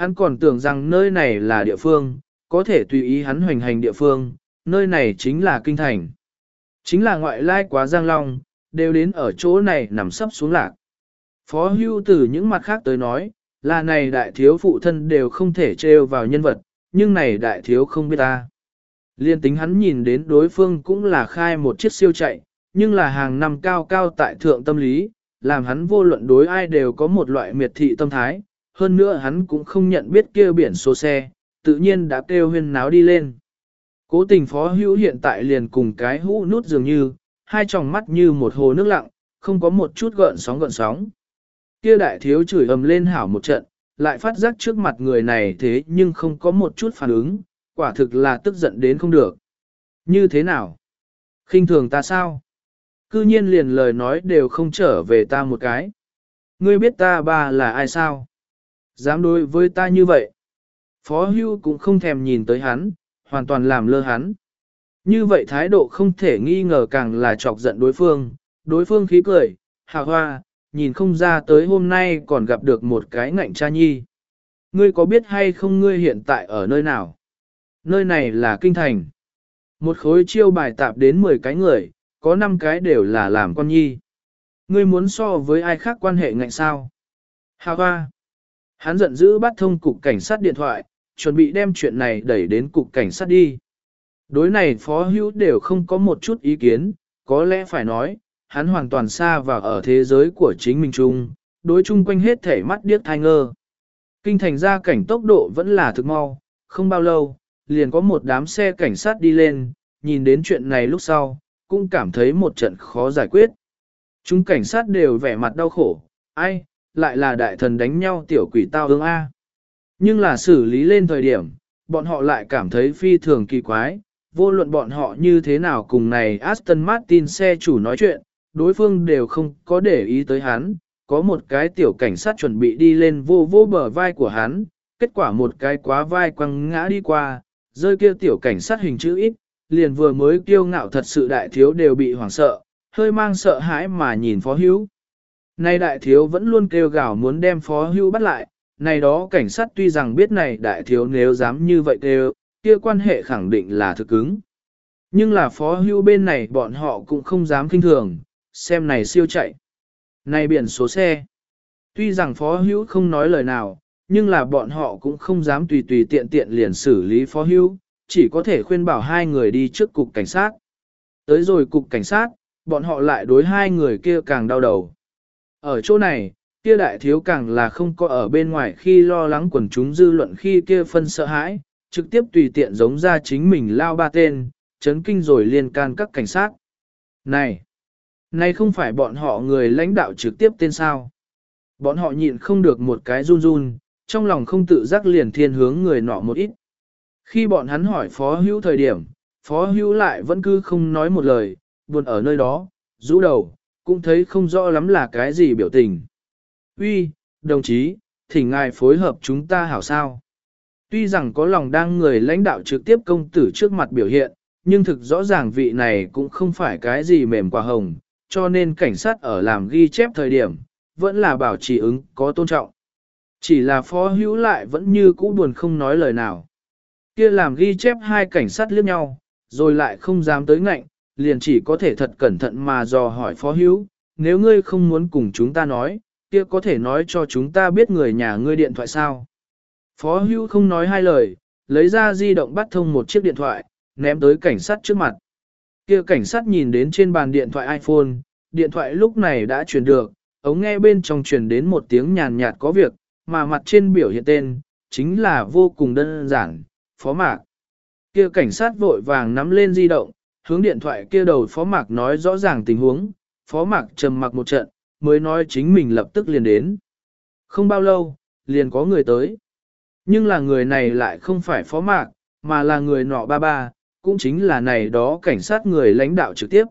Hắn còn tưởng rằng nơi này là địa phương, có thể tùy ý hắn hoành hành địa phương, nơi này chính là kinh thành. Chính là ngoại lai quá giang long, đều đến ở chỗ này nằm sấp xuống lạc. Phó hưu từ những mặt khác tới nói, là này đại thiếu phụ thân đều không thể trêu vào nhân vật, nhưng này đại thiếu không biết ta. Liên tính hắn nhìn đến đối phương cũng là khai một chiếc siêu chạy, nhưng là hàng năm cao cao tại thượng tâm lý, làm hắn vô luận đối ai đều có một loại miệt thị tâm thái, hơn nữa hắn cũng không nhận biết kia biển số xe, tự nhiên đã kêu huyên náo đi lên. Cố tình phó hữu hiện tại liền cùng cái hũ nút dường như, hai tròng mắt như một hồ nước lặng, không có một chút gợn sóng gợn sóng. Kia đại thiếu chửi ầm lên hảo một trận, lại phát giác trước mặt người này thế nhưng không có một chút phản ứng, quả thực là tức giận đến không được. Như thế nào? khinh thường ta sao? Cư nhiên liền lời nói đều không trở về ta một cái. Ngươi biết ta ba là ai sao? Dám đối với ta như vậy? Phó hưu cũng không thèm nhìn tới hắn, hoàn toàn làm lơ hắn. Như vậy thái độ không thể nghi ngờ càng là chọc giận đối phương, đối phương khí cười, hạ hoa, nhìn không ra tới hôm nay còn gặp được một cái ngạnh cha nhi. Ngươi có biết hay không ngươi hiện tại ở nơi nào? Nơi này là kinh thành. Một khối chiêu bài tạp đến 10 cái người, có 5 cái đều là làm con nhi. Ngươi muốn so với ai khác quan hệ ngạnh sao? Hà hoa. Hắn giận dữ bắt thông cục cảnh sát điện thoại, chuẩn bị đem chuyện này đẩy đến cục cảnh sát đi. Đối này phó hữu đều không có một chút ý kiến, có lẽ phải nói, hắn hoàn toàn xa vào ở thế giới của chính mình chung, đối chung quanh hết thể mắt điếc thai ngơ. Kinh thành ra cảnh tốc độ vẫn là thực mau, không bao lâu, liền có một đám xe cảnh sát đi lên, nhìn đến chuyện này lúc sau, cũng cảm thấy một trận khó giải quyết. Chúng cảnh sát đều vẻ mặt đau khổ, ai, lại là đại thần đánh nhau tiểu quỷ tao ương A. Nhưng là xử lý lên thời điểm, bọn họ lại cảm thấy phi thường kỳ quái, vô luận bọn họ như thế nào cùng này Aston Martin xe chủ nói chuyện, đối phương đều không có để ý tới hắn, có một cái tiểu cảnh sát chuẩn bị đi lên vô vô bờ vai của hắn, kết quả một cái quá vai quăng ngã đi qua, rơi kia tiểu cảnh sát hình chữ ít, liền vừa mới kiêu ngạo thật sự đại thiếu đều bị hoảng sợ, hơi mang sợ hãi mà nhìn phó hữu. Nay đại thiếu vẫn luôn kêu gào muốn đem phó hưu bắt lại, này đó cảnh sát tuy rằng biết này đại thiếu nếu dám như vậy kêu, kia quan hệ khẳng định là thực cứng. Nhưng là phó hưu bên này bọn họ cũng không dám kinh thường, xem này siêu chạy. Này biển số xe. Tuy rằng phó hưu không nói lời nào, nhưng là bọn họ cũng không dám tùy tùy tiện tiện liền xử lý phó hưu, chỉ có thể khuyên bảo hai người đi trước cục cảnh sát. Tới rồi cục cảnh sát, bọn họ lại đối hai người kia càng đau đầu. Ở chỗ này, kia đại thiếu càng là không có ở bên ngoài khi lo lắng quần chúng dư luận khi kia phân sợ hãi, trực tiếp tùy tiện giống ra chính mình lao ba tên, chấn kinh rồi liên can các cảnh sát. Này! Này không phải bọn họ người lãnh đạo trực tiếp tên sao. Bọn họ nhịn không được một cái run run, trong lòng không tự giác liền thiên hướng người nọ một ít. Khi bọn hắn hỏi phó hữu thời điểm, phó hữu lại vẫn cứ không nói một lời, buồn ở nơi đó, rũ đầu, cũng thấy không rõ lắm là cái gì biểu tình. Uy, đồng chí, thỉnh ngài phối hợp chúng ta hảo sao. Tuy rằng có lòng đang người lãnh đạo trực tiếp công tử trước mặt biểu hiện, nhưng thực rõ ràng vị này cũng không phải cái gì mềm quả hồng, cho nên cảnh sát ở làm ghi chép thời điểm, vẫn là bảo trì ứng có tôn trọng. Chỉ là phó hữu lại vẫn như cũ buồn không nói lời nào. Kia làm ghi chép hai cảnh sát liếc nhau, rồi lại không dám tới ngạnh, liền chỉ có thể thật cẩn thận mà dò hỏi phó hữu, nếu ngươi không muốn cùng chúng ta nói, kia có thể nói cho chúng ta biết người nhà ngươi điện thoại sao. Phó hữu không nói hai lời, lấy ra di động bắt thông một chiếc điện thoại, ném tới cảnh sát trước mặt. Kia cảnh sát nhìn đến trên bàn điện thoại iPhone, điện thoại lúc này đã truyền được, ống nghe bên trong truyền đến một tiếng nhàn nhạt có việc, mà mặt trên biểu hiện tên, chính là vô cùng đơn giản, phó mạc. Kia cảnh sát vội vàng nắm lên di động, hướng điện thoại kia đầu phó mạc nói rõ ràng tình huống, phó mạc trầm mặc một trận, mới nói chính mình lập tức liền đến. Không bao lâu, liền có người tới. Nhưng là người này lại không phải phó mạc, mà là người nọ ba ba, cũng chính là này đó cảnh sát người lãnh đạo trực tiếp.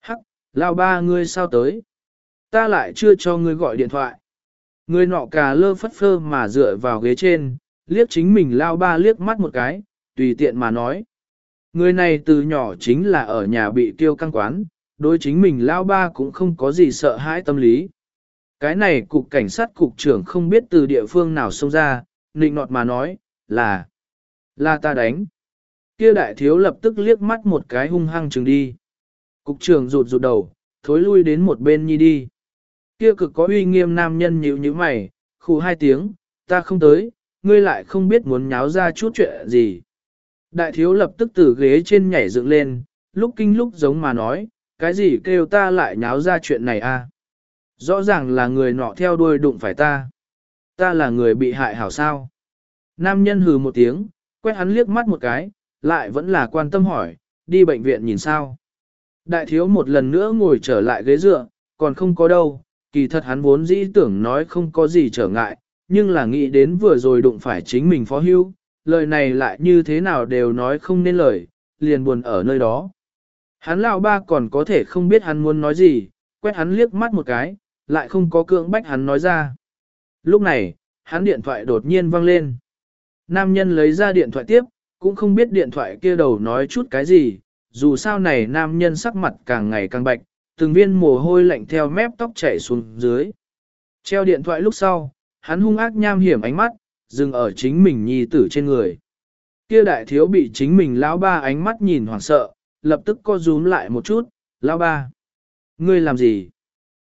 Hắc, lao ba ngươi sao tới? Ta lại chưa cho ngươi gọi điện thoại. Người nọ cà lơ phất phơ mà dựa vào ghế trên, liếc chính mình lao ba liếc mắt một cái, tùy tiện mà nói. Người này từ nhỏ chính là ở nhà bị tiêu căng quán, đối chính mình lao ba cũng không có gì sợ hãi tâm lý. Cái này cục cảnh sát cục trưởng không biết từ địa phương nào xông ra, nịnh nọt mà nói, là, là ta đánh. Kia đại thiếu lập tức liếc mắt một cái hung hăng chừng đi. Cục trưởng rụt rụt đầu, thối lui đến một bên nhi đi. Kia cực có uy nghiêm nam nhân nhíu như mày, khu hai tiếng, ta không tới, ngươi lại không biết muốn nháo ra chút chuyện gì. Đại thiếu lập tức từ ghế trên nhảy dựng lên, lúc kinh lúc giống mà nói, cái gì kêu ta lại nháo ra chuyện này a? Rõ ràng là người nọ theo đuôi đụng phải ta. Ta là người bị hại hảo sao. Nam nhân hừ một tiếng, quét hắn liếc mắt một cái, lại vẫn là quan tâm hỏi, đi bệnh viện nhìn sao. Đại thiếu một lần nữa ngồi trở lại ghế dựa, còn không có đâu, kỳ thật hắn vốn dĩ tưởng nói không có gì trở ngại, nhưng là nghĩ đến vừa rồi đụng phải chính mình phó hưu, lời này lại như thế nào đều nói không nên lời, liền buồn ở nơi đó. Hắn lão ba còn có thể không biết hắn muốn nói gì, quét hắn liếc mắt một cái, lại không có cưỡng bách hắn nói ra. Lúc này, hắn điện thoại đột nhiên vang lên. Nam nhân lấy ra điện thoại tiếp, cũng không biết điện thoại kia đầu nói chút cái gì, dù sao này nam nhân sắc mặt càng ngày càng bạch, từng viên mồ hôi lạnh theo mép tóc chảy xuống dưới. Treo điện thoại lúc sau, hắn hung ác nham hiểm ánh mắt, dừng ở chính mình nhi tử trên người. Kia đại thiếu bị chính mình lão ba ánh mắt nhìn hoảng sợ, lập tức co rúm lại một chút, lão ba. Ngươi làm gì?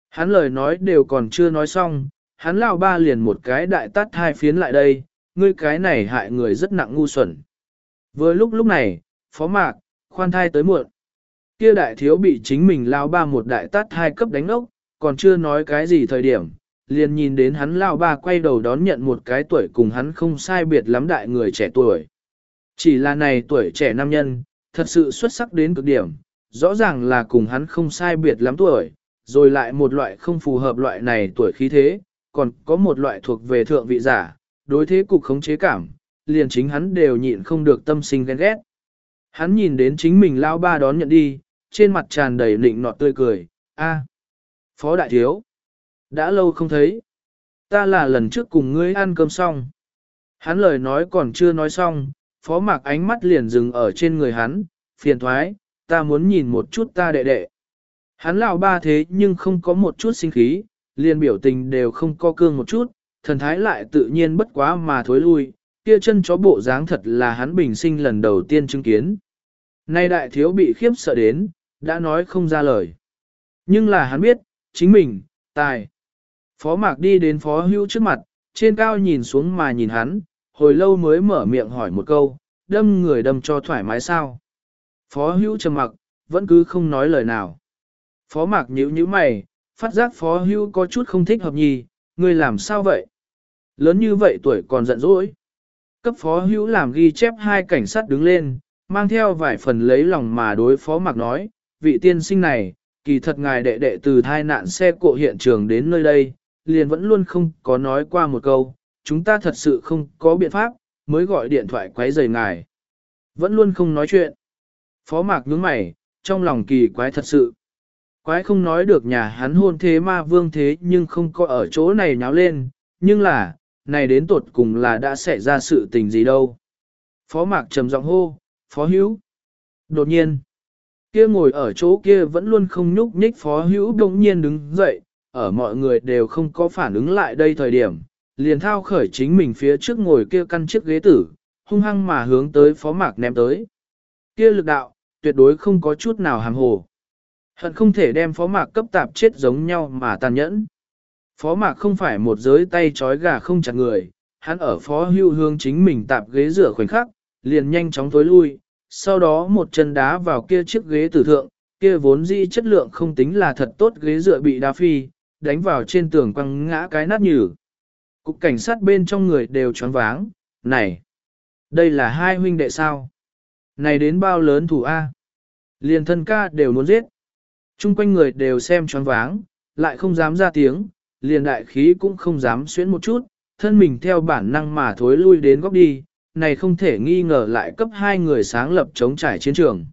Hắn lời nói đều còn chưa nói xong, hắn lão ba liền một cái đại tát hai phiến lại đây, ngươi cái này hại người rất nặng ngu xuẩn. Vừa lúc lúc này, phó mạc, khoan thai tới muộn. Kia đại thiếu bị chính mình lão ba một đại tát hai cấp đánh ốc, còn chưa nói cái gì thời điểm, liền nhìn đến hắn lao ba quay đầu đón nhận một cái tuổi cùng hắn không sai biệt lắm đại người trẻ tuổi. Chỉ là này tuổi trẻ nam nhân, thật sự xuất sắc đến cực điểm, rõ ràng là cùng hắn không sai biệt lắm tuổi, rồi lại một loại không phù hợp loại này tuổi khí thế, còn có một loại thuộc về thượng vị giả, đối thế cục khống chế cảm, liền chính hắn đều nhịn không được tâm sinh ghen ghét. Hắn nhìn đến chính mình lao ba đón nhận đi, trên mặt tràn đầy nịnh nọt tươi cười, a, Phó đại thiếu, đã lâu không thấy. Ta là lần trước cùng ngươi ăn cơm xong. Hắn lời nói còn chưa nói xong, phó mạc ánh mắt liền dừng ở trên người hắn, phiền thoái, ta muốn nhìn một chút ta đệ đệ. Hắn lão ba thế nhưng không có một chút sinh khí, liền biểu tình đều không co cương một chút, thần thái lại tự nhiên bất quá mà thối lui, kia chân chó bộ dáng thật là hắn bình sinh lần đầu tiên chứng kiến. Nay đại thiếu bị khiếp sợ đến, đã nói không ra lời. Nhưng là hắn biết, chính mình, tài, Phó Mạc đi đến Phó Hữu trước mặt, trên cao nhìn xuống mà nhìn hắn, hồi lâu mới mở miệng hỏi một câu, đâm người đâm cho thoải mái sao. Phó Hữu trầm mặc, vẫn cứ không nói lời nào. Phó Mạc nhíu nhíu mày, phát giác Phó Hữu có chút không thích hợp nhì, người làm sao vậy? Lớn như vậy tuổi còn giận dỗi. Cấp Phó Hữu làm ghi chép hai cảnh sát đứng lên, mang theo vài phần lấy lòng mà đối Phó Mạc nói, vị tiên sinh này, kỳ thật ngài đệ đệ từ thai nạn xe cộ hiện trường đến nơi đây, liền vẫn luôn không có nói qua một câu, chúng ta thật sự không có biện pháp, mới gọi điện thoại quấy rầy ngài. Vẫn luôn không nói chuyện. Phó mạc nhướng mày, trong lòng kỳ quái thật sự. Quái không nói được nhà hắn hôn thế ma vương thế nhưng không có ở chỗ này nháo lên, nhưng là, này đến tột cùng là đã xảy ra sự tình gì đâu. Phó mạc trầm giọng hô, phó hữu. Đột nhiên, kia ngồi ở chỗ kia vẫn luôn không nhúc nhích phó hữu đột nhiên đứng dậy, ở mọi người đều không có phản ứng lại đây thời điểm, liền thao khởi chính mình phía trước ngồi kia căn chiếc ghế tử, hung hăng mà hướng tới phó mạc ném tới. Kia lực đạo, tuyệt đối không có chút nào hàm hồ. Hận không thể đem phó mạc cấp tạp chết giống nhau mà tàn nhẫn. Phó mạc không phải một giới tay trói gà không chặt người, hắn ở phó hưu hương chính mình tạp ghế rửa khoảnh khắc, liền nhanh chóng tối lui, sau đó một chân đá vào kia chiếc ghế tử thượng, kia vốn dĩ chất lượng không tính là thật tốt ghế dựa bị đá phi, đánh vào trên tường quăng ngã cái nát nhừ. Cục cảnh sát bên trong người đều choáng váng, này, đây là hai huynh đệ sao? Này đến bao lớn thủ A? Liền thân ca đều muốn giết. Trung quanh người đều xem choáng váng, lại không dám ra tiếng, liền đại khí cũng không dám xuyến một chút, thân mình theo bản năng mà thối lui đến góc đi, này không thể nghi ngờ lại cấp hai người sáng lập chống trải chiến trường.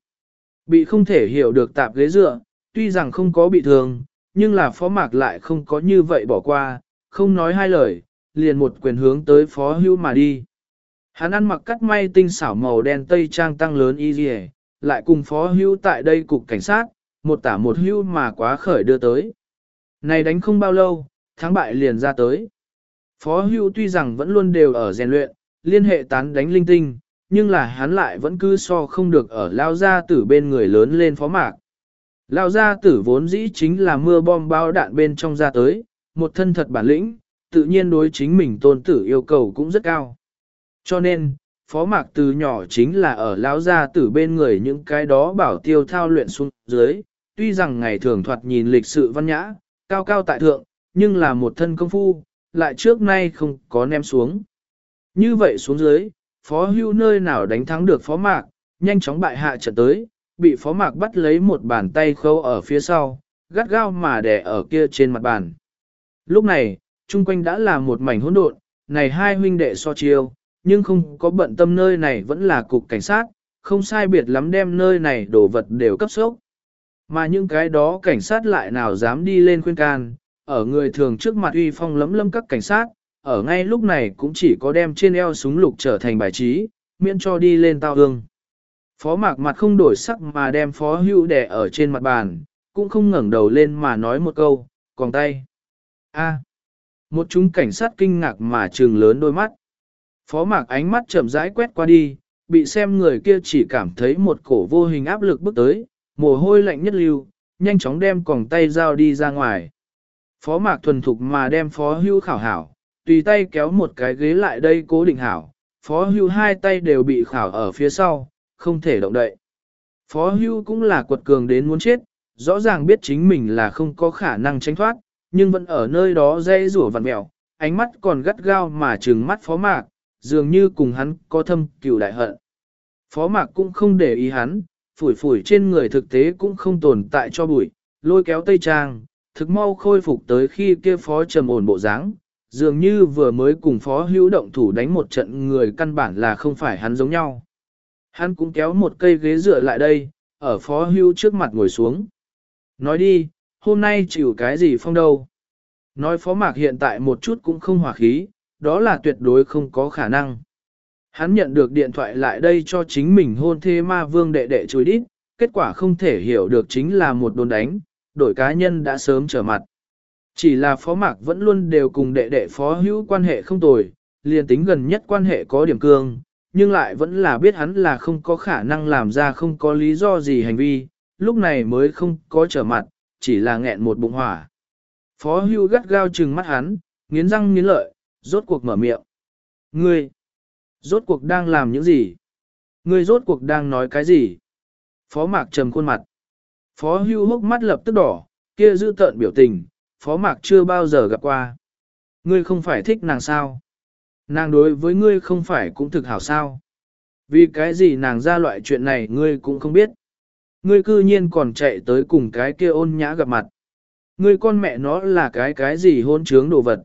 Bị không thể hiểu được tạp ghế dựa, tuy rằng không có bị thương, nhưng là phó mạc lại không có như vậy bỏ qua, không nói hai lời, liền một quyền hướng tới phó hưu mà đi. Hắn ăn mặc cắt may tinh xảo màu đen tây trang tăng lớn y dì lại cùng phó hưu tại đây cục cảnh sát, một tả một hưu mà quá khởi đưa tới. Này đánh không bao lâu, thắng bại liền ra tới. Phó hưu tuy rằng vẫn luôn đều ở rèn luyện, liên hệ tán đánh linh tinh, nhưng là hắn lại vẫn cứ so không được ở lao ra từ bên người lớn lên phó mạc. Lao gia tử vốn dĩ chính là mưa bom bao đạn bên trong ra tới, một thân thật bản lĩnh, tự nhiên đối chính mình tôn tử yêu cầu cũng rất cao. Cho nên, phó mạc từ nhỏ chính là ở lão gia tử bên người những cái đó bảo tiêu thao luyện xuống dưới, tuy rằng ngày thường thoạt nhìn lịch sự văn nhã, cao cao tại thượng, nhưng là một thân công phu, lại trước nay không có ném xuống. Như vậy xuống dưới, phó hưu nơi nào đánh thắng được phó mạc, nhanh chóng bại hạ trận tới, bị phó mạc bắt lấy một bàn tay khâu ở phía sau, gắt gao mà đè ở kia trên mặt bàn. Lúc này, chung quanh đã là một mảnh hỗn độn, này hai huynh đệ so chiêu, nhưng không có bận tâm nơi này vẫn là cục cảnh sát, không sai biệt lắm đem nơi này đồ vật đều cấp sốc. Mà những cái đó cảnh sát lại nào dám đi lên khuyên can, ở người thường trước mặt uy phong lấm lâm các cảnh sát, ở ngay lúc này cũng chỉ có đem trên eo súng lục trở thành bài trí, miễn cho đi lên tao hương. Phó mạc mặt không đổi sắc mà đem phó hữu đẻ ở trên mặt bàn, cũng không ngẩng đầu lên mà nói một câu, còn tay. a một chúng cảnh sát kinh ngạc mà trừng lớn đôi mắt. Phó mạc ánh mắt chậm rãi quét qua đi, bị xem người kia chỉ cảm thấy một cổ vô hình áp lực bước tới, mồ hôi lạnh nhất lưu, nhanh chóng đem còng tay dao đi ra ngoài. Phó mạc thuần thục mà đem phó hưu khảo hảo, tùy tay kéo một cái ghế lại đây cố định hảo, phó hưu hai tay đều bị khảo ở phía sau, không thể động đậy. Phó hưu cũng là quật cường đến muốn chết, rõ ràng biết chính mình là không có khả năng tránh thoát, nhưng vẫn ở nơi đó dây rủa vặn mẹo, ánh mắt còn gắt gao mà trừng mắt phó mạc, dường như cùng hắn có thâm cừu đại hận. Phó mạc cũng không để ý hắn, phủi phủi trên người thực tế cũng không tồn tại cho bụi, lôi kéo tây trang, thực mau khôi phục tới khi kia phó trầm ổn bộ dáng, dường như vừa mới cùng phó hữu động thủ đánh một trận người căn bản là không phải hắn giống nhau. Hắn cũng kéo một cây ghế dựa lại đây, ở phó hưu trước mặt ngồi xuống. Nói đi, hôm nay chịu cái gì phong đâu? Nói phó mạc hiện tại một chút cũng không hòa khí, đó là tuyệt đối không có khả năng. Hắn nhận được điện thoại lại đây cho chính mình hôn thê ma vương đệ đệ chối đít, kết quả không thể hiểu được chính là một đồn đánh, đổi cá nhân đã sớm trở mặt. Chỉ là phó mạc vẫn luôn đều cùng đệ đệ phó hữu quan hệ không tồi, liền tính gần nhất quan hệ có điểm cương, nhưng lại vẫn là biết hắn là không có khả năng làm ra không có lý do gì hành vi, lúc này mới không có trở mặt, chỉ là nghẹn một bụng hỏa. Phó hưu gắt gao trừng mắt hắn, nghiến răng nghiến lợi, rốt cuộc mở miệng. Ngươi, rốt cuộc đang làm những gì? Ngươi rốt cuộc đang nói cái gì? Phó mạc trầm khuôn mặt. Phó hưu hốc mắt lập tức đỏ, kia giữ tợn biểu tình, phó mạc chưa bao giờ gặp qua. Ngươi không phải thích nàng sao? Nàng đối với ngươi không phải cũng thực hảo sao? Vì cái gì nàng ra loại chuyện này ngươi cũng không biết. Ngươi cư nhiên còn chạy tới cùng cái kia ôn nhã gặp mặt. Ngươi con mẹ nó là cái cái gì hôn trướng đồ vật.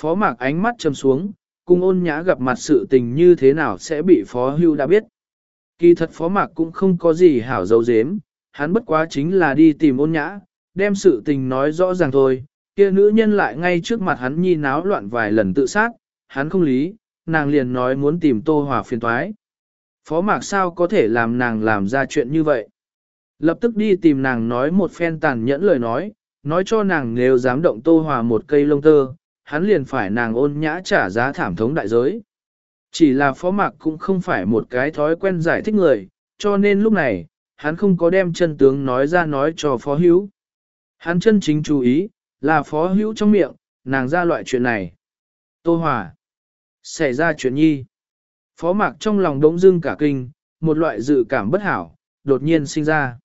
Phó mạc ánh mắt chầm xuống, cùng ôn nhã gặp mặt sự tình như thế nào sẽ bị phó hưu đã biết. Kỳ thật phó mạc cũng không có gì hảo dấu dếm, hắn bất quá chính là đi tìm ôn nhã, đem sự tình nói rõ ràng thôi, kia nữ nhân lại ngay trước mặt hắn nhi náo loạn vài lần tự sát, hắn không lý, nàng liền nói muốn tìm tô hòa phiền toái, Phó mạc sao có thể làm nàng làm ra chuyện như vậy? Lập tức đi tìm nàng nói một phen tàn nhẫn lời nói, nói cho nàng nếu dám động tô hòa một cây lông tơ, hắn liền phải nàng ôn nhã trả giá thảm thống đại giới. Chỉ là phó mạc cũng không phải một cái thói quen giải thích người, cho nên lúc này, hắn không có đem chân tướng nói ra nói cho phó hữu. Hắn chân chính chú ý, là phó hữu trong miệng, nàng ra loại chuyện này. Tô Hòa. Xảy ra chuyện nhi. Phó mạc trong lòng đống dưng cả kinh, một loại dự cảm bất hảo, đột nhiên sinh ra.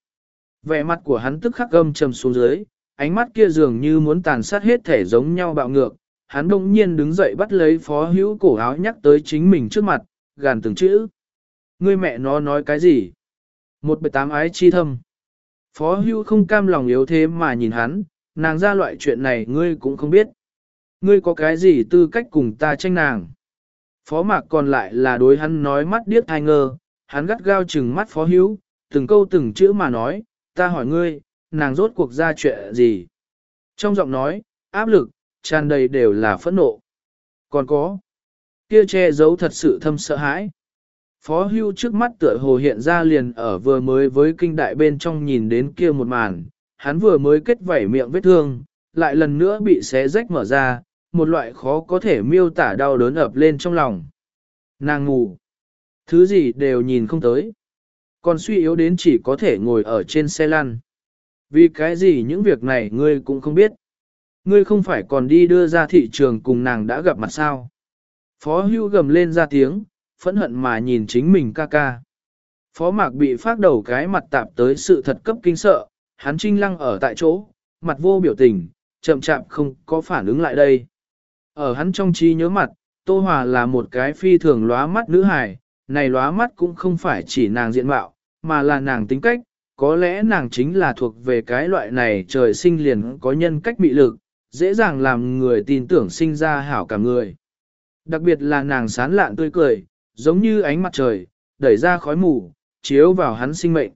Vẻ mặt của hắn tức khắc gâm trầm xuống dưới, ánh mắt kia dường như muốn tàn sát hết thể giống nhau bạo ngược. Hắn đông nhiên đứng dậy bắt lấy phó hữu cổ áo nhắc tới chính mình trước mặt, gàn từng chữ. Ngươi mẹ nó nói cái gì? Một bệ tám ái chi thâm. Phó hữu không cam lòng yếu thế mà nhìn hắn, nàng ra loại chuyện này ngươi cũng không biết. Ngươi có cái gì tư cách cùng ta tranh nàng. Phó mạc còn lại là đối hắn nói mắt điếc thai ngơ, hắn gắt gao chừng mắt phó hưu, từng câu từng chữ mà nói, ta hỏi ngươi, nàng rốt cuộc ra chuyện gì. Trong giọng nói, áp lực, tràn đầy đều là phẫn nộ. Còn có, kia che giấu thật sự thâm sợ hãi. Phó hưu trước mắt tựa hồ hiện ra liền ở vừa mới với kinh đại bên trong nhìn đến kia một màn, hắn vừa mới kết vảy miệng vết thương, lại lần nữa bị xé rách mở ra, một loại khó có thể miêu tả đau đớn ập lên trong lòng. Nàng ngủ, thứ gì đều nhìn không tới, còn suy yếu đến chỉ có thể ngồi ở trên xe lăn. Vì cái gì những việc này ngươi cũng không biết. Ngươi không phải còn đi đưa ra thị trường cùng nàng đã gặp mặt sao. Phó hưu gầm lên ra tiếng, phẫn hận mà nhìn chính mình ca ca. Phó mạc bị phát đầu cái mặt tạp tới sự thật cấp kinh sợ, hắn trinh lăng ở tại chỗ, mặt vô biểu tình, chậm chạm không có phản ứng lại đây. Ở hắn trong trí nhớ mặt, Tô Hòa là một cái phi thường lóa mắt nữ hài, này lóa mắt cũng không phải chỉ nàng diện mạo, mà là nàng tính cách, có lẽ nàng chính là thuộc về cái loại này trời sinh liền có nhân cách bị lực, dễ dàng làm người tin tưởng sinh ra hảo cả người. Đặc biệt là nàng sán lạn tươi cười, giống như ánh mặt trời, đẩy ra khói mù, chiếu vào hắn sinh mệnh.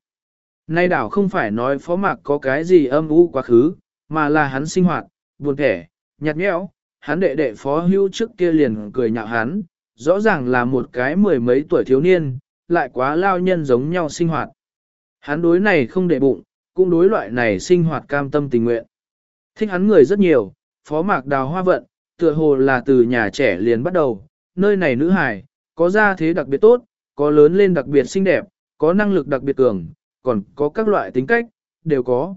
Nay đảo không phải nói phó mạc có cái gì âm u quá khứ, mà là hắn sinh hoạt, buồn thẻ, nhạt nhẽo, hắn đệ đệ phó hưu trước kia liền cười nhạo hắn, rõ ràng là một cái mười mấy tuổi thiếu niên, lại quá lao nhân giống nhau sinh hoạt. Hắn đối này không để bụng, cũng đối loại này sinh hoạt cam tâm tình nguyện. Thích hắn người rất nhiều, phó mạc đào hoa vận, tựa hồ là từ nhà trẻ liền bắt đầu, nơi này nữ hài, có gia thế đặc biệt tốt, có lớn lên đặc biệt xinh đẹp, có năng lực đặc biệt cường, còn có các loại tính cách, đều có.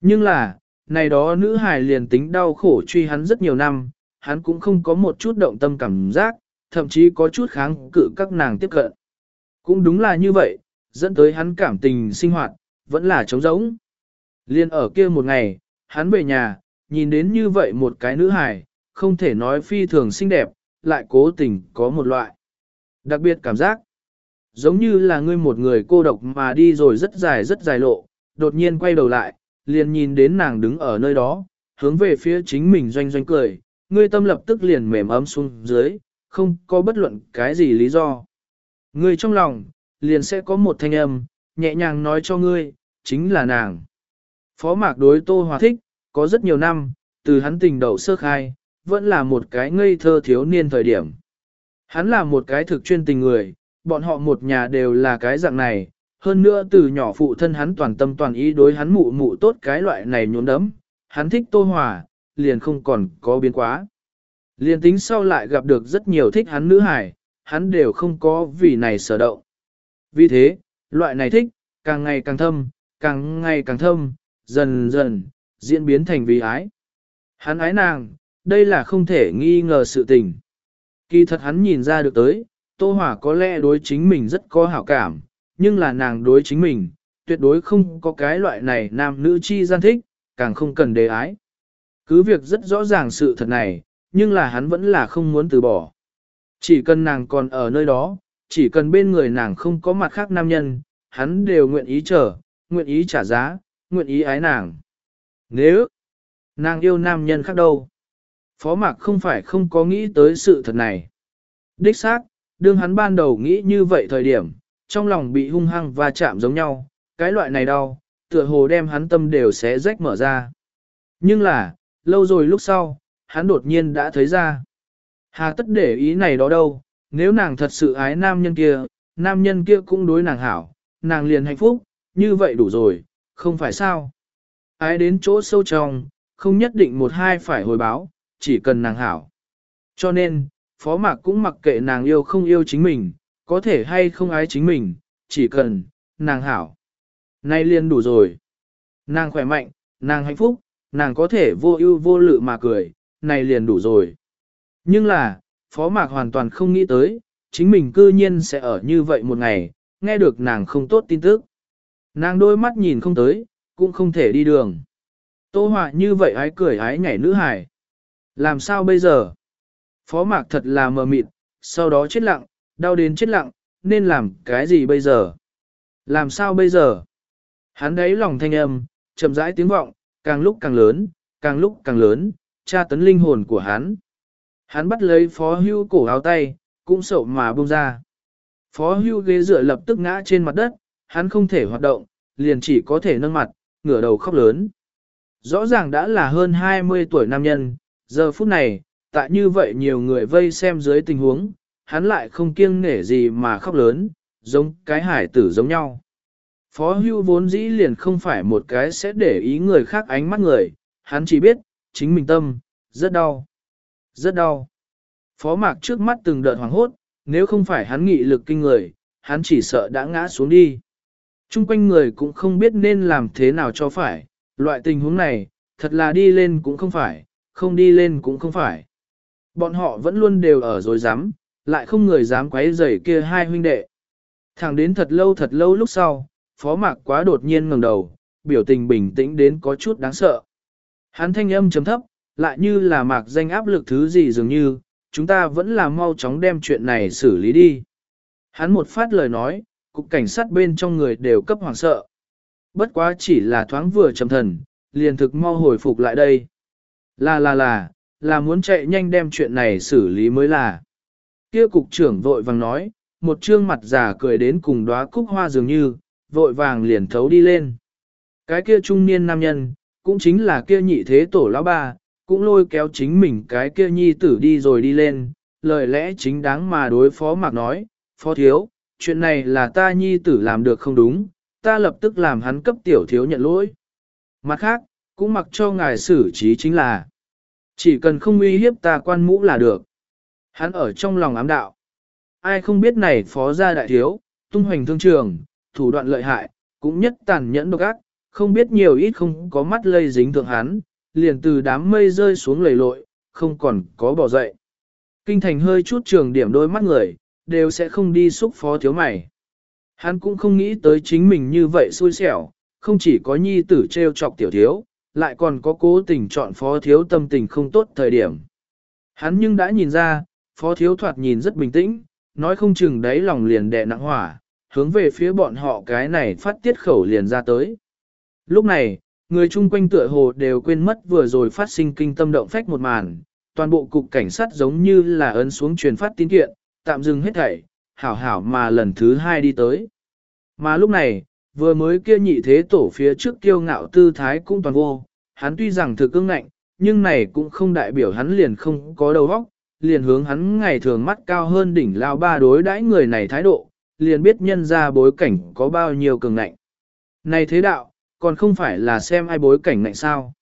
Nhưng là, này đó nữ hài liền tính đau khổ truy hắn rất nhiều năm, hắn cũng không có một chút động tâm cảm giác, thậm chí có chút kháng cự các nàng tiếp cận. Cũng đúng là như vậy, dẫn tới hắn cảm tình sinh hoạt, vẫn là trống rỗng. Liên ở kia một ngày, hắn về nhà, nhìn đến như vậy một cái nữ hài, không thể nói phi thường xinh đẹp, lại cố tình có một loại. Đặc biệt cảm giác, giống như là ngươi một người cô độc mà đi rồi rất dài rất dài lộ, đột nhiên quay đầu lại, liền nhìn đến nàng đứng ở nơi đó, hướng về phía chính mình doanh doanh cười, ngươi tâm lập tức liền mềm ấm xuống dưới, không có bất luận cái gì lý do. Ngươi trong lòng, liền sẽ có một thanh âm, nhẹ nhàng nói cho ngươi, chính là nàng. Phó mạc đối Tô Hòa thích, có rất nhiều năm, từ hắn tình đầu sơ khai, vẫn là một cái ngây thơ thiếu niên thời điểm. Hắn là một cái thực chuyên tình người, bọn họ một nhà đều là cái dạng này, hơn nữa từ nhỏ phụ thân hắn toàn tâm toàn ý đối hắn mụ mụ tốt cái loại này nhốn đấm, hắn thích Tô Hòa, liền không còn có biến quá. Liền tính sau lại gặp được rất nhiều thích hắn nữ hải, hắn đều không có vì này sở động. Vì thế, loại này thích, càng ngày càng thâm, càng ngày càng thâm, dần dần, diễn biến thành vì ái. Hắn ái nàng, đây là không thể nghi ngờ sự tình. Kỳ thật hắn nhìn ra được tới, Tô Hỏa có lẽ đối chính mình rất có hảo cảm, nhưng là nàng đối chính mình, tuyệt đối không có cái loại này nam nữ chi gian thích, càng không cần đề ái. Cứ việc rất rõ ràng sự thật này, nhưng là hắn vẫn là không muốn từ bỏ. Chỉ cần nàng còn ở nơi đó, chỉ cần bên người nàng không có mặt khác nam nhân, hắn đều nguyện ý chờ, nguyện ý trả giá, nguyện ý ái nàng. Nếu nàng yêu nam nhân khác đâu? Phó Mạc không phải không có nghĩ tới sự thật này. Đích xác, đương hắn ban đầu nghĩ như vậy thời điểm, trong lòng bị hung hăng và chạm giống nhau, cái loại này đau, tựa hồ đem hắn tâm đều sẽ rách mở ra. Nhưng là, lâu rồi lúc sau, hắn đột nhiên đã thấy ra. Hà tất để ý này đó đâu, nếu nàng thật sự ái nam nhân kia, nam nhân kia cũng đối nàng hảo, nàng liền hạnh phúc, như vậy đủ rồi, không phải sao. Ái đến chỗ sâu trong, không nhất định một hai phải hồi báo, chỉ cần nàng hảo. Cho nên, phó mạc cũng mặc kệ nàng yêu không yêu chính mình, có thể hay không ái chính mình, chỉ cần, nàng hảo. Nay liền đủ rồi. Nàng khỏe mạnh, nàng hạnh phúc, nàng có thể vô ưu vô lự mà cười, này liền đủ rồi. Nhưng là, phó mạc hoàn toàn không nghĩ tới, chính mình cư nhiên sẽ ở như vậy một ngày, nghe được nàng không tốt tin tức. Nàng đôi mắt nhìn không tới, cũng không thể đi đường. Tô họa như vậy ái cười ái nhảy nữ hải. Làm sao bây giờ? Phó mạc thật là mờ mịt, sau đó chết lặng, đau đến chết lặng, nên làm cái gì bây giờ? Làm sao bây giờ? Hắn đấy lòng thanh âm, chậm rãi tiếng vọng, càng lúc càng lớn, càng lúc càng lớn, tra tấn linh hồn của hắn. Hắn bắt lấy phó hưu cổ áo tay, cũng sậu mà buông ra. Phó hưu ghế dựa lập tức ngã trên mặt đất, hắn không thể hoạt động, liền chỉ có thể nâng mặt, ngửa đầu khóc lớn. Rõ ràng đã là hơn 20 tuổi nam nhân, giờ phút này, tại như vậy nhiều người vây xem dưới tình huống, hắn lại không kiêng nể gì mà khóc lớn, giống cái hải tử giống nhau. Phó hưu vốn dĩ liền không phải một cái sẽ để ý người khác ánh mắt người, hắn chỉ biết, chính mình tâm, rất đau. Rất đau. Phó mạc trước mắt từng đợt hoảng hốt, nếu không phải hắn nghị lực kinh người, hắn chỉ sợ đã ngã xuống đi. Trung quanh người cũng không biết nên làm thế nào cho phải, loại tình huống này, thật là đi lên cũng không phải, không đi lên cũng không phải. Bọn họ vẫn luôn đều ở rồi dám, lại không người dám quấy rầy kia hai huynh đệ. Thẳng đến thật lâu thật lâu lúc sau, phó mạc quá đột nhiên ngẩng đầu, biểu tình bình tĩnh đến có chút đáng sợ. Hắn thanh âm chấm thấp, lại như là mạc danh áp lực thứ gì dường như, chúng ta vẫn là mau chóng đem chuyện này xử lý đi. Hắn một phát lời nói, cục cảnh sát bên trong người đều cấp hoàng sợ. Bất quá chỉ là thoáng vừa trầm thần, liền thực mau hồi phục lại đây. Là là là, là muốn chạy nhanh đem chuyện này xử lý mới là. Kia cục trưởng vội vàng nói, một trương mặt già cười đến cùng đóa cúc hoa dường như, vội vàng liền thấu đi lên. Cái kia trung niên nam nhân, cũng chính là kia nhị thế tổ lão ba, cũng lôi kéo chính mình cái kia nhi tử đi rồi đi lên, lời lẽ chính đáng mà đối phó mạc nói, phó thiếu, chuyện này là ta nhi tử làm được không đúng, ta lập tức làm hắn cấp tiểu thiếu nhận lỗi. Mặt khác, cũng mặc cho ngài xử trí chính là, chỉ cần không uy hiếp ta quan mũ là được. Hắn ở trong lòng ám đạo. Ai không biết này phó gia đại thiếu, tung hoành thương trường, thủ đoạn lợi hại, cũng nhất tàn nhẫn độc ác, không biết nhiều ít không có mắt lây dính thượng hắn, liền từ đám mây rơi xuống lầy lội, không còn có bỏ dậy. Kinh thành hơi chút trường điểm đôi mắt người, đều sẽ không đi xúc phó thiếu mày. Hắn cũng không nghĩ tới chính mình như vậy xui xẻo, không chỉ có nhi tử treo chọc tiểu thiếu, lại còn có cố tình chọn phó thiếu tâm tình không tốt thời điểm. Hắn nhưng đã nhìn ra, phó thiếu thoạt nhìn rất bình tĩnh, nói không chừng đấy lòng liền đè nặng hỏa, hướng về phía bọn họ cái này phát tiết khẩu liền ra tới. Lúc này, người chung quanh tựa hồ đều quên mất vừa rồi phát sinh kinh tâm động phách một màn, toàn bộ cục cảnh sát giống như là ấn xuống truyền phát tín kiện, tạm dừng hết thảy, hảo hảo mà lần thứ hai đi tới. Mà lúc này, vừa mới kia nhị thế tổ phía trước kiêu ngạo tư thái cũng toàn vô, hắn tuy rằng thực cương ngạnh, nhưng này cũng không đại biểu hắn liền không có đầu óc, liền hướng hắn ngày thường mắt cao hơn đỉnh lao ba đối đãi người này thái độ, liền biết nhân ra bối cảnh có bao nhiêu cường ngạnh. Này thế đạo, còn không phải là xem ai bối cảnh ngạnh sao.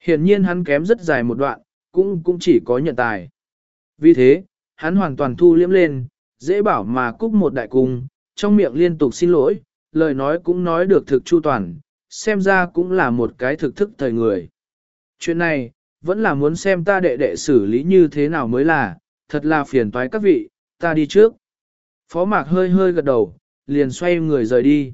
Hiển nhiên hắn kém rất dài một đoạn, cũng cũng chỉ có nhận tài. Vì thế, hắn hoàn toàn thu liếm lên, dễ bảo mà cúc một đại cung, trong miệng liên tục xin lỗi, lời nói cũng nói được thực chu toàn, xem ra cũng là một cái thực thức thời người. Chuyện này, vẫn là muốn xem ta đệ đệ xử lý như thế nào mới là, thật là phiền toái các vị, ta đi trước. Phó mạc hơi hơi gật đầu, liền xoay người rời đi.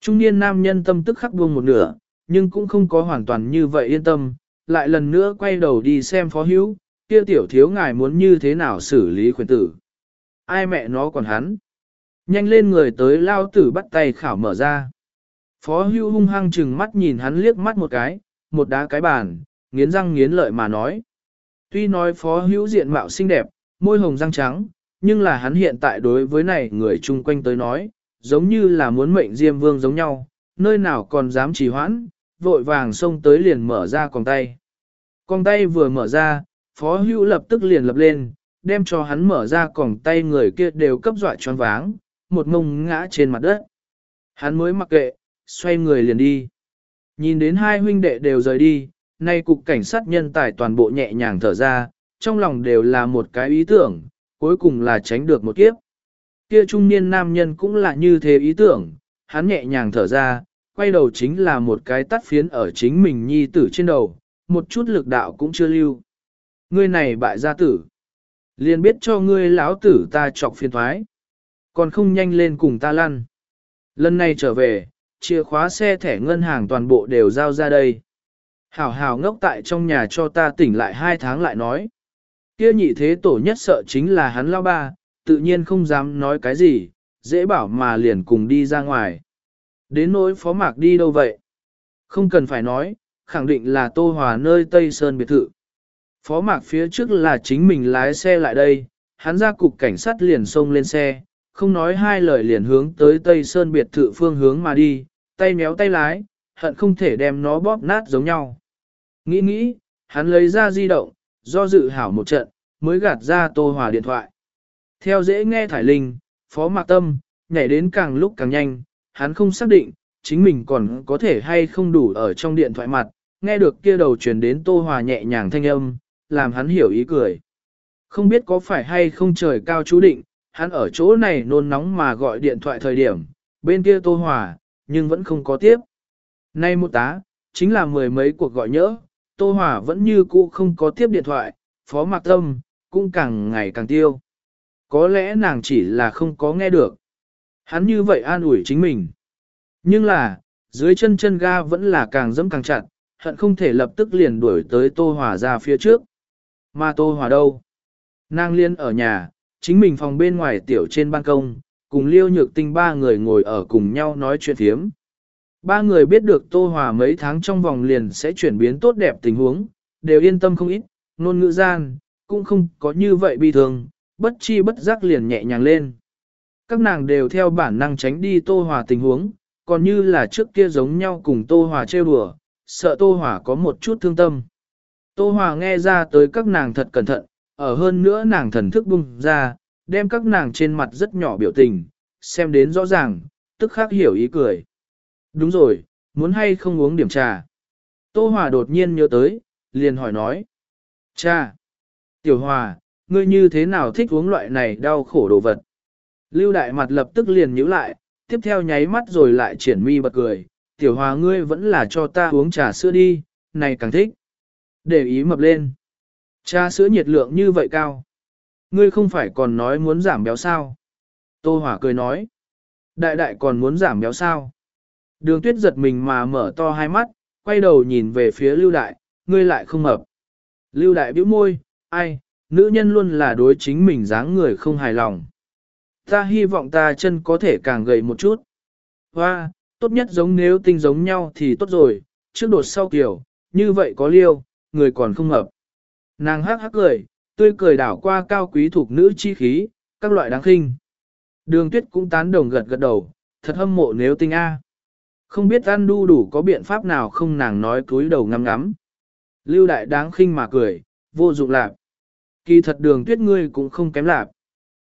Trung niên nam nhân tâm tức khắc buông một nửa, nhưng cũng không có hoàn toàn như vậy yên tâm, lại lần nữa quay đầu đi xem phó hữu, kia tiểu thiếu ngài muốn như thế nào xử lý khuyến tử. Ai mẹ nó còn hắn? Nhanh lên người tới lao tử bắt tay khảo mở ra. Phó hữu hung hăng chừng mắt nhìn hắn liếc mắt một cái, một đá cái bàn, nghiến răng nghiến lợi mà nói. Tuy nói phó hữu diện mạo xinh đẹp, môi hồng răng trắng, nhưng là hắn hiện tại đối với này người chung quanh tới nói, giống như là muốn mệnh Diêm Vương giống nhau, nơi nào còn dám trì hoãn, vội vàng xông tới liền mở ra con tay. Con tay vừa mở ra, Phó Hữu lập tức liền lập lên, đem cho hắn mở ra còng tay người kia đều cấp dọa choáng váng, một mông ngã trên mặt đất. Hắn mới mặc kệ, xoay người liền đi. Nhìn đến hai huynh đệ đều rời đi, nay cục cảnh sát nhân tài toàn bộ nhẹ nhàng thở ra, trong lòng đều là một cái ý tưởng, cuối cùng là tránh được một kiếp. Kia trung niên nam nhân cũng là như thế ý tưởng, hắn nhẹ nhàng thở ra, quay đầu chính là một cái tắt phiến ở chính mình nhi tử trên đầu, một chút lực đạo cũng chưa lưu. Ngươi này bại gia tử. Liền biết cho ngươi lão tử ta chọc phiền thoái. Còn không nhanh lên cùng ta lăn. Lần này trở về, chìa khóa xe thẻ ngân hàng toàn bộ đều giao ra đây. Hảo hảo ngốc tại trong nhà cho ta tỉnh lại hai tháng lại nói. Kia nhị thế tổ nhất sợ chính là hắn lao ba, tự nhiên không dám nói cái gì, dễ bảo mà liền cùng đi ra ngoài. Đến nỗi phó mạc đi đâu vậy? Không cần phải nói, khẳng định là Tô Hòa nơi Tây Sơn biệt thự. Phó mạc phía trước là chính mình lái xe lại đây, hắn ra cục cảnh sát liền xông lên xe, không nói hai lời liền hướng tới Tây Sơn biệt thự phương hướng mà đi, tay méo tay lái, hận không thể đem nó bóp nát giống nhau. Nghĩ nghĩ, hắn lấy ra di động, do dự hảo một trận, mới gạt ra Tô Hòa điện thoại. Theo dễ nghe thải linh, phó mạc tâm, nhảy đến càng lúc càng nhanh, hắn không xác định, chính mình còn có thể hay không đủ ở trong điện thoại mặt, nghe được kia đầu truyền đến tô hòa nhẹ nhàng thanh âm, làm hắn hiểu ý cười. Không biết có phải hay không trời cao chú định, hắn ở chỗ này nôn nóng mà gọi điện thoại thời điểm, bên kia Tô Hòa, nhưng vẫn không có tiếp. Nay một tá, chính là mười mấy cuộc gọi nhỡ, Tô Hòa vẫn như cũ không có tiếp điện thoại, Phó Mạc Tâm, cũng càng ngày càng tiêu. Có lẽ nàng chỉ là không có nghe được. Hắn như vậy an ủi chính mình. Nhưng là, dưới chân chân ga vẫn là càng dẫm càng chặt, hận không thể lập tức liền đuổi tới Tô Hòa ra phía trước. Mà Tô Hòa đâu? Nàng liên ở nhà, chính mình phòng bên ngoài tiểu trên ban công, cùng liêu nhược tinh ba người ngồi ở cùng nhau nói chuyện thiếm. Ba người biết được Tô Hòa mấy tháng trong vòng liền sẽ chuyển biến tốt đẹp tình huống, đều yên tâm không ít, nôn ngữ gian, cũng không có như vậy bi thường, bất chi bất giác liền nhẹ nhàng lên. Các nàng đều theo bản năng tránh đi Tô Hòa tình huống, còn như là trước kia giống nhau cùng Tô Hòa trêu đùa, sợ Tô Hòa có một chút thương tâm. Tô Hòa nghe ra tới các nàng thật cẩn thận, ở hơn nữa nàng thần thức bung ra, đem các nàng trên mặt rất nhỏ biểu tình, xem đến rõ ràng, tức khắc hiểu ý cười. Đúng rồi, muốn hay không uống điểm trà. Tô Hòa đột nhiên nhớ tới, liền hỏi nói. Cha! Tiểu Hòa, ngươi như thế nào thích uống loại này đau khổ đồ vật? Lưu đại mặt lập tức liền nhíu lại, tiếp theo nháy mắt rồi lại triển mi bật cười. Tiểu Hòa ngươi vẫn là cho ta uống trà sữa đi, này càng thích. Để ý mập lên. Trà sữa nhiệt lượng như vậy cao. Ngươi không phải còn nói muốn giảm béo sao? Tô Hòa cười nói. Đại đại còn muốn giảm béo sao? Đường tuyết giật mình mà mở to hai mắt, quay đầu nhìn về phía lưu đại, ngươi lại không mập. Lưu đại bĩu môi, ai, nữ nhân luôn là đối chính mình dáng người không hài lòng. Ta hy vọng ta chân có thể càng gầy một chút. Hoa, tốt nhất giống nếu tinh giống nhau thì tốt rồi, trước đột sau kiểu, như vậy có liêu, người còn không mập. Nàng hắc hắc cười, tươi cười đảo qua cao quý thuộc nữ chi khí, các loại đáng khinh. Đường tuyết cũng tán đồng gật gật đầu, thật hâm mộ nếu tinh A. Không biết ăn đu đủ có biện pháp nào không nàng nói cúi đầu ngắm ngắm. Lưu đại đáng khinh mà cười, vô dụng lạp. Kỳ thật đường tuyết ngươi cũng không kém lạp.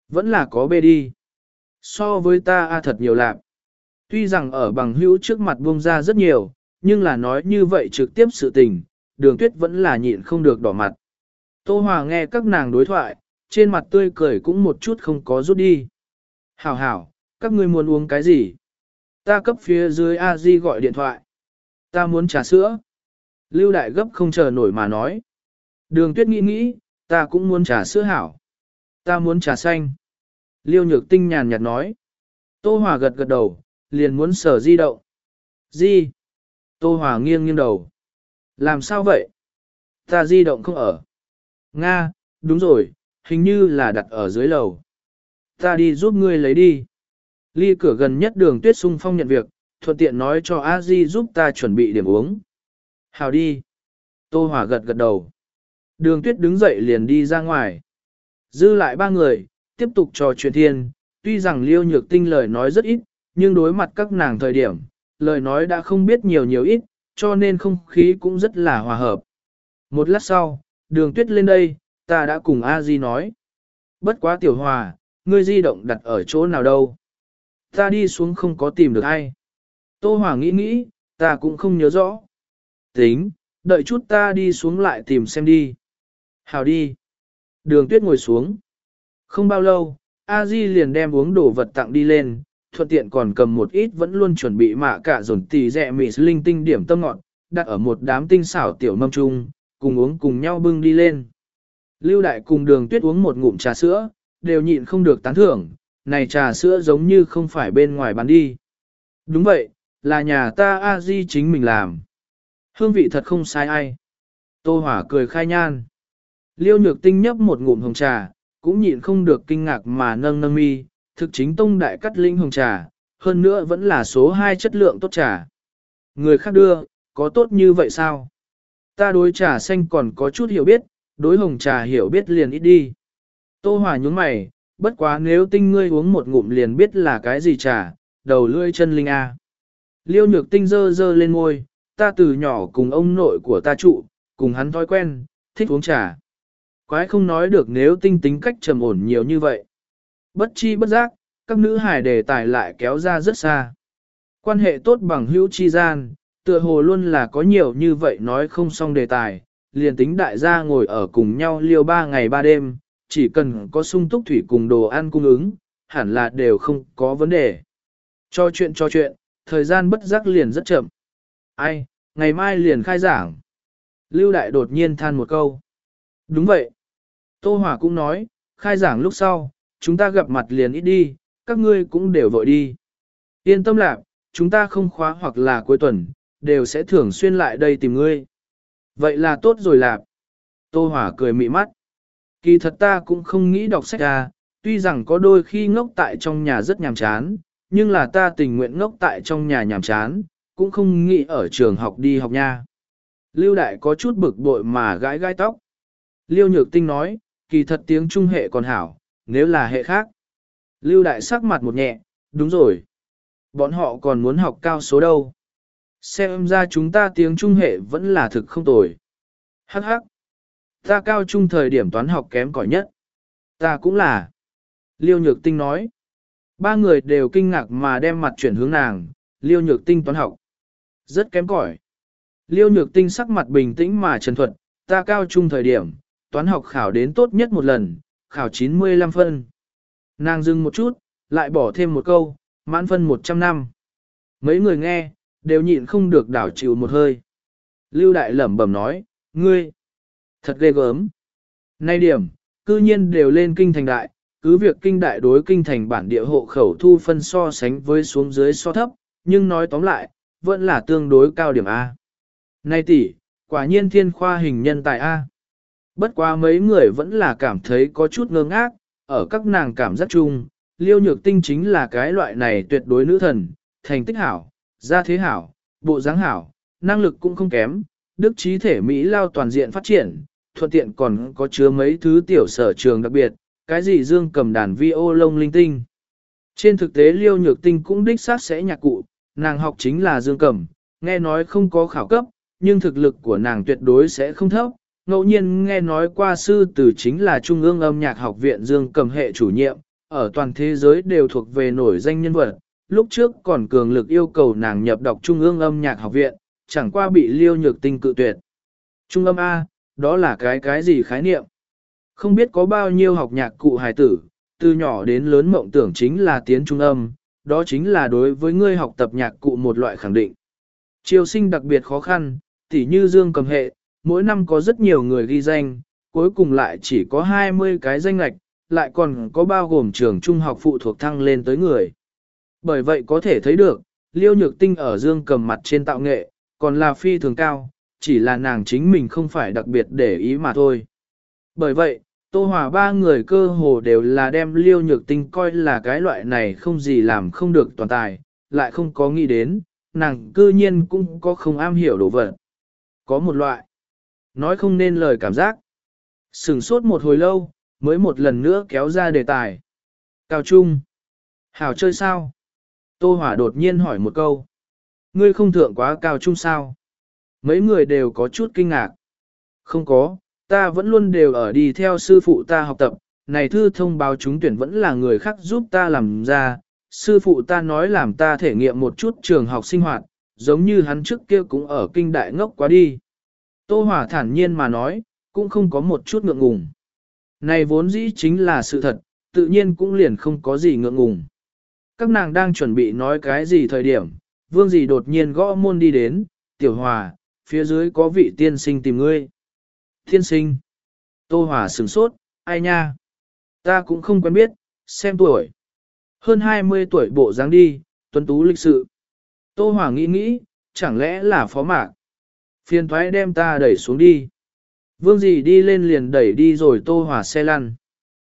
Vẫn là có bê đi. So với ta a thật nhiều lạp. Tuy rằng ở bằng hữu trước mặt buông ra rất nhiều, nhưng là nói như vậy trực tiếp sự tình, đường tuyết vẫn là nhịn không được đỏ mặt. Tô Hòa nghe các nàng đối thoại, trên mặt tươi cười cũng một chút không có rút đi. Hảo hảo, các ngươi muốn uống cái gì? Ta cấp phía dưới a di gọi điện thoại. Ta muốn trà sữa. Lưu đại gấp không chờ nổi mà nói. Đường tuyết nghĩ nghĩ, ta cũng muốn trà sữa hảo. Ta muốn trà xanh. Liêu nhược tinh nhàn nhạt nói. Tô Hòa gật gật đầu, liền muốn sở di động. Di. Tô Hòa nghiêng nghiêng đầu. Làm sao vậy? Ta di động không ở. Nga, đúng rồi, hình như là đặt ở dưới lầu. Ta đi giúp ngươi lấy đi. Ly cửa gần nhất đường tuyết sung phong nhận việc, thuận tiện nói cho a di giúp ta chuẩn bị điểm uống. Hào đi. Tô Hòa gật gật đầu. Đường tuyết đứng dậy liền đi ra ngoài. Dư lại ba người, tiếp tục trò chuyện thiên, tuy rằng liêu nhược tinh lời nói rất ít, nhưng đối mặt các nàng thời điểm, lời nói đã không biết nhiều nhiều ít, cho nên không khí cũng rất là hòa hợp. Một lát sau, đường tuyết lên đây, ta đã cùng A Di nói. Bất quá tiểu hòa, ngươi di động đặt ở chỗ nào đâu. Ta đi xuống không có tìm được ai. Tô Hòa nghĩ nghĩ, ta cũng không nhớ rõ. Tính, đợi chút ta đi xuống lại tìm xem đi. Hào đi. Đường tuyết ngồi xuống. Không bao lâu, A Di liền đem uống đồ vật tặng đi lên, thuận tiện còn cầm một ít vẫn luôn chuẩn bị mạ cả dồn tì rẹ mị linh tinh điểm tâm ngọn, đặt ở một đám tinh xảo tiểu mâm chung, cùng uống cùng nhau bưng đi lên. Lưu đại cùng đường tuyết uống một ngụm trà sữa, đều nhịn không được tán thưởng, này trà sữa giống như không phải bên ngoài bán đi. Đúng vậy, là nhà ta A Di chính mình làm. Hương vị thật không sai ai. Tô Hỏa cười khai nhan. Liêu nhược tinh nhấp một ngụm hồng trà, cũng nhịn không được kinh ngạc mà nâng nâng mi, thực chính tông đại cắt linh hồng trà, hơn nữa vẫn là số 2 chất lượng tốt trà. Người khác đưa, có tốt như vậy sao? Ta đối trà xanh còn có chút hiểu biết, đối hồng trà hiểu biết liền ít đi. Tô Hòa nhúng mày, bất quá nếu tinh ngươi uống một ngụm liền biết là cái gì trà, đầu lươi chân linh A. Liêu nhược tinh dơ dơ lên môi, ta từ nhỏ cùng ông nội của ta trụ, cùng hắn thói quen, thích uống trà. Quái không nói được nếu tinh tính cách trầm ổn nhiều như vậy. Bất chi bất giác, các nữ hải đề tài lại kéo ra rất xa. Quan hệ tốt bằng hữu chi gian, tựa hồ luôn là có nhiều như vậy nói không xong đề tài, liền tính đại gia ngồi ở cùng nhau liêu ba ngày ba đêm, chỉ cần có sung túc thủy cùng đồ ăn cung ứng, hẳn là đều không có vấn đề. Cho chuyện cho chuyện, thời gian bất giác liền rất chậm. Ai, ngày mai liền khai giảng. Lưu Đại đột nhiên than một câu. Đúng vậy. Tô Hòa cũng nói, khai giảng lúc sau, chúng ta gặp mặt liền ít đi, các ngươi cũng đều vội đi. Yên tâm lạc, chúng ta không khóa hoặc là cuối tuần, đều sẽ thường xuyên lại đây tìm ngươi. Vậy là tốt rồi lạc. Tô Hòa cười mị mắt. Kỳ thật ta cũng không nghĩ đọc sách ra, tuy rằng có đôi khi ngốc tại trong nhà rất nhàm chán, nhưng là ta tình nguyện ngốc tại trong nhà nhàm chán, cũng không nghĩ ở trường học đi học nha. Lưu Đại có chút bực bội mà gãi gai tóc. Liêu Nhược Tinh nói, kỳ thật tiếng Trung hệ còn hảo, nếu là hệ khác. Lưu Đại sắc mặt một nhẹ, đúng rồi. Bọn họ còn muốn học cao số đâu. Xem ra chúng ta tiếng Trung hệ vẫn là thực không tồi. Hắc hắc. Ta cao trung thời điểm toán học kém cỏi nhất. Ta cũng là. Liêu Nhược Tinh nói. Ba người đều kinh ngạc mà đem mặt chuyển hướng nàng, Liêu Nhược Tinh toán học. Rất kém cỏi. Liêu Nhược Tinh sắc mặt bình tĩnh mà trần thuật, ta cao trung thời điểm, toán học khảo đến tốt nhất một lần, khảo 95 phân. Nàng dừng một chút, lại bỏ thêm một câu, mãn phân 100 năm. Mấy người nghe, đều nhịn không được đảo chịu một hơi. Lưu Đại lẩm bẩm nói, ngươi, thật ghê gớm. Nay điểm, cư nhiên đều lên kinh thành đại, cứ việc kinh đại đối kinh thành bản địa hộ khẩu thu phân so sánh với xuống dưới so thấp, nhưng nói tóm lại, vẫn là tương đối cao điểm A. Nay tỷ, quả nhiên thiên khoa hình nhân tài A. Bất quá mấy người vẫn là cảm thấy có chút ngơ ngác, ở các nàng cảm giác chung, liêu nhược tinh chính là cái loại này tuyệt đối nữ thần, thành tích hảo, gia thế hảo, bộ dáng hảo, năng lực cũng không kém, đức trí thể Mỹ lao toàn diện phát triển, thuận tiện còn có chứa mấy thứ tiểu sở trường đặc biệt, cái gì dương cầm đàn vi ô lông linh tinh. Trên thực tế liêu nhược tinh cũng đích xác sẽ nhạc cụ, nàng học chính là dương cầm, nghe nói không có khảo cấp, nhưng thực lực của nàng tuyệt đối sẽ không thấp. Ngẫu nhiên nghe nói qua sư tử chính là Trung ương âm nhạc học viện dương cầm hệ chủ nhiệm, ở toàn thế giới đều thuộc về nổi danh nhân vật. Lúc trước còn cường lực yêu cầu nàng nhập đọc Trung ương âm nhạc học viện, chẳng qua bị liêu nhược tinh cự tuyệt. Trung âm A, đó là cái cái gì khái niệm? Không biết có bao nhiêu học nhạc cụ hài tử, từ nhỏ đến lớn mộng tưởng chính là tiến trung âm, đó chính là đối với ngươi học tập nhạc cụ một loại khẳng định. Triều sinh đặc biệt khó khăn, tỉ như dương cầm hệ, mỗi năm có rất nhiều người ghi danh, cuối cùng lại chỉ có 20 cái danh lạch, lại còn có bao gồm trường trung học phụ thuộc thăng lên tới người. Bởi vậy có thể thấy được, liêu nhược tinh ở dương cầm mặt trên tạo nghệ, còn là phi thường cao, chỉ là nàng chính mình không phải đặc biệt để ý mà thôi. Bởi vậy, Tô Hòa ba người cơ hồ đều là đem liêu nhược tinh coi là cái loại này không gì làm không được toàn tài, lại không có nghĩ đến, nàng cư nhiên cũng có không am hiểu đồ vật. Có một loại, nói không nên lời cảm giác. Sừng sốt một hồi lâu, mới một lần nữa kéo ra đề tài. Cao Trung, hảo chơi sao? Tô Hỏa đột nhiên hỏi một câu. Ngươi không thượng quá cao trung sao? Mấy người đều có chút kinh ngạc. Không có, ta vẫn luôn đều ở đi theo sư phụ ta học tập, này thư thông báo trúng tuyển vẫn là người khác giúp ta làm ra, sư phụ ta nói làm ta thể nghiệm một chút trường học sinh hoạt, giống như hắn trước kia cũng ở kinh đại ngốc quá đi. Tô Hòa thản nhiên mà nói, cũng không có một chút ngượng ngùng. Này vốn dĩ chính là sự thật, tự nhiên cũng liền không có gì ngượng ngùng. Các nàng đang chuẩn bị nói cái gì thời điểm, vương gì đột nhiên gõ môn đi đến, tiểu hòa, phía dưới có vị tiên sinh tìm ngươi. Tiên sinh. Tô Hòa sửng sốt, ai nha? Ta cũng không quen biết, xem tuổi. Hơn 20 tuổi bộ dáng đi, tuấn tú lịch sự. Tô Hòa nghĩ nghĩ, chẳng lẽ là phó mạc? Phiền thoái đem ta đẩy xuống đi. Vương gì đi lên liền đẩy đi rồi Tô Hòa xe lăn.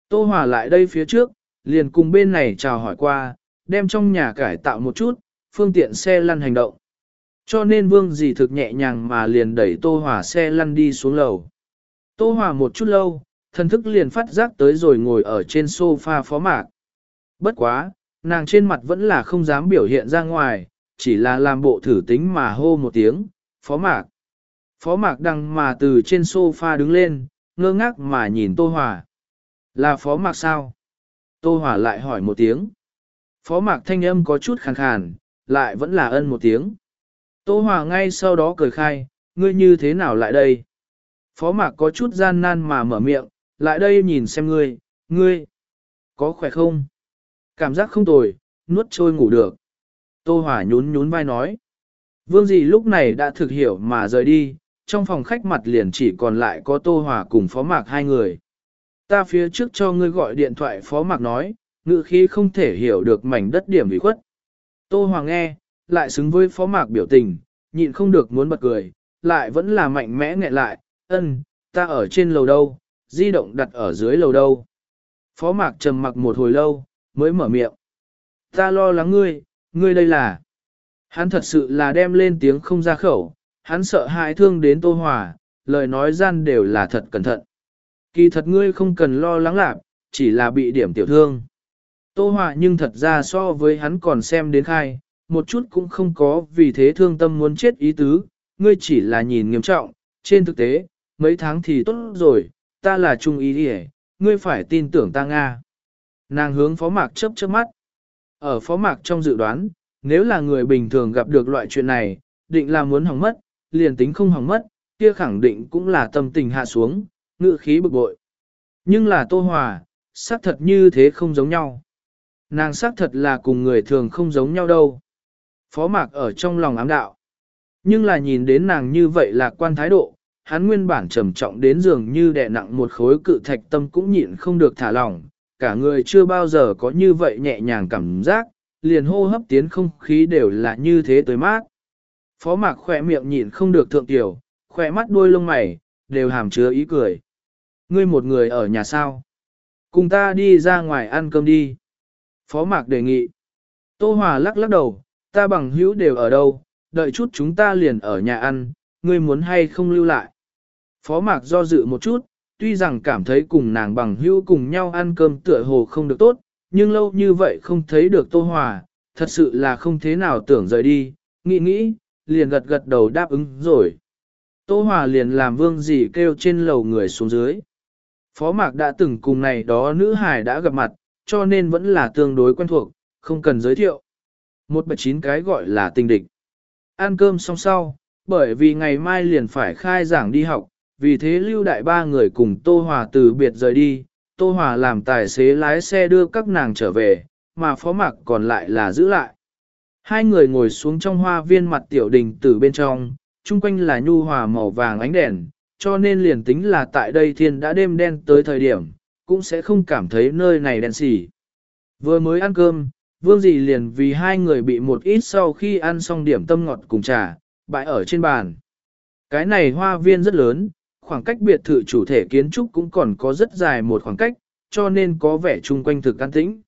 Tô Hòa lại đây phía trước, liền cùng bên này chào hỏi qua, đem trong nhà cải tạo một chút, phương tiện xe lăn hành động. Cho nên vương dì thực nhẹ nhàng mà liền đẩy Tô hỏa xe lăn đi xuống lầu. Tô hỏa một chút lâu, thần thức liền phát giác tới rồi ngồi ở trên sofa phó mạc. Bất quá, nàng trên mặt vẫn là không dám biểu hiện ra ngoài, chỉ là làm bộ thử tính mà hô một tiếng, phó mạc. Phó mạc đằng mà từ trên sofa đứng lên, ngơ ngác mà nhìn Tô hỏa. Là phó mạc sao? Tô hỏa lại hỏi một tiếng. Phó mạc thanh âm có chút khàn khàn, lại vẫn là ân một tiếng. Tô Hòa ngay sau đó cười khai, ngươi như thế nào lại đây? Phó mạc có chút gian nan mà mở miệng, lại đây nhìn xem ngươi, ngươi, có khỏe không? Cảm giác không tồi, nuốt trôi ngủ được. Tô Hòa nhún nhún vai nói. Vương gì lúc này đã thực hiểu mà rời đi, trong phòng khách mặt liền chỉ còn lại có Tô Hòa cùng Phó Mạc hai người. Ta phía trước cho ngươi gọi điện thoại Phó Mạc nói, ngự khí không thể hiểu được mảnh đất điểm bị khuất. Tô Hòa nghe, lại xứng với Phó Mạc biểu tình, nhịn không được muốn bật cười, lại vẫn là mạnh mẽ nghẹn lại, ân, ta ở trên lầu đâu, di động đặt ở dưới lầu đâu. Phó Mạc trầm mặc một hồi lâu, mới mở miệng. Ta lo lắng ngươi, ngươi đây là. Hắn thật sự là đem lên tiếng không ra khẩu, hắn sợ hại thương đến Tô Hòa, lời nói gian đều là thật cẩn thận. Kỳ thật ngươi không cần lo lắng lạc, chỉ là bị điểm tiểu thương. Tô Hòa nhưng thật ra so với hắn còn xem đến khai, một chút cũng không có vì thế thương tâm muốn chết ý tứ, ngươi chỉ là nhìn nghiêm trọng, trên thực tế, mấy tháng thì tốt rồi, ta là trung ý đi ngươi phải tin tưởng ta Nga. Nàng hướng phó mạc chớp chớp mắt. Ở phó mạc trong dự đoán, nếu là người bình thường gặp được loại chuyện này, định là muốn hỏng mất, liền tính không hỏng mất, kia khẳng định cũng là tâm tình hạ xuống, ngự khí bực bội. Nhưng là Tô Hòa, xác thật như thế không giống nhau. Nàng xác thật là cùng người thường không giống nhau đâu. Phó mạc ở trong lòng ám đạo. Nhưng là nhìn đến nàng như vậy là quan thái độ, hắn nguyên bản trầm trọng đến dường như đè nặng một khối cự thạch tâm cũng nhịn không được thả lỏng, cả người chưa bao giờ có như vậy nhẹ nhàng cảm giác, liền hô hấp tiến không khí đều là như thế tới mát. Phó mạc khỏe miệng nhịn không được thượng tiểu, khỏe mắt đuôi lông mày, đều hàm chứa ý cười. Ngươi một người ở nhà sao? Cùng ta đi ra ngoài ăn cơm đi. Phó mạc đề nghị. Tô Hòa lắc lắc đầu, ta bằng hữu đều ở đâu, đợi chút chúng ta liền ở nhà ăn, ngươi muốn hay không lưu lại. Phó mạc do dự một chút, tuy rằng cảm thấy cùng nàng bằng hữu cùng nhau ăn cơm tựa hồ không được tốt, nhưng lâu như vậy không thấy được Tô Hòa, thật sự là không thế nào tưởng rời đi, nghĩ nghĩ, liền gật gật đầu đáp ứng rồi. Tô Hòa liền làm vương gì kêu trên lầu người xuống dưới. Phó Mạc đã từng cùng này đó nữ hải đã gặp mặt, cho nên vẫn là tương đối quen thuộc, không cần giới thiệu. Một bảy chín cái gọi là tình địch. Ăn cơm xong sau, bởi vì ngày mai liền phải khai giảng đi học, vì thế lưu đại ba người cùng Tô Hòa từ biệt rời đi, Tô Hòa làm tài xế lái xe đưa các nàng trở về, mà phó mặc còn lại là giữ lại. Hai người ngồi xuống trong hoa viên mặt tiểu đình từ bên trong, chung quanh là nhu hòa màu vàng ánh đèn, cho nên liền tính là tại đây thiên đã đêm đen tới thời điểm, cũng sẽ không cảm thấy nơi này đen xỉ. Vừa mới ăn cơm, vương dì liền vì hai người bị một ít sau khi ăn xong điểm tâm ngọt cùng trà, bãi ở trên bàn. Cái này hoa viên rất lớn, khoảng cách biệt thự chủ thể kiến trúc cũng còn có rất dài một khoảng cách, cho nên có vẻ chung quanh thực an tĩnh.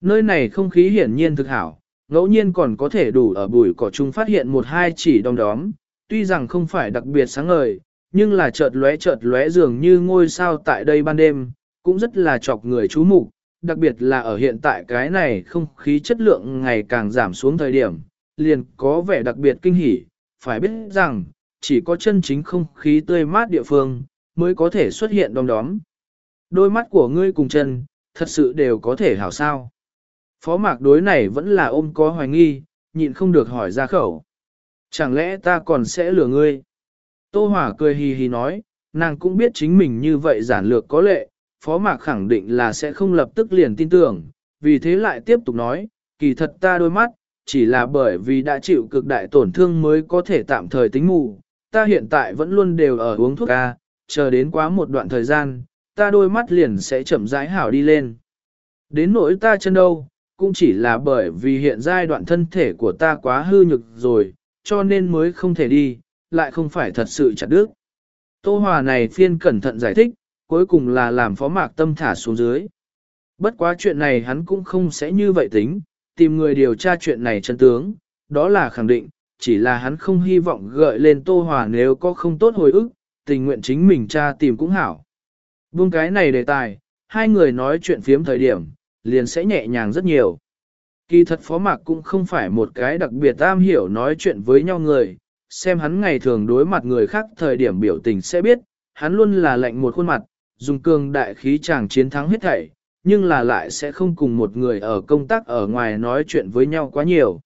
Nơi này không khí hiển nhiên thực hảo, ngẫu nhiên còn có thể đủ ở bụi cỏ chung phát hiện một hai chỉ đom đóm, tuy rằng không phải đặc biệt sáng ngời, nhưng là chợt lóe chợt lóe dường như ngôi sao tại đây ban đêm, cũng rất là chọc người chú mục, đặc biệt là ở hiện tại cái này không khí chất lượng ngày càng giảm xuống thời điểm, liền có vẻ đặc biệt kinh hỉ, phải biết rằng, chỉ có chân chính không khí tươi mát địa phương, mới có thể xuất hiện đom đóm. Đôi mắt của ngươi cùng chân, thật sự đều có thể hảo sao. Phó mạc đối này vẫn là ôm có hoài nghi, nhịn không được hỏi ra khẩu. Chẳng lẽ ta còn sẽ lừa ngươi? Tô Hỏa cười hì hì nói, nàng cũng biết chính mình như vậy giản lược có lệ, phó mạc khẳng định là sẽ không lập tức liền tin tưởng, vì thế lại tiếp tục nói, kỳ thật ta đôi mắt, chỉ là bởi vì đã chịu cực đại tổn thương mới có thể tạm thời tính mù, ta hiện tại vẫn luôn đều ở uống thuốc ca, chờ đến quá một đoạn thời gian, ta đôi mắt liền sẽ chậm rãi hảo đi lên. Đến nỗi ta chân đâu, cũng chỉ là bởi vì hiện giai đoạn thân thể của ta quá hư nhược rồi, cho nên mới không thể đi, lại không phải thật sự chặt đứt. Tô Hòa này phiên cẩn thận giải thích, cuối cùng là làm phó mạc tâm thả xuống dưới. Bất quá chuyện này hắn cũng không sẽ như vậy tính, tìm người điều tra chuyện này chân tướng, đó là khẳng định, chỉ là hắn không hy vọng gợi lên Tô Hòa nếu có không tốt hồi ức, tình nguyện chính mình tra tìm cũng hảo. Buông cái này đề tài, hai người nói chuyện phiếm thời điểm, liền sẽ nhẹ nhàng rất nhiều. Kỳ thật phó mạc cũng không phải một cái đặc biệt am hiểu nói chuyện với nhau người, xem hắn ngày thường đối mặt người khác thời điểm biểu tình sẽ biết, hắn luôn là lạnh một khuôn mặt, dùng cường đại khí chàng chiến thắng hết thảy, nhưng là lại sẽ không cùng một người ở công tác ở ngoài nói chuyện với nhau quá nhiều.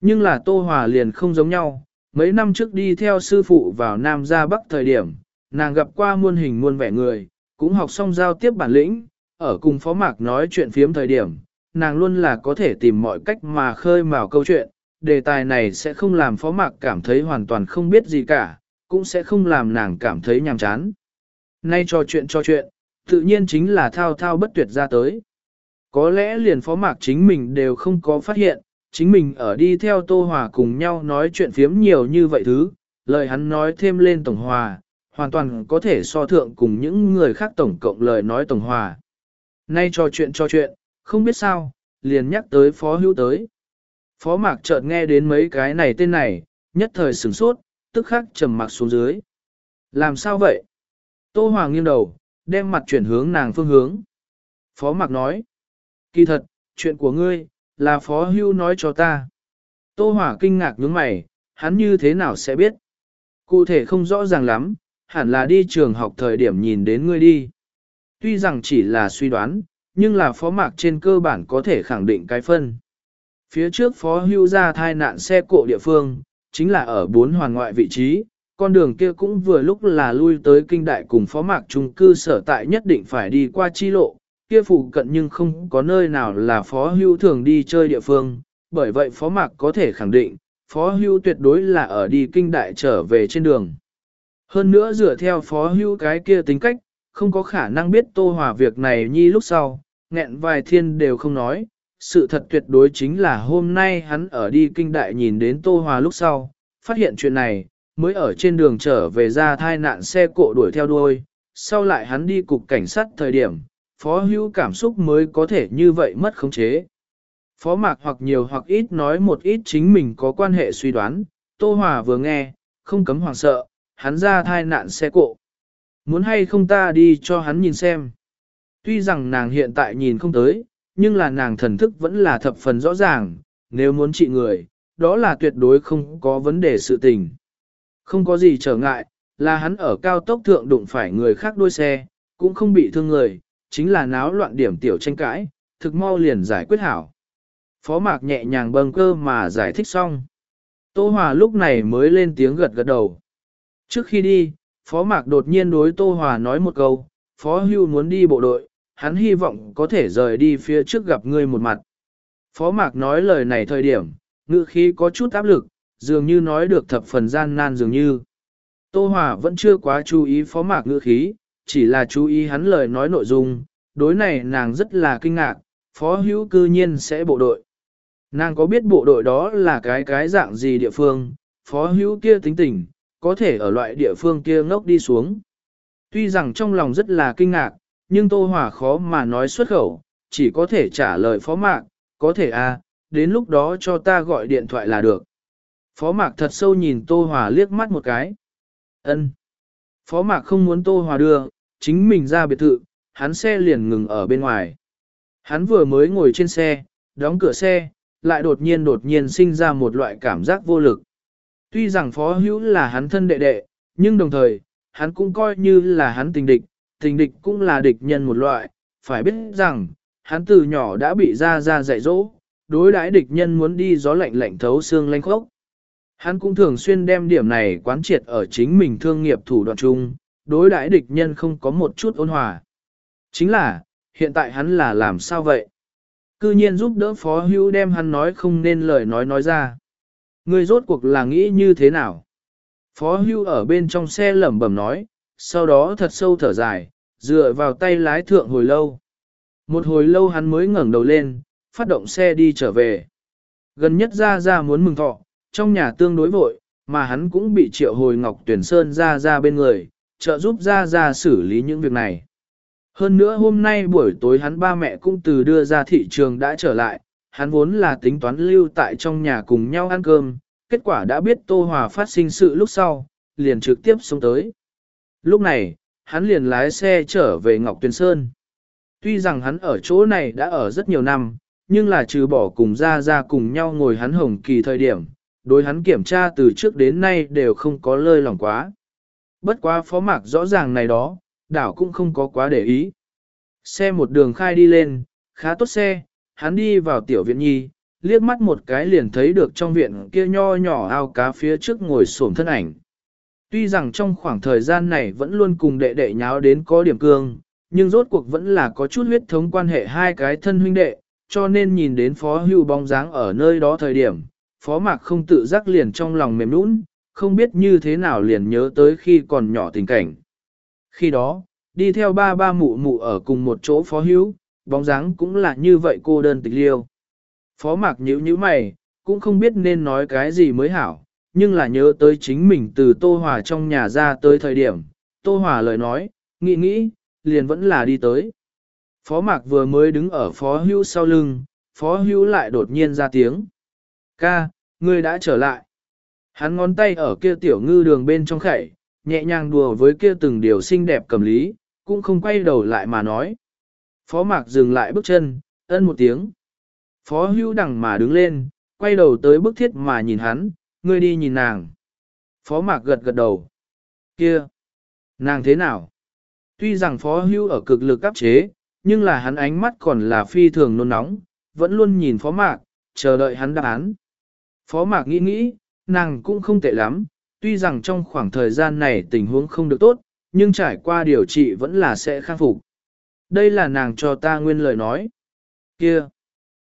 Nhưng là Tô Hòa liền không giống nhau, mấy năm trước đi theo sư phụ vào Nam ra Bắc thời điểm, nàng gặp qua muôn hình muôn vẻ người, cũng học xong giao tiếp bản lĩnh, ở cùng phó mạc nói chuyện phiếm thời điểm, nàng luôn là có thể tìm mọi cách mà khơi mào câu chuyện, đề tài này sẽ không làm phó mạc cảm thấy hoàn toàn không biết gì cả, cũng sẽ không làm nàng cảm thấy nhàm chán. Nay trò chuyện trò chuyện, tự nhiên chính là thao thao bất tuyệt ra tới. Có lẽ liền phó mạc chính mình đều không có phát hiện, chính mình ở đi theo Tô Hòa cùng nhau nói chuyện phiếm nhiều như vậy thứ, lời hắn nói thêm lên Tổng Hòa, hoàn toàn có thể so thượng cùng những người khác tổng cộng lời nói Tổng Hòa. Nay trò chuyện trò chuyện, không biết sao, liền nhắc tới Phó Hữu tới. Phó Mạc chợt nghe đến mấy cái này tên này, nhất thời sửng sốt, tức khắc trầm mặc xuống dưới. Làm sao vậy? Tô Hoàng nghiêng đầu, đem mặt chuyển hướng nàng phương hướng. Phó Mạc nói, kỳ thật, chuyện của ngươi, là Phó Hưu nói cho ta. Tô Hòa kinh ngạc nhướng mày, hắn như thế nào sẽ biết? Cụ thể không rõ ràng lắm, hẳn là đi trường học thời điểm nhìn đến ngươi đi. Tuy rằng chỉ là suy đoán, nhưng là phó mạc trên cơ bản có thể khẳng định cái phân. Phía trước phó hưu ra thai nạn xe cộ địa phương, chính là ở bốn hoàn ngoại vị trí, con đường kia cũng vừa lúc là lui tới kinh đại cùng phó mạc trung cư sở tại nhất định phải đi qua chi lộ, kia phụ cận nhưng không có nơi nào là phó hưu thường đi chơi địa phương, bởi vậy phó mạc có thể khẳng định, phó hưu tuyệt đối là ở đi kinh đại trở về trên đường. Hơn nữa dựa theo phó hưu cái kia tính cách, không có khả năng biết tô hòa việc này nhi lúc sau, nghẹn vài thiên đều không nói. Sự thật tuyệt đối chính là hôm nay hắn ở đi kinh đại nhìn đến Tô Hòa lúc sau, phát hiện chuyện này, mới ở trên đường trở về ra thai nạn xe cộ đuổi theo đuôi, sau lại hắn đi cục cảnh sát thời điểm, phó hữu cảm xúc mới có thể như vậy mất khống chế. Phó mạc hoặc nhiều hoặc ít nói một ít chính mình có quan hệ suy đoán, Tô Hòa vừa nghe, không cấm hoàng sợ, hắn ra thai nạn xe cộ. Muốn hay không ta đi cho hắn nhìn xem. Tuy rằng nàng hiện tại nhìn không tới, nhưng là nàng thần thức vẫn là thập phần rõ ràng, nếu muốn trị người, đó là tuyệt đối không có vấn đề sự tình. Không có gì trở ngại, là hắn ở cao tốc thượng đụng phải người khác đuôi xe, cũng không bị thương người, chính là náo loạn điểm tiểu tranh cãi, thực mau liền giải quyết hảo. Phó mạc nhẹ nhàng bâng cơ mà giải thích xong. Tô Hòa lúc này mới lên tiếng gật gật đầu. Trước khi đi, Phó Mạc đột nhiên đối Tô Hòa nói một câu, Phó Hưu muốn đi bộ đội, hắn hy vọng có thể rời đi phía trước gặp ngươi một mặt. Phó Mạc nói lời này thời điểm, ngữ khí có chút áp lực, dường như nói được thập phần gian nan dường như. Tô Hòa vẫn chưa quá chú ý Phó Mạc ngữ khí, chỉ là chú ý hắn lời nói nội dung, đối này nàng rất là kinh ngạc, Phó Hữu cư nhiên sẽ bộ đội. Nàng có biết bộ đội đó là cái cái dạng gì địa phương, Phó Hữu kia tính tình, có thể ở loại địa phương kia ngốc đi xuống. Tuy rằng trong lòng rất là kinh ngạc, nhưng Tô Hòa khó mà nói xuất khẩu, chỉ có thể trả lời Phó Mạc, có thể à, đến lúc đó cho ta gọi điện thoại là được. Phó Mạc thật sâu nhìn Tô Hòa liếc mắt một cái. ân Phó Mạc không muốn Tô Hòa đưa, chính mình ra biệt thự, hắn xe liền ngừng ở bên ngoài. Hắn vừa mới ngồi trên xe, đóng cửa xe, lại đột nhiên đột nhiên sinh ra một loại cảm giác vô lực. Tuy rằng phó hữu là hắn thân đệ đệ, nhưng đồng thời, hắn cũng coi như là hắn tình địch, tình địch cũng là địch nhân một loại, phải biết rằng, hắn từ nhỏ đã bị ra ra dạy dỗ, đối đãi địch nhân muốn đi gió lạnh lạnh thấu xương lanh khốc. Hắn cũng thường xuyên đem điểm này quán triệt ở chính mình thương nghiệp thủ đoạn chung, đối đãi địch nhân không có một chút ôn hòa. Chính là, hiện tại hắn là làm sao vậy? Cư nhiên giúp đỡ phó hữu đem hắn nói không nên lời nói nói ra. Ngươi rốt cuộc là nghĩ như thế nào? Phó hưu ở bên trong xe lẩm bẩm nói, sau đó thật sâu thở dài, dựa vào tay lái thượng hồi lâu. Một hồi lâu hắn mới ngẩng đầu lên, phát động xe đi trở về. Gần nhất ra ra muốn mừng thọ, trong nhà tương đối vội, mà hắn cũng bị triệu hồi Ngọc Tuyển Sơn ra ra bên người, trợ giúp ra ra xử lý những việc này. Hơn nữa hôm nay buổi tối hắn ba mẹ cũng từ đưa ra thị trường đã trở lại, hắn vốn là tính toán lưu tại trong nhà cùng nhau ăn cơm, kết quả đã biết Tô Hòa phát sinh sự lúc sau, liền trực tiếp xuống tới. Lúc này, hắn liền lái xe trở về Ngọc Tuyền Sơn. Tuy rằng hắn ở chỗ này đã ở rất nhiều năm, nhưng là trừ bỏ cùng ra ra cùng nhau ngồi hắn hồng kỳ thời điểm, đối hắn kiểm tra từ trước đến nay đều không có lơi lòng quá. Bất quá phó mạc rõ ràng này đó, đảo cũng không có quá để ý. Xe một đường khai đi lên, khá tốt xe, hắn đi vào tiểu viện nhi, liếc mắt một cái liền thấy được trong viện kia nho nhỏ ao cá phía trước ngồi xổm thân ảnh. Tuy rằng trong khoảng thời gian này vẫn luôn cùng đệ đệ nháo đến có điểm cương, nhưng rốt cuộc vẫn là có chút huyết thống quan hệ hai cái thân huynh đệ, cho nên nhìn đến phó hưu bóng dáng ở nơi đó thời điểm, phó mạc không tự giác liền trong lòng mềm nũng, không biết như thế nào liền nhớ tới khi còn nhỏ tình cảnh. Khi đó, đi theo ba ba mụ mụ ở cùng một chỗ phó hữu, bóng dáng cũng là như vậy cô đơn tịch liêu. Phó mạc nhíu nhíu mày, cũng không biết nên nói cái gì mới hảo, nhưng là nhớ tới chính mình từ Tô Hòa trong nhà ra tới thời điểm, Tô Hòa lời nói, nghĩ nghĩ, liền vẫn là đi tới. Phó mạc vừa mới đứng ở phó hữu sau lưng, phó hữu lại đột nhiên ra tiếng. Ca, ngươi đã trở lại. Hắn ngón tay ở kia tiểu ngư đường bên trong khẩy, nhẹ nhàng đùa với kia từng điều xinh đẹp cầm lý, cũng không quay đầu lại mà nói. Phó mạc dừng lại bước chân, ân một tiếng. Phó hưu đằng mà đứng lên, quay đầu tới bức thiết mà nhìn hắn, ngươi đi nhìn nàng. Phó mạc gật gật đầu. Kia! Nàng thế nào? Tuy rằng phó hưu ở cực lực áp chế, nhưng là hắn ánh mắt còn là phi thường nôn nóng, vẫn luôn nhìn phó mạc, chờ đợi hắn đáp án. Phó mạc nghĩ nghĩ, nàng cũng không tệ lắm, tuy rằng trong khoảng thời gian này tình huống không được tốt, nhưng trải qua điều trị vẫn là sẽ khắc phục. Đây là nàng cho ta nguyên lời nói. Kia!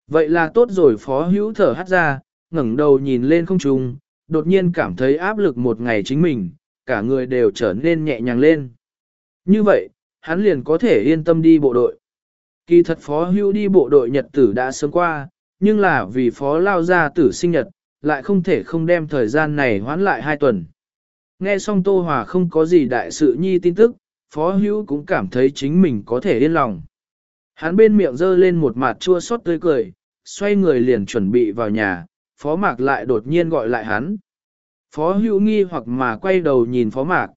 Vậy là tốt rồi phó hữu thở hắt ra, ngẩng đầu nhìn lên không trung, đột nhiên cảm thấy áp lực một ngày chính mình, cả người đều trở nên nhẹ nhàng lên. Như vậy, hắn liền có thể yên tâm đi bộ đội. Kỳ thật phó hữu đi bộ đội nhật tử đã sớm qua, nhưng là vì phó lao ra tử sinh nhật, lại không thể không đem thời gian này hoãn lại hai tuần. Nghe xong Tô Hòa không có gì đại sự nhi tin tức, Phó Hữu cũng cảm thấy chính mình có thể yên lòng. Hắn bên miệng giơ lên một mặt chua xót tươi cười, xoay người liền chuẩn bị vào nhà, Phó Mạc lại đột nhiên gọi lại hắn. Phó Hữu nghi hoặc mà quay đầu nhìn Phó Mạc.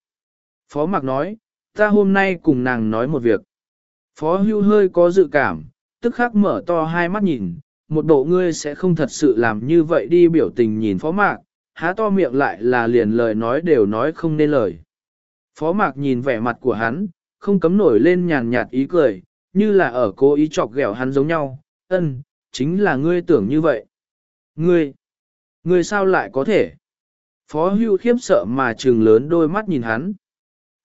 Phó Mạc nói, ta hôm nay cùng nàng nói một việc. Phó Hữu hơi có dự cảm, tức khắc mở to hai mắt nhìn, một bộ ngươi sẽ không thật sự làm như vậy đi biểu tình nhìn phó mạc, há to miệng lại là liền lời nói đều nói không nên lời. Phó mạc nhìn vẻ mặt của hắn, không cấm nổi lên nhàn nhạt ý cười, như là ở cố ý chọc ghẹo hắn giống nhau, ân, chính là ngươi tưởng như vậy. Ngươi, ngươi sao lại có thể? Phó hưu khiếp sợ mà trừng lớn đôi mắt nhìn hắn.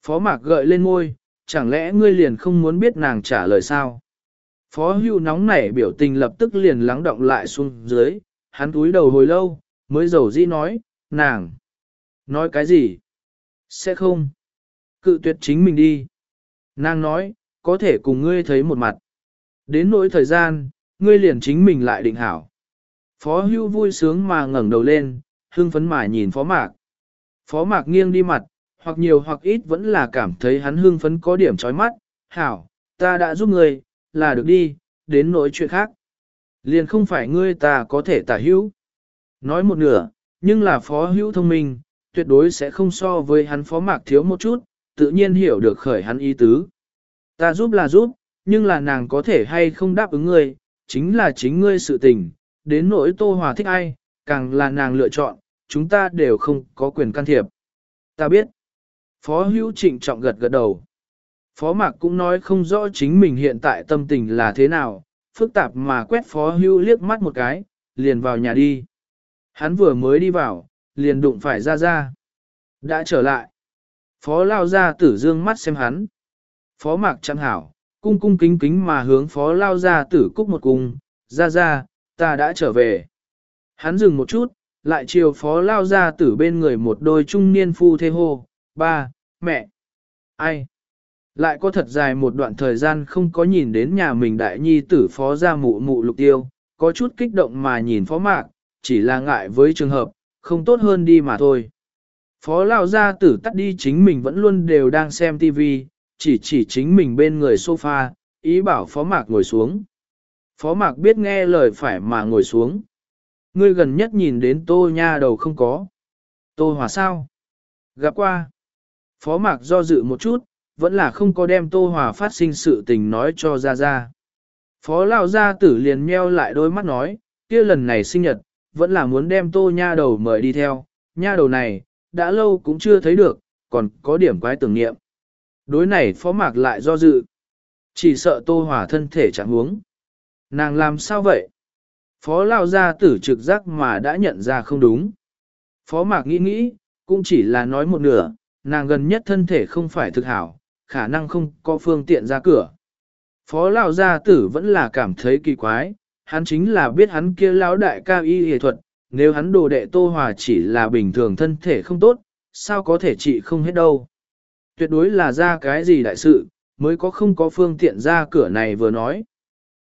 Phó mạc gợi lên môi, chẳng lẽ ngươi liền không muốn biết nàng trả lời sao? Phó hưu nóng nảy biểu tình lập tức liền lắng động lại xuống dưới, hắn túi đầu hồi lâu, mới dầu dĩ nói, nàng. Nói cái gì? Sẽ không. Cự tuyệt chính mình đi. Nàng nói, có thể cùng ngươi thấy một mặt. Đến nỗi thời gian, ngươi liền chính mình lại định hảo. Phó hưu vui sướng mà ngẩng đầu lên, hưng phấn mà nhìn phó mạc. Phó mạc nghiêng đi mặt, hoặc nhiều hoặc ít vẫn là cảm thấy hắn hưng phấn có điểm chói mắt. Hảo, ta đã giúp ngươi, là được đi, đến nỗi chuyện khác. Liền không phải ngươi ta có thể tả hữu. Nói một nửa, nhưng là phó hữu thông minh, tuyệt đối sẽ không so với hắn phó mạc thiếu một chút, tự nhiên hiểu được khởi hắn ý tứ. Ta giúp là giúp, nhưng là nàng có thể hay không đáp ứng ngươi, chính là chính ngươi sự tình, đến nỗi tô hòa thích ai, càng là nàng lựa chọn, chúng ta đều không có quyền can thiệp. Ta biết. Phó hữu trịnh trọng gật gật đầu. Phó Mạc cũng nói không rõ chính mình hiện tại tâm tình là thế nào, phức tạp mà quét Phó Hưu liếc mắt một cái, liền vào nhà đi. Hắn vừa mới đi vào, liền đụng phải ra ra. Đã trở lại. Phó Lao Gia tử dương mắt xem hắn. Phó Mạc chẳng hảo, cung cung kính kính mà hướng Phó Lao Gia tử cúc một cung, ra ra, ta đã trở về. Hắn dừng một chút, lại chiều Phó Lao Gia tử bên người một đôi trung niên phu thê hô, ba, mẹ. Ai? Lại có thật dài một đoạn thời gian không có nhìn đến nhà mình đại nhi tử phó gia mụ mụ lục tiêu, có chút kích động mà nhìn phó mạc, chỉ là ngại với trường hợp, không tốt hơn đi mà thôi. Phó lão gia tử tắt đi chính mình vẫn luôn đều đang xem TV, chỉ chỉ chính mình bên người sofa, ý bảo phó mạc ngồi xuống. Phó mạc biết nghe lời phải mà ngồi xuống. Ngươi gần nhất nhìn đến tô nha đầu không có. Tô hòa sao? Gặp qua. Phó mạc do dự một chút, vẫn là không có đem Tô Hòa phát sinh sự tình nói cho ra ra. Phó Lão gia tử liền meo lại đôi mắt nói, kia lần này sinh nhật, vẫn là muốn đem Tô Nha đầu mời đi theo, nha đầu này, đã lâu cũng chưa thấy được, còn có điểm quái tưởng niệm. Đối này phó mạc lại do dự, chỉ sợ Tô Hòa thân thể chẳng huống. Nàng làm sao vậy? Phó Lão gia tử trực giác mà đã nhận ra không đúng. Phó mạc nghĩ nghĩ, cũng chỉ là nói một nửa, nàng gần nhất thân thể không phải thực hảo, khả năng không có phương tiện ra cửa. Phó lão gia tử vẫn là cảm thấy kỳ quái, hắn chính là biết hắn kia lão đại ca y y thuật, nếu hắn đồ đệ Tô Hòa chỉ là bình thường thân thể không tốt, sao có thể trị không hết đâu. Tuyệt đối là ra cái gì đại sự, mới có không có phương tiện ra cửa này vừa nói.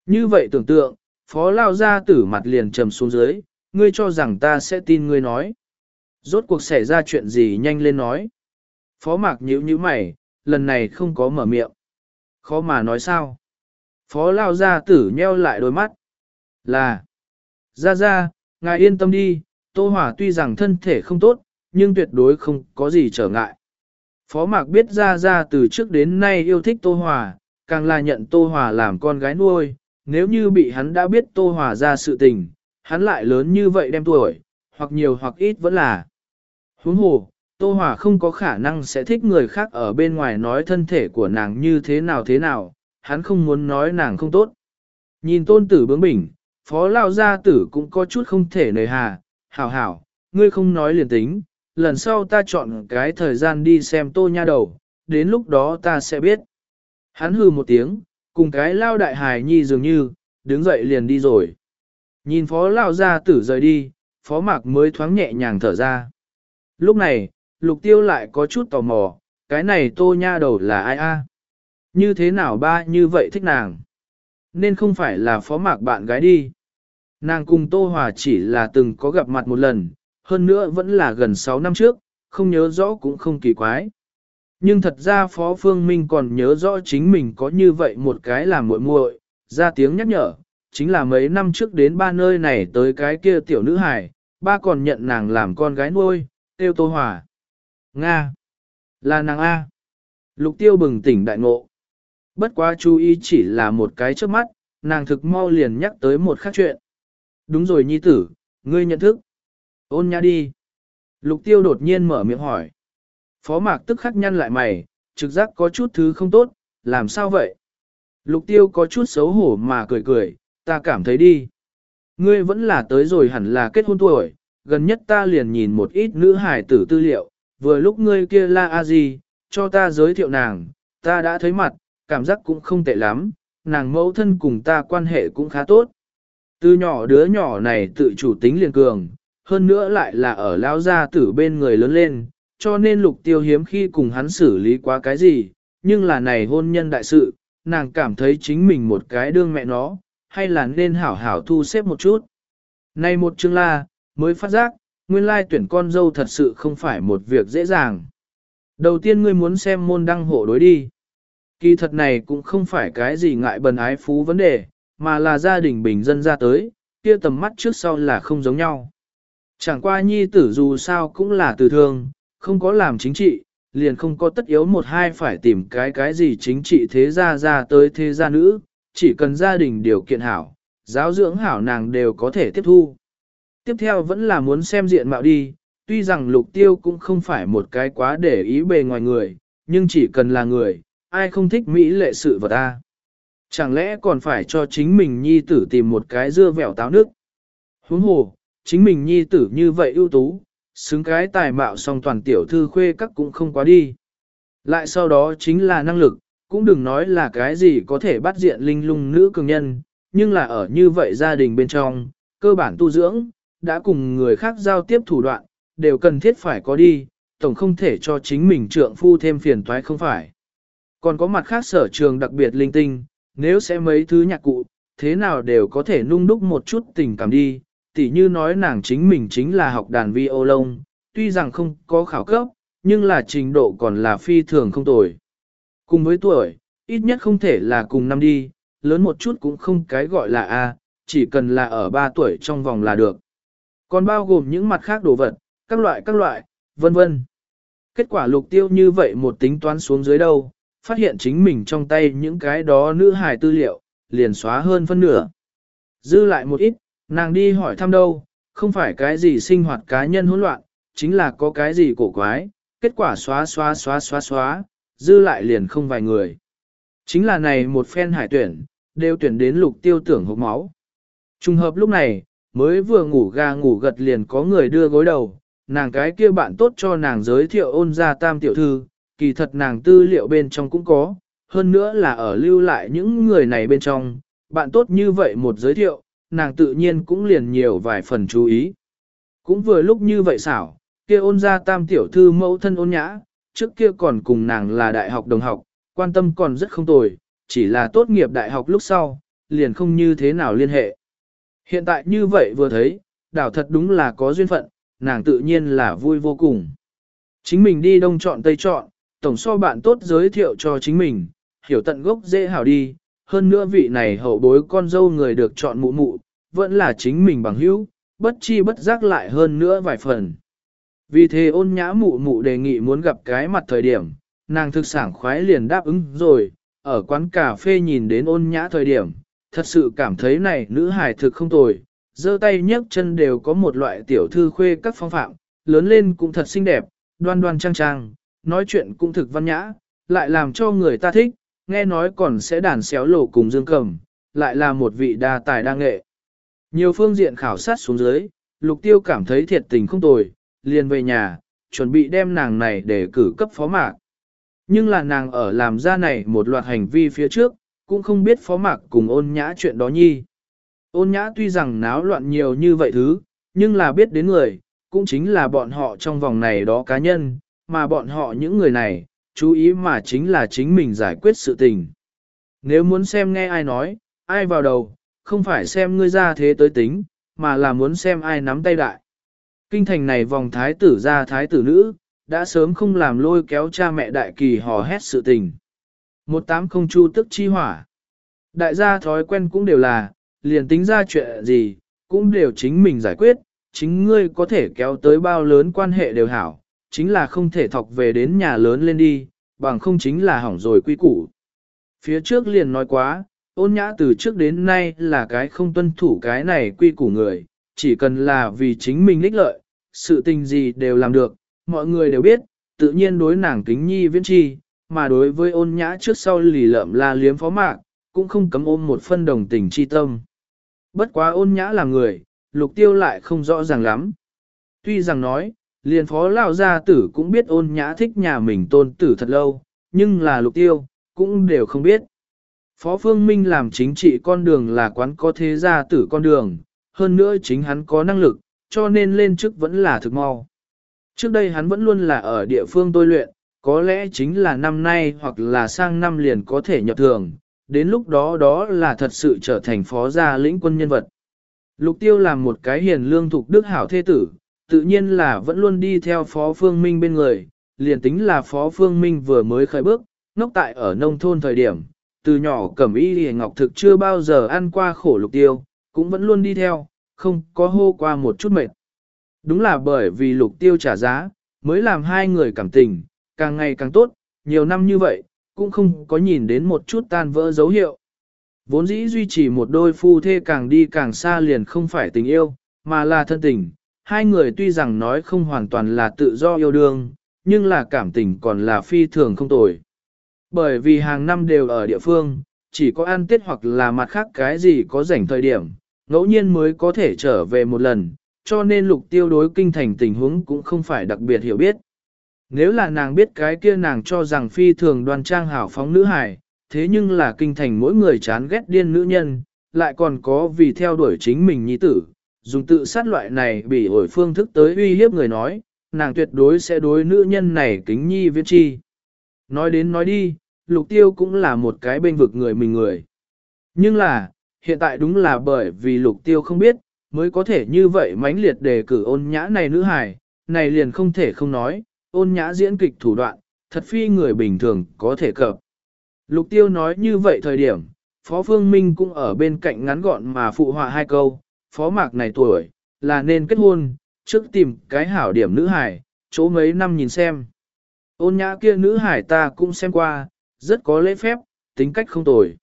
Như vậy tưởng tượng, phó lao gia tử mặt liền trầm xuống dưới, ngươi cho rằng ta sẽ tin ngươi nói. Rốt cuộc xảy ra chuyện gì nhanh lên nói. Phó mạc nhíu nhíu mày, lần này không có mở miệng. Khó mà nói sao. Phó lao gia tử nheo lại đôi mắt. Là. Ra ra, ngài yên tâm đi, Tô Hòa tuy rằng thân thể không tốt, nhưng tuyệt đối không có gì trở ngại. Phó Mạc biết ra ra từ trước đến nay yêu thích Tô Hòa, càng là nhận Tô Hòa làm con gái nuôi, nếu như bị hắn đã biết Tô Hòa ra sự tình, hắn lại lớn như vậy đem tuổi, hoặc nhiều hoặc ít vẫn là. Huống hồ, Tô Hòa không có khả năng sẽ thích người khác ở bên ngoài nói thân thể của nàng như thế nào thế nào, hắn không muốn nói nàng không tốt. Nhìn tôn tử bướng bỉnh, phó lao gia tử cũng có chút không thể nề hà, hảo hảo, ngươi không nói liền tính, lần sau ta chọn cái thời gian đi xem tô nha đầu, đến lúc đó ta sẽ biết. Hắn hừ một tiếng, cùng cái lao đại hài nhi dường như, đứng dậy liền đi rồi. Nhìn phó lao gia tử rời đi, phó mạc mới thoáng nhẹ nhàng thở ra. Lúc này, lục tiêu lại có chút tò mò, cái này tô nha đầu là ai a? Như thế nào ba như vậy thích nàng? Nên không phải là phó mạc bạn gái đi. Nàng cùng Tô Hòa chỉ là từng có gặp mặt một lần, hơn nữa vẫn là gần 6 năm trước, không nhớ rõ cũng không kỳ quái. Nhưng thật ra Phó Phương Minh còn nhớ rõ chính mình có như vậy một cái là muội muội, ra tiếng nhắc nhở, chính là mấy năm trước đến ba nơi này tới cái kia tiểu nữ hải, ba còn nhận nàng làm con gái nuôi, tiêu Tô Hòa. Nga! Là nàng A. Lục tiêu bừng tỉnh đại ngộ. Bất quá chú ý chỉ là một cái trước mắt, nàng thực mau liền nhắc tới một khác chuyện. Đúng rồi nhi tử, ngươi nhận thức. Ôn nha đi. Lục tiêu đột nhiên mở miệng hỏi. Phó mạc tức khắc nhăn lại mày, trực giác có chút thứ không tốt, làm sao vậy? Lục tiêu có chút xấu hổ mà cười cười, ta cảm thấy đi. Ngươi vẫn là tới rồi hẳn là kết hôn tuổi, gần nhất ta liền nhìn một ít nữ hải tử tư liệu, vừa lúc ngươi kia la a gì, cho ta giới thiệu nàng, ta đã thấy mặt, cảm giác cũng không tệ lắm, nàng mẫu thân cùng ta quan hệ cũng khá tốt. Từ nhỏ đứa nhỏ này tự chủ tính liền cường, hơn nữa lại là ở lao gia tử bên người lớn lên, cho nên lục tiêu hiếm khi cùng hắn xử lý quá cái gì, nhưng là này hôn nhân đại sự, nàng cảm thấy chính mình một cái đương mẹ nó, hay là nên hảo hảo thu xếp một chút. Này một chương la, mới phát giác, nguyên lai tuyển con dâu thật sự không phải một việc dễ dàng. Đầu tiên ngươi muốn xem môn đăng hộ đối đi. Kỳ thật này cũng không phải cái gì ngại bần ái phú vấn đề, mà là gia đình bình dân ra tới, kia tầm mắt trước sau là không giống nhau. Chẳng qua nhi tử dù sao cũng là từ thương, không có làm chính trị, liền không có tất yếu một hai phải tìm cái cái gì chính trị thế gia ra tới thế gia nữ, chỉ cần gia đình điều kiện hảo, giáo dưỡng hảo nàng đều có thể tiếp thu. Tiếp theo vẫn là muốn xem diện mạo đi, tuy rằng lục tiêu cũng không phải một cái quá để ý bề ngoài người, nhưng chỉ cần là người, ai không thích mỹ lệ sự vật ta. Chẳng lẽ còn phải cho chính mình nhi tử tìm một cái dưa vẻo táo nước? Huống hồ, chính mình nhi tử như vậy ưu tú, xứng cái tài mạo song toàn tiểu thư khuê các cũng không quá đi. Lại sau đó chính là năng lực, cũng đừng nói là cái gì có thể bắt diện linh lung nữ cường nhân, nhưng là ở như vậy gia đình bên trong, cơ bản tu dưỡng, đã cùng người khác giao tiếp thủ đoạn, đều cần thiết phải có đi, tổng không thể cho chính mình trượng phu thêm phiền toái không phải. Còn có mặt khác sở trường đặc biệt linh tinh, nếu sẽ mấy thứ nhạc cụ, thế nào đều có thể nung đúc một chút tình cảm đi, tỉ như nói nàng chính mình chính là học đàn vi ô lông, tuy rằng không có khảo cấp, nhưng là trình độ còn là phi thường không tồi. Cùng với tuổi, ít nhất không thể là cùng năm đi, lớn một chút cũng không cái gọi là A, chỉ cần là ở 3 tuổi trong vòng là được. Còn bao gồm những mặt khác đồ vật, các loại các loại, vân vân. Kết quả lục tiêu như vậy một tính toán xuống dưới đâu, phát hiện chính mình trong tay những cái đó nữ hài tư liệu, liền xóa hơn phân nửa. Dư lại một ít, nàng đi hỏi thăm đâu, không phải cái gì sinh hoạt cá nhân hỗn loạn, chính là có cái gì cổ quái, kết quả xóa xóa xóa xóa xóa, dư lại liền không vài người. Chính là này một phen hải tuyển, đều tuyển đến lục tiêu tưởng hộp máu. Trùng hợp lúc này, mới vừa ngủ ga ngủ gật liền có người đưa gối đầu, nàng cái kia bạn tốt cho nàng giới thiệu ôn ra tam tiểu thư, kỳ thật nàng tư liệu bên trong cũng có, hơn nữa là ở lưu lại những người này bên trong, bạn tốt như vậy một giới thiệu, nàng tự nhiên cũng liền nhiều vài phần chú ý. Cũng vừa lúc như vậy xảo, kia ôn ra tam tiểu thư mẫu thân ôn nhã, trước kia còn cùng nàng là đại học đồng học, quan tâm còn rất không tồi, chỉ là tốt nghiệp đại học lúc sau, liền không như thế nào liên hệ. Hiện tại như vậy vừa thấy, đảo thật đúng là có duyên phận, nàng tự nhiên là vui vô cùng. Chính mình đi đông chọn tây chọn, tổng so bạn tốt giới thiệu cho chính mình, hiểu tận gốc dễ hảo đi, hơn nữa vị này hậu bối con dâu người được chọn mụ mụ, vẫn là chính mình bằng hữu, bất chi bất giác lại hơn nữa vài phần. Vì thế ôn nhã mụ mụ đề nghị muốn gặp cái mặt thời điểm, nàng thực sảng khoái liền đáp ứng rồi, ở quán cà phê nhìn đến ôn nhã thời điểm, thật sự cảm thấy này nữ hài thực không tồi, giơ tay nhấc chân đều có một loại tiểu thư khuê các phong phạm, lớn lên cũng thật xinh đẹp, đoan đoan trang trang, nói chuyện cũng thực văn nhã, lại làm cho người ta thích, nghe nói còn sẽ đàn xéo lộ cùng dương cầm, lại là một vị đa tài đa nghệ. Nhiều phương diện khảo sát xuống dưới, lục tiêu cảm thấy thiệt tình không tồi, liền về nhà, chuẩn bị đem nàng này để cử cấp phó mạc. Nhưng là nàng ở làm ra này một loạt hành vi phía trước, cũng không biết phó mạc cùng ôn nhã chuyện đó nhi. Ôn nhã tuy rằng náo loạn nhiều như vậy thứ, nhưng là biết đến người, cũng chính là bọn họ trong vòng này đó cá nhân, mà bọn họ những người này, chú ý mà chính là chính mình giải quyết sự tình. Nếu muốn xem nghe ai nói, ai vào đầu, không phải xem ngươi ra thế tới tính, mà là muốn xem ai nắm tay đại. Kinh thành này vòng thái tử ra thái tử nữ, đã sớm không làm lôi kéo cha mẹ đại kỳ hò hét sự tình. Một tám không chu tức chi hỏa. Đại gia thói quen cũng đều là, liền tính ra chuyện gì, cũng đều chính mình giải quyết, chính ngươi có thể kéo tới bao lớn quan hệ đều hảo, chính là không thể thọc về đến nhà lớn lên đi, bằng không chính là hỏng rồi quy củ. Phía trước liền nói quá, ôn nhã từ trước đến nay là cái không tuân thủ cái này quy củ người, chỉ cần là vì chính mình lích lợi, sự tình gì đều làm được, mọi người đều biết, tự nhiên đối nàng kính nhi viễn chi, mà đối với ôn nhã trước sau lì lợm la liếm phó mạc, cũng không cấm ôm một phân đồng tình chi tâm. Bất quá ôn nhã là người, lục tiêu lại không rõ ràng lắm. Tuy rằng nói, liền phó lao gia tử cũng biết ôn nhã thích nhà mình tôn tử thật lâu, nhưng là lục tiêu, cũng đều không biết. Phó Phương Minh làm chính trị con đường là quán có thế gia tử con đường, hơn nữa chính hắn có năng lực, cho nên lên chức vẫn là thực mau. Trước đây hắn vẫn luôn là ở địa phương tôi luyện, có lẽ chính là năm nay hoặc là sang năm liền có thể nhập thường, đến lúc đó đó là thật sự trở thành phó gia lĩnh quân nhân vật. Lục tiêu làm một cái hiền lương thuộc đức hảo thế tử, tự nhiên là vẫn luôn đi theo phó phương minh bên người, liền tính là phó phương minh vừa mới khởi bước, nóc tại ở nông thôn thời điểm, từ nhỏ cẩm y hề ngọc thực chưa bao giờ ăn qua khổ lục tiêu, cũng vẫn luôn đi theo, không có hô qua một chút mệt. Đúng là bởi vì lục tiêu trả giá, mới làm hai người cảm tình, càng ngày càng tốt, nhiều năm như vậy, cũng không có nhìn đến một chút tan vỡ dấu hiệu. Vốn dĩ duy trì một đôi phu thê càng đi càng xa liền không phải tình yêu, mà là thân tình. Hai người tuy rằng nói không hoàn toàn là tự do yêu đương, nhưng là cảm tình còn là phi thường không tồi. Bởi vì hàng năm đều ở địa phương, chỉ có ăn tết hoặc là mặt khác cái gì có rảnh thời điểm, ngẫu nhiên mới có thể trở về một lần, cho nên lục tiêu đối kinh thành tình huống cũng không phải đặc biệt hiểu biết. Nếu là nàng biết cái kia nàng cho rằng phi thường đoan trang hảo phóng nữ hải, thế nhưng là kinh thành mỗi người chán ghét điên nữ nhân, lại còn có vì theo đuổi chính mình nhi tử, dùng tự sát loại này bị ổi phương thức tới uy hiếp người nói, nàng tuyệt đối sẽ đối nữ nhân này kính nhi viễn chi. Nói đến nói đi, lục tiêu cũng là một cái bên vực người mình người. Nhưng là, hiện tại đúng là bởi vì lục tiêu không biết, mới có thể như vậy mãnh liệt đề cử ôn nhã này nữ hài, này liền không thể không nói, ôn nhã diễn kịch thủ đoạn, thật phi người bình thường có thể cập. Lục tiêu nói như vậy thời điểm, Phó Phương Minh cũng ở bên cạnh ngắn gọn mà phụ họa hai câu, Phó Mạc này tuổi, là nên kết hôn, trước tìm cái hảo điểm nữ hải, chỗ mấy năm nhìn xem. Ôn nhã kia nữ hải ta cũng xem qua, rất có lễ phép, tính cách không tồi.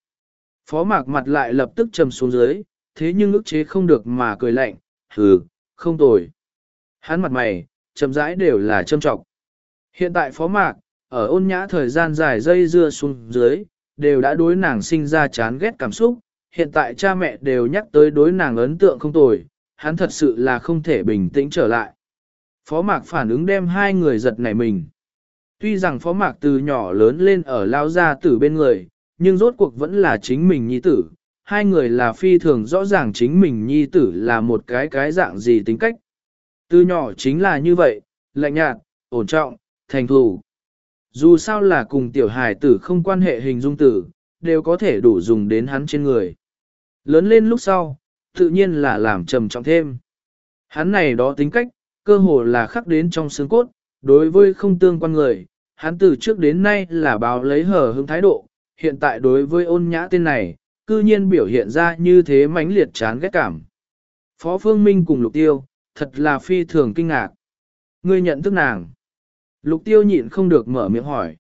Phó Mạc mặt lại lập tức trầm xuống dưới, thế nhưng ức chế không được mà cười lạnh, hừ, không tồi. Hắn mặt mày, trầm rãi đều là châm trọng. Hiện tại Phó Mạc, ở ôn nhã thời gian dài dây dưa xuống dưới, đều đã đối nàng sinh ra chán ghét cảm xúc, hiện tại cha mẹ đều nhắc tới đối nàng ấn tượng không tồi, hắn thật sự là không thể bình tĩnh trở lại. Phó mạc phản ứng đem hai người giật nảy mình. Tuy rằng phó mạc từ nhỏ lớn lên ở lao gia tử bên người, nhưng rốt cuộc vẫn là chính mình nhi tử. Hai người là phi thường rõ ràng chính mình nhi tử là một cái cái dạng gì tính cách. Từ nhỏ chính là như vậy, lạnh nhạt, ổn trọng, thành thù. Dù sao là cùng tiểu hài tử không quan hệ hình dung tử, đều có thể đủ dùng đến hắn trên người. Lớn lên lúc sau, tự nhiên là làm trầm trọng thêm. Hắn này đó tính cách, cơ hồ là khắc đến trong xương cốt, đối với không tương quan người, hắn từ trước đến nay là báo lấy hở hứng thái độ, hiện tại đối với ôn nhã tên này, cư nhiên biểu hiện ra như thế mãnh liệt chán ghét cảm. Phó Phương Minh cùng Lục Tiêu, thật là phi thường kinh ngạc. Ngươi nhận thức nàng. Lục Tiêu nhịn không được mở miệng hỏi.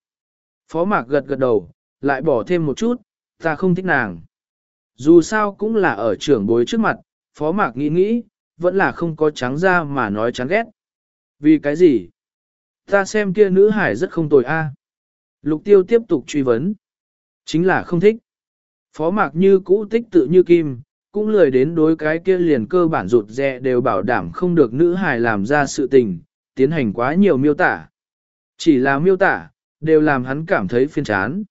Phó Mạc gật gật đầu, lại bỏ thêm một chút, ta không thích nàng. Dù sao cũng là ở trưởng bối trước mặt, Phó Mạc nghĩ nghĩ, vẫn là không có trắng ra mà nói chán ghét. Vì cái gì? Ta xem kia nữ hải rất không tồi a. Lục tiêu tiếp tục truy vấn. Chính là không thích. Phó mạc như cũ tích tự như kim, cũng lười đến đối cái kia liền cơ bản rụt rè đều bảo đảm không được nữ hải làm ra sự tình, tiến hành quá nhiều miêu tả. Chỉ là miêu tả, đều làm hắn cảm thấy phiền chán.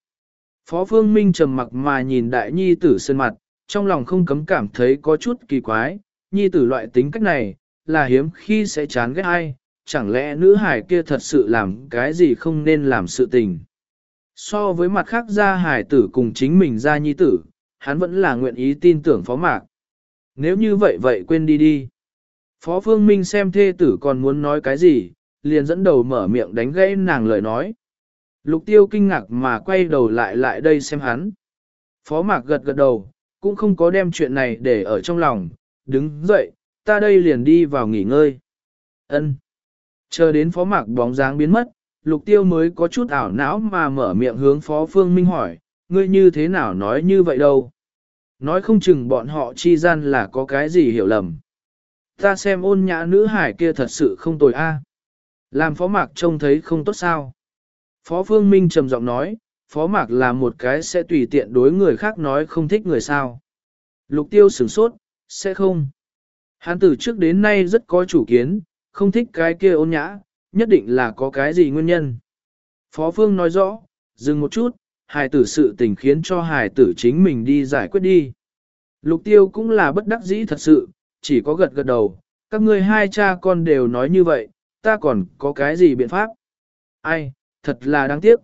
Phó Phương Minh trầm mặc mà nhìn đại nhi tử sơn mặt, trong lòng không cấm cảm thấy có chút kỳ quái, nhi tử loại tính cách này, là hiếm khi sẽ chán ghét ai, chẳng lẽ nữ hải kia thật sự làm cái gì không nên làm sự tình. So với mặt khác gia hải tử cùng chính mình gia nhi tử, hắn vẫn là nguyện ý tin tưởng phó mạc. Nếu như vậy vậy quên đi đi. Phó Phương Minh xem thê tử còn muốn nói cái gì, liền dẫn đầu mở miệng đánh gãy nàng lời nói. Lục tiêu kinh ngạc mà quay đầu lại lại đây xem hắn. Phó mạc gật gật đầu, cũng không có đem chuyện này để ở trong lòng, đứng dậy, ta đây liền đi vào nghỉ ngơi. Ân. Chờ đến phó mạc bóng dáng biến mất, lục tiêu mới có chút ảo não mà mở miệng hướng phó phương minh hỏi, ngươi như thế nào nói như vậy đâu. Nói không chừng bọn họ chi gian là có cái gì hiểu lầm. Ta xem ôn nhã nữ hải kia thật sự không tồi a. Làm phó mạc trông thấy không tốt sao. Phó phương minh trầm giọng nói, phó mạc là một cái sẽ tùy tiện đối người khác nói không thích người sao. Lục tiêu sửng sốt, sẽ không. Hán tử trước đến nay rất có chủ kiến, không thích cái kia ôn nhã, nhất định là có cái gì nguyên nhân. Phó Phương nói rõ, dừng một chút, hài tử sự tình khiến cho hài tử chính mình đi giải quyết đi. Lục tiêu cũng là bất đắc dĩ thật sự, chỉ có gật gật đầu, các ngươi hai cha con đều nói như vậy, ta còn có cái gì biện pháp? Ai, thật là đáng tiếc.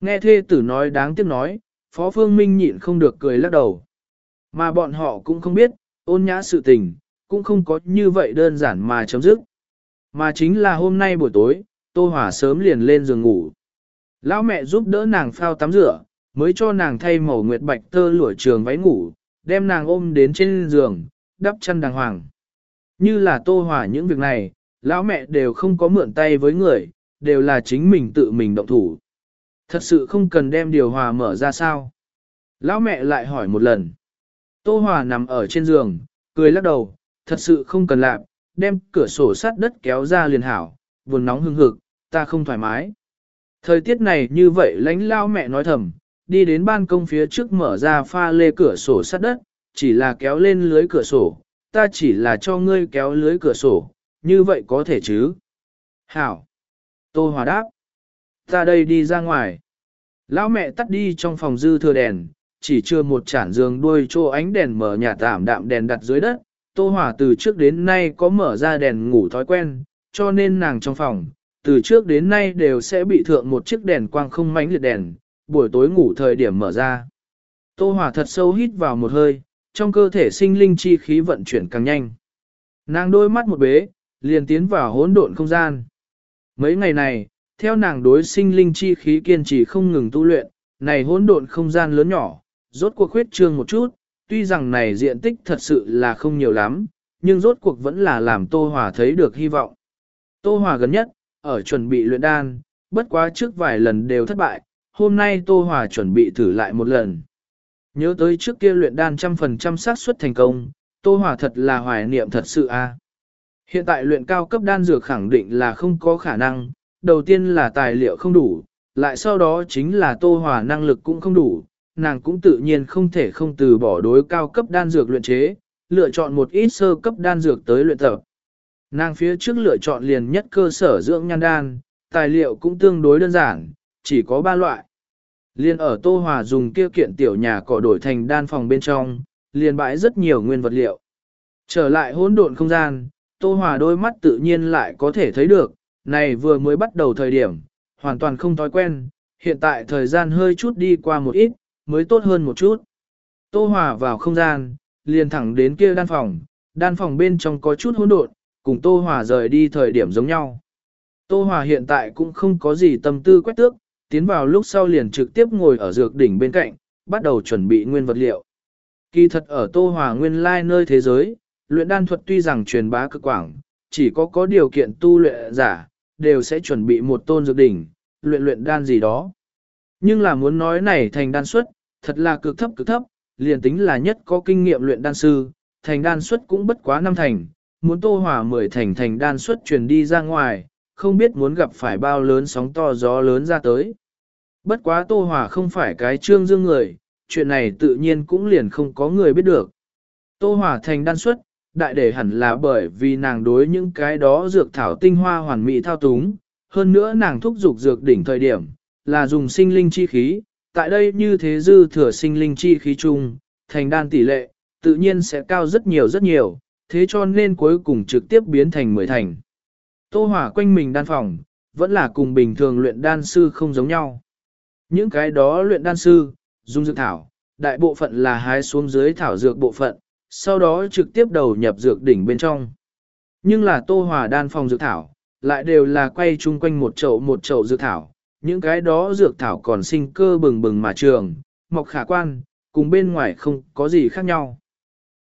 Nghe thê tử nói đáng tiếc nói, Phó Phương Minh nhịn không được cười lắc đầu. Mà bọn họ cũng không biết, ôn nhã sự tình, cũng không có như vậy đơn giản mà chấm dứt. Mà chính là hôm nay buổi tối, Tô Hỏa sớm liền lên giường ngủ. Lão mẹ giúp đỡ nàng phao tắm rửa, mới cho nàng thay màu nguyệt bạch tơ lụa trường váy ngủ, đem nàng ôm đến trên giường, đắp chân đàng hoàng. Như là Tô Hỏa những việc này, lão mẹ đều không có mượn tay với người, đều là chính mình tự mình động thủ. Thật sự không cần đem điều hòa mở ra sao? Lão mẹ lại hỏi một lần. Tô Hòa nằm ở trên giường, cười lắc đầu, thật sự không cần làm, đem cửa sổ sắt đất kéo ra liền hảo, buồn nóng hưng hực, ta không thoải mái. Thời tiết này như vậy lánh lao mẹ nói thầm, đi đến ban công phía trước mở ra pha lê cửa sổ sắt đất, chỉ là kéo lên lưới cửa sổ, ta chỉ là cho ngươi kéo lưới cửa sổ, như vậy có thể chứ? Hảo! Tô Hòa đáp! Ta đây đi ra ngoài. Lão mẹ tắt đi trong phòng dư thừa đèn, chỉ chưa một chản giường đuôi chỗ ánh đèn mở nhà tạm đạm đèn đặt dưới đất, Tô hòa từ trước đến nay có mở ra đèn ngủ thói quen, cho nên nàng trong phòng, từ trước đến nay đều sẽ bị thượng một chiếc đèn quang không mánh liệt đèn, buổi tối ngủ thời điểm mở ra. Tô hòa thật sâu hít vào một hơi, trong cơ thể sinh linh chi khí vận chuyển càng nhanh. Nàng đôi mắt một bế, liền tiến vào hỗn độn không gian. Mấy ngày này, theo nàng đối sinh linh chi khí kiên trì không ngừng tu luyện, này hỗn độn không gian lớn nhỏ, rốt cuộc huyết trương một chút, tuy rằng này diện tích thật sự là không nhiều lắm, nhưng rốt cuộc vẫn là làm Tô Hòa thấy được hy vọng. Tô Hòa gần nhất, ở chuẩn bị luyện đan, bất quá trước vài lần đều thất bại, hôm nay Tô Hòa chuẩn bị thử lại một lần. Nhớ tới trước kia luyện đan trăm phần trăm xác suất thành công, Tô Hòa thật là hoài niệm thật sự a. Hiện tại luyện cao cấp đan dược khẳng định là không có khả năng, đầu tiên là tài liệu không đủ, lại sau đó chính là Tô Hòa năng lực cũng không đủ, nàng cũng tự nhiên không thể không từ bỏ đối cao cấp đan dược luyện chế, lựa chọn một ít sơ cấp đan dược tới luyện tập. Nàng phía trước lựa chọn liền nhất cơ sở dưỡng nhan đan, tài liệu cũng tương đối đơn giản, chỉ có ba loại. Liên ở Tô Hòa dùng kia kiện tiểu nhà cỏ đổi thành đan phòng bên trong, liền bãi rất nhiều nguyên vật liệu. Trở lại hỗn độn không gian, Tô Hòa đôi mắt tự nhiên lại có thể thấy được, này vừa mới bắt đầu thời điểm, hoàn toàn không thói quen, hiện tại thời gian hơi chút đi qua một ít, mới tốt hơn một chút. Tô Hòa vào không gian, liền thẳng đến kia đan phòng, đan phòng bên trong có chút hỗn độn, cùng Tô Hòa rời đi thời điểm giống nhau. Tô Hòa hiện tại cũng không có gì tâm tư quét tước, tiến vào lúc sau liền trực tiếp ngồi ở dược đỉnh bên cạnh, bắt đầu chuẩn bị nguyên vật liệu. Kỳ thật ở Tô Hòa nguyên lai nơi thế giới, luyện đan thuật tuy rằng truyền bá cực quảng, chỉ có có điều kiện tu luyện giả, đều sẽ chuẩn bị một tôn dược đỉnh, luyện luyện đan gì đó. Nhưng là muốn nói này thành đan suất, thật là cực thấp cực thấp, liền tính là nhất có kinh nghiệm luyện đan sư, thành đan suất cũng bất quá năm thành, muốn tô hỏa mười thành thành đan suất truyền đi ra ngoài, không biết muốn gặp phải bao lớn sóng to gió lớn ra tới. Bất quá tô hỏa không phải cái trương dương người, chuyện này tự nhiên cũng liền không có người biết được. Tô hỏa thành đan suất, đại để hẳn là bởi vì nàng đối những cái đó dược thảo tinh hoa hoàn mỹ thao túng, hơn nữa nàng thúc dục dược đỉnh thời điểm, là dùng sinh linh chi khí, tại đây như thế dư thừa sinh linh chi khí chung, thành đan tỷ lệ, tự nhiên sẽ cao rất nhiều rất nhiều, thế cho nên cuối cùng trực tiếp biến thành mười thành. Tô hỏa quanh mình đan phòng, vẫn là cùng bình thường luyện đan sư không giống nhau. Những cái đó luyện đan sư, dùng dược thảo, đại bộ phận là hái xuống dưới thảo dược bộ phận, sau đó trực tiếp đầu nhập dược đỉnh bên trong. Nhưng là tô hòa đan phòng dược thảo, lại đều là quay chung quanh một chậu một chậu dược thảo, những cái đó dược thảo còn sinh cơ bừng bừng mà trường, mọc khả quan, cùng bên ngoài không có gì khác nhau.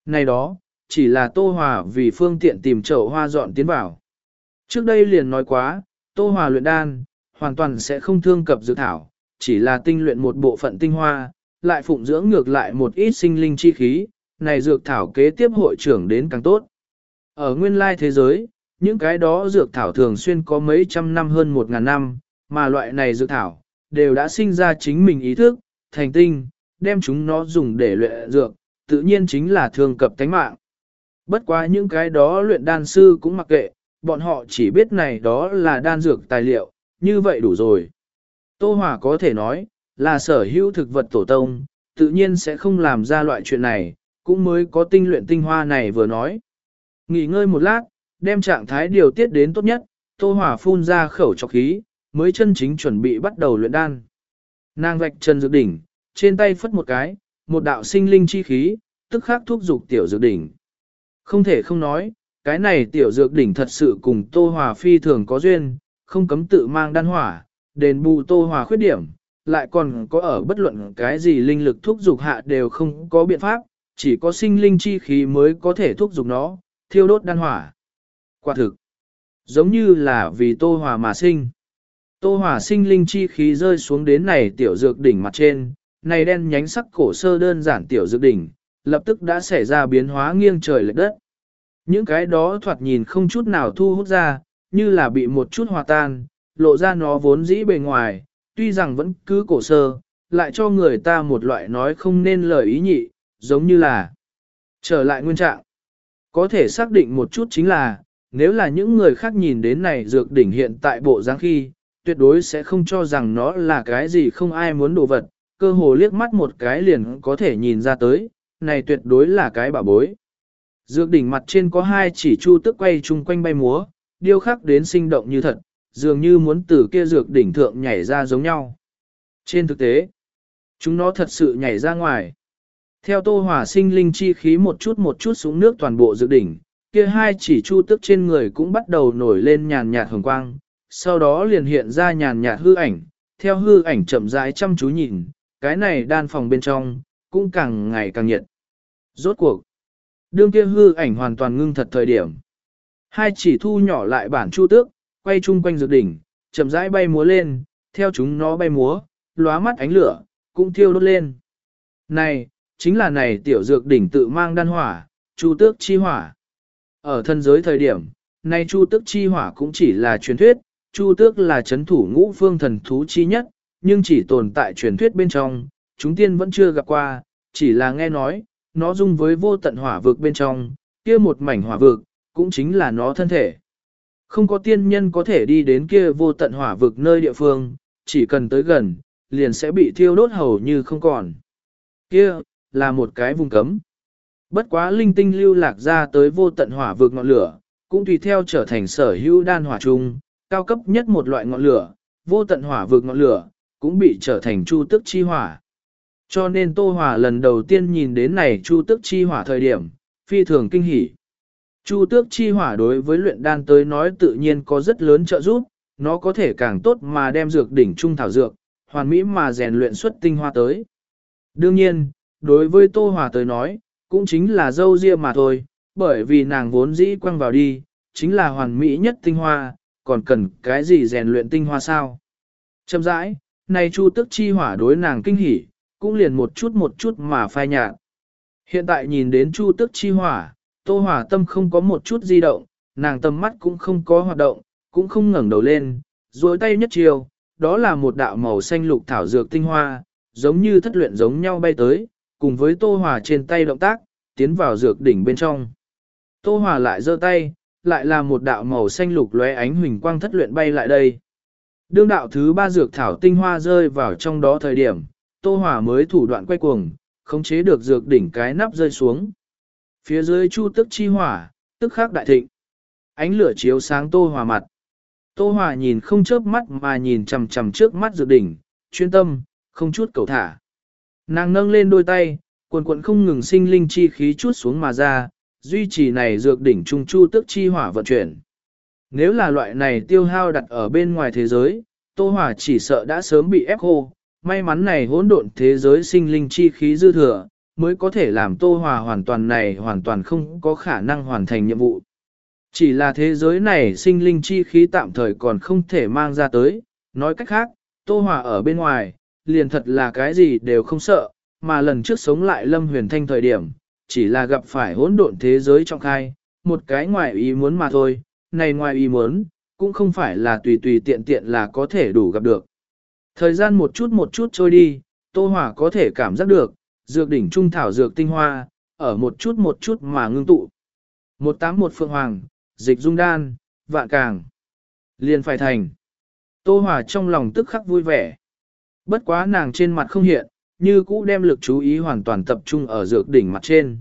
Này đó, chỉ là tô hòa vì phương tiện tìm chậu hoa dọn tiến vào. Trước đây liền nói quá, tô hòa luyện đan, hoàn toàn sẽ không thương cập dược thảo, chỉ là tinh luyện một bộ phận tinh hoa, lại phụng dưỡng ngược lại một ít sinh linh chi khí, này dược thảo kế tiếp hội trưởng đến càng tốt. Ở nguyên lai thế giới, những cái đó dược thảo thường xuyên có mấy trăm năm hơn một ngàn năm, mà loại này dược thảo, đều đã sinh ra chính mình ý thức, thành tinh, đem chúng nó dùng để luyện dược, tự nhiên chính là thường cập tánh mạng. Bất quá những cái đó luyện đan sư cũng mặc kệ, bọn họ chỉ biết này đó là đan dược tài liệu, như vậy đủ rồi. Tô Hòa có thể nói, là sở hữu thực vật tổ tông, tự nhiên sẽ không làm ra loại chuyện này, cũng mới có tinh luyện tinh hoa này vừa nói. Nghỉ ngơi một lát, đem trạng thái điều tiết đến tốt nhất, Tô Hòa phun ra khẩu trọc khí, mới chân chính chuẩn bị bắt đầu luyện đan. Nàng vạch chân dược đỉnh, trên tay phất một cái, một đạo sinh linh chi khí, tức khắc thúc dục tiểu dược đỉnh. Không thể không nói, cái này tiểu dược đỉnh thật sự cùng Tô Hòa phi thường có duyên, không cấm tự mang đan hỏa, đền bù Tô Hòa khuyết điểm, lại còn có ở bất luận cái gì linh lực thúc dục hạ đều không có biện pháp, chỉ có sinh linh chi khí mới có thể thúc giục nó, thiêu đốt đan hỏa. Quả thực, giống như là vì Tô Hòa mà sinh. Tô Hòa sinh linh chi khí rơi xuống đến này tiểu dược đỉnh mặt trên, này đen nhánh sắc cổ sơ đơn giản tiểu dược đỉnh, lập tức đã xảy ra biến hóa nghiêng trời lệch đất. Những cái đó thoạt nhìn không chút nào thu hút ra, như là bị một chút hòa tan, lộ ra nó vốn dĩ bề ngoài, tuy rằng vẫn cứ cổ sơ, lại cho người ta một loại nói không nên lời ý nhị, giống như là trở lại nguyên trạng. Có thể xác định một chút chính là, nếu là những người khác nhìn đến này dược đỉnh hiện tại bộ dáng khi, tuyệt đối sẽ không cho rằng nó là cái gì không ai muốn đồ vật, cơ hồ liếc mắt một cái liền có thể nhìn ra tới, này tuyệt đối là cái bảo bối. Dược đỉnh mặt trên có hai chỉ chu tức quay chung quanh bay múa, điêu khắc đến sinh động như thật, dường như muốn từ kia dược đỉnh thượng nhảy ra giống nhau. Trên thực tế, chúng nó thật sự nhảy ra ngoài. Theo tô hỏa sinh linh chi khí một chút một chút xuống nước toàn bộ dự đỉnh, kia hai chỉ chu tức trên người cũng bắt đầu nổi lên nhàn nhạt hồng quang, sau đó liền hiện ra nhàn nhạt hư ảnh, theo hư ảnh chậm rãi chăm chú nhìn, cái này đan phòng bên trong, cũng càng ngày càng nhiệt. Rốt cuộc, đương kia hư ảnh hoàn toàn ngưng thật thời điểm. Hai chỉ thu nhỏ lại bản chu tước, quay chung quanh dược đỉnh, chậm rãi bay múa lên, theo chúng nó bay múa, lóa mắt ánh lửa, cũng thiêu đốt lên. Này, chính là này tiểu dược đỉnh tự mang đan hỏa, chu tước chi hỏa. Ở thân giới thời điểm, nay chu tước chi hỏa cũng chỉ là truyền thuyết, chu tước là chấn thủ ngũ phương thần thú chi nhất, nhưng chỉ tồn tại truyền thuyết bên trong, chúng tiên vẫn chưa gặp qua, chỉ là nghe nói, nó dung với vô tận hỏa vực bên trong, kia một mảnh hỏa vực, cũng chính là nó thân thể. Không có tiên nhân có thể đi đến kia vô tận hỏa vực nơi địa phương, chỉ cần tới gần, liền sẽ bị thiêu đốt hầu như không còn. Kia, là một cái vùng cấm. Bất quá linh tinh lưu lạc ra tới vô tận hỏa vực ngọn lửa, cũng tùy theo trở thành sở hữu đan hỏa chung, cao cấp nhất một loại ngọn lửa, vô tận hỏa vực ngọn lửa, cũng bị trở thành chu tức chi hỏa. Cho nên Tô Hòa lần đầu tiên nhìn đến này chu tức chi hỏa thời điểm, phi thường kinh hỉ. Chu tước chi hỏa đối với luyện đan tới nói tự nhiên có rất lớn trợ giúp, nó có thể càng tốt mà đem dược đỉnh trung thảo dược, hoàn mỹ mà rèn luyện xuất tinh hoa tới. Đương nhiên, đối với Tô Hòa tới nói, cũng chính là dâu ria mà thôi, bởi vì nàng vốn dĩ quăng vào đi, chính là hoàn mỹ nhất tinh hoa, còn cần cái gì rèn luyện tinh hoa sao? Chậm rãi, này chu tức chi hỏa đối nàng kinh hỉ, cũng liền một chút một chút mà phai nhạt. Hiện tại nhìn đến chu tức chi hỏa, tô hỏa tâm không có một chút di động, nàng tâm mắt cũng không có hoạt động, cũng không ngẩng đầu lên, duỗi tay nhất chiều, đó là một đạo màu xanh lục thảo dược tinh hoa, giống như thất luyện giống nhau bay tới, cùng với tô hỏa trên tay động tác, tiến vào dược đỉnh bên trong. Tô hỏa lại giơ tay, lại là một đạo màu xanh lục lóe ánh huỳnh quang thất luyện bay lại đây. Đương đạo thứ ba dược thảo tinh hoa rơi vào trong đó thời điểm, Tô Hỏa mới thủ đoạn quay cuồng, khống chế được dược đỉnh cái nắp rơi xuống. Phía dưới chu tức chi hỏa, tức khắc đại thịnh. Ánh lửa chiếu sáng Tô Hỏa mặt. Tô Hỏa nhìn không chớp mắt mà nhìn chằm chằm trước mắt dược đỉnh, chuyên tâm, không chút cầu thả. Nàng nâng lên đôi tay, cuộn cuộn không ngừng sinh linh chi khí chút xuống mà ra, duy trì này dược đỉnh trung chu tức chi hỏa vận chuyển. Nếu là loại này tiêu hao đặt ở bên ngoài thế giới, Tô Hỏa chỉ sợ đã sớm bị ép khô, may mắn này hỗn độn thế giới sinh linh chi khí dư thừa, mới có thể làm Tô hỏa hoàn toàn này hoàn toàn không có khả năng hoàn thành nhiệm vụ. Chỉ là thế giới này sinh linh chi khí tạm thời còn không thể mang ra tới, nói cách khác, Tô hỏa ở bên ngoài, liền thật là cái gì đều không sợ, mà lần trước sống lại Lâm Huyền Thanh thời điểm, chỉ là gặp phải hỗn độn thế giới trong khai, một cái ngoài ý muốn mà thôi, này ngoài ý muốn, cũng không phải là tùy tùy tiện tiện là có thể đủ gặp được. Thời gian một chút một chút trôi đi, Tô Hỏa có thể cảm giác được, dược đỉnh trung thảo dược tinh hoa, ở một chút một chút mà ngưng tụ. Một tám một phượng hoàng, dịch dung đan, vạn càng. Liền phải thành. Tô Hỏa trong lòng tức khắc vui vẻ. Bất quá nàng trên mặt không hiện, như cũ đem lực chú ý hoàn toàn tập trung ở dược đỉnh mặt trên.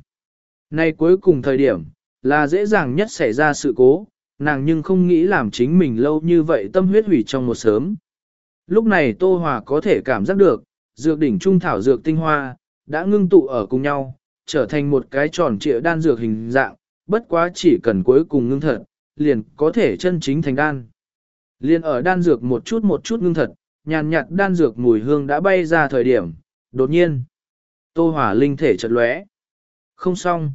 Nay cuối cùng thời điểm, là dễ dàng nhất xảy ra sự cố, nàng nhưng không nghĩ làm chính mình lâu như vậy tâm huyết hủy trong một sớm. Lúc này Tô Hòa có thể cảm giác được, dược đỉnh trung thảo dược tinh hoa, đã ngưng tụ ở cùng nhau, trở thành một cái tròn trịa đan dược hình dạng, bất quá chỉ cần cuối cùng ngưng thật, liền có thể chân chính thành đan. Liền ở đan dược một chút một chút ngưng thật, nhàn nhạt đan dược mùi hương đã bay ra thời điểm, đột nhiên. Tô Hòa linh thể chợt lóe. Không xong.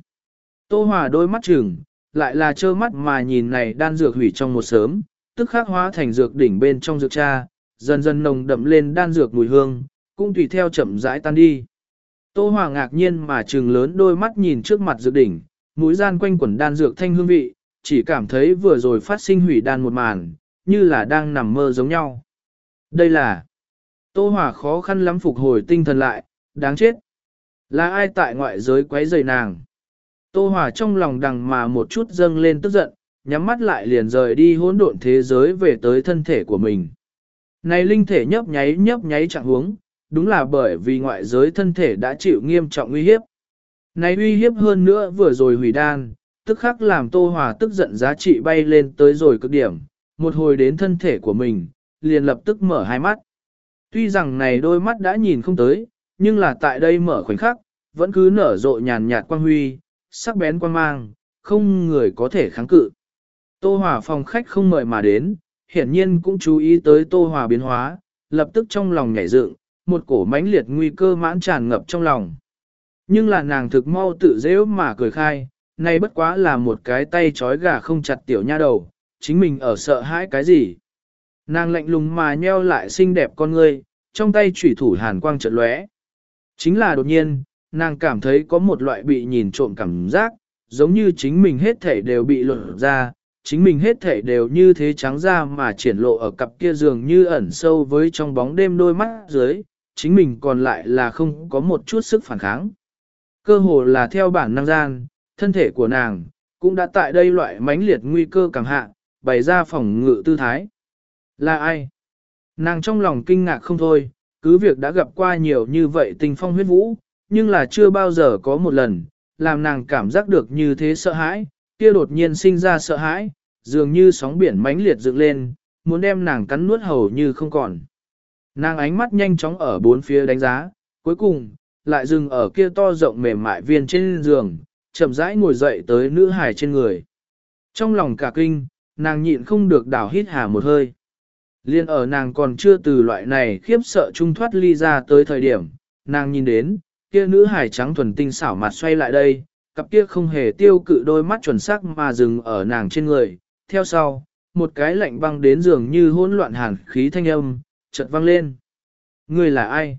Tô Hòa đôi mắt chừng, lại là trơ mắt mà nhìn này đan dược hủy trong một sớm, tức khắc hóa thành dược đỉnh bên trong dược cha, dần dần nồng đậm lên đan dược mùi hương, cũng tùy theo chậm rãi tan đi. Tô Hòa ngạc nhiên mà trừng lớn đôi mắt nhìn trước mặt dược đỉnh, mũi gian quanh quẩn đan dược thanh hương vị, chỉ cảm thấy vừa rồi phát sinh hủy đan một màn, như là đang nằm mơ giống nhau. Đây là Tô Hòa khó khăn lắm phục hồi tinh thần lại, đáng chết. Là ai tại ngoại giới quấy rầy nàng? Tô Hòa trong lòng đằng mà một chút dâng lên tức giận, nhắm mắt lại liền rời đi hỗn độn thế giới về tới thân thể của mình. Này linh thể nhấp nháy nhấp nháy chẳng hướng, đúng là bởi vì ngoại giới thân thể đã chịu nghiêm trọng uy hiếp. Này uy hiếp hơn nữa vừa rồi hủy đan, tức khắc làm Tô Hòa tức giận giá trị bay lên tới rồi cực điểm, một hồi đến thân thể của mình, liền lập tức mở hai mắt. Tuy rằng này đôi mắt đã nhìn không tới, nhưng là tại đây mở khoảnh khắc, vẫn cứ nở rộ nhàn nhạt quang huy, sắc bén quang mang, không người có thể kháng cự. Tô Hòa phòng khách không mời mà đến, hiển nhiên cũng chú ý tới Tô Hòa biến hóa, lập tức trong lòng nhảy dựng, một cổ mãnh liệt nguy cơ mãn tràn ngập trong lòng. Nhưng là nàng thực mau tự dễ mà cười khai, nay bất quá là một cái tay trói gà không chặt tiểu nha đầu, chính mình ở sợ hãi cái gì. Nàng lạnh lùng mà nheo lại xinh đẹp con ngươi, trong tay chủy thủ hàn quang chợt lóe. Chính là đột nhiên, nàng cảm thấy có một loại bị nhìn trộm cảm giác, giống như chính mình hết thể đều bị lột ra, chính mình hết thể đều như thế trắng ra mà triển lộ ở cặp kia dường như ẩn sâu với trong bóng đêm đôi mắt dưới, chính mình còn lại là không có một chút sức phản kháng. Cơ hồ là theo bản năng gian, thân thể của nàng, cũng đã tại đây loại mãnh liệt nguy cơ càng hạ, bày ra phòng ngự tư thái. Là ai? Nàng trong lòng kinh ngạc không thôi, cứ việc đã gặp qua nhiều như vậy tình phong huyết vũ, nhưng là chưa bao giờ có một lần, làm nàng cảm giác được như thế sợ hãi, kia đột nhiên sinh ra sợ hãi, dường như sóng biển mãnh liệt dựng lên, muốn đem nàng cắn nuốt hầu như không còn. Nàng ánh mắt nhanh chóng ở bốn phía đánh giá, cuối cùng, lại dừng ở kia to rộng mềm mại viên trên giường, chậm rãi ngồi dậy tới nữ hài trên người. Trong lòng cả kinh, nàng nhịn không được đảo hít hà một hơi. Liên ở nàng còn chưa từ loại này khiếp sợ trung thoát ly ra tới thời điểm, nàng nhìn đến, kia nữ hài trắng thuần tinh xảo mặt xoay lại đây, cặp kia không hề tiêu cự đôi mắt chuẩn sắc mà dừng ở nàng trên người. Theo sau, một cái lạnh băng đến dường như hỗn loạn hàn khí thanh âm, chợt vang lên. Người là ai?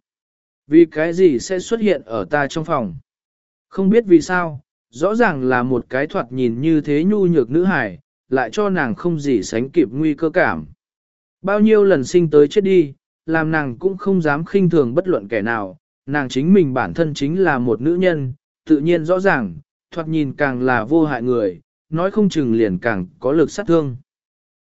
Vì cái gì sẽ xuất hiện ở ta trong phòng? Không biết vì sao, rõ ràng là một cái thoạt nhìn như thế nhu nhược nữ hải, lại cho nàng không gì sánh kịp nguy cơ cảm. Bao nhiêu lần sinh tới chết đi, làm nàng cũng không dám khinh thường bất luận kẻ nào, nàng chính mình bản thân chính là một nữ nhân, tự nhiên rõ ràng, thoạt nhìn càng là vô hại người, nói không chừng liền càng có lực sát thương.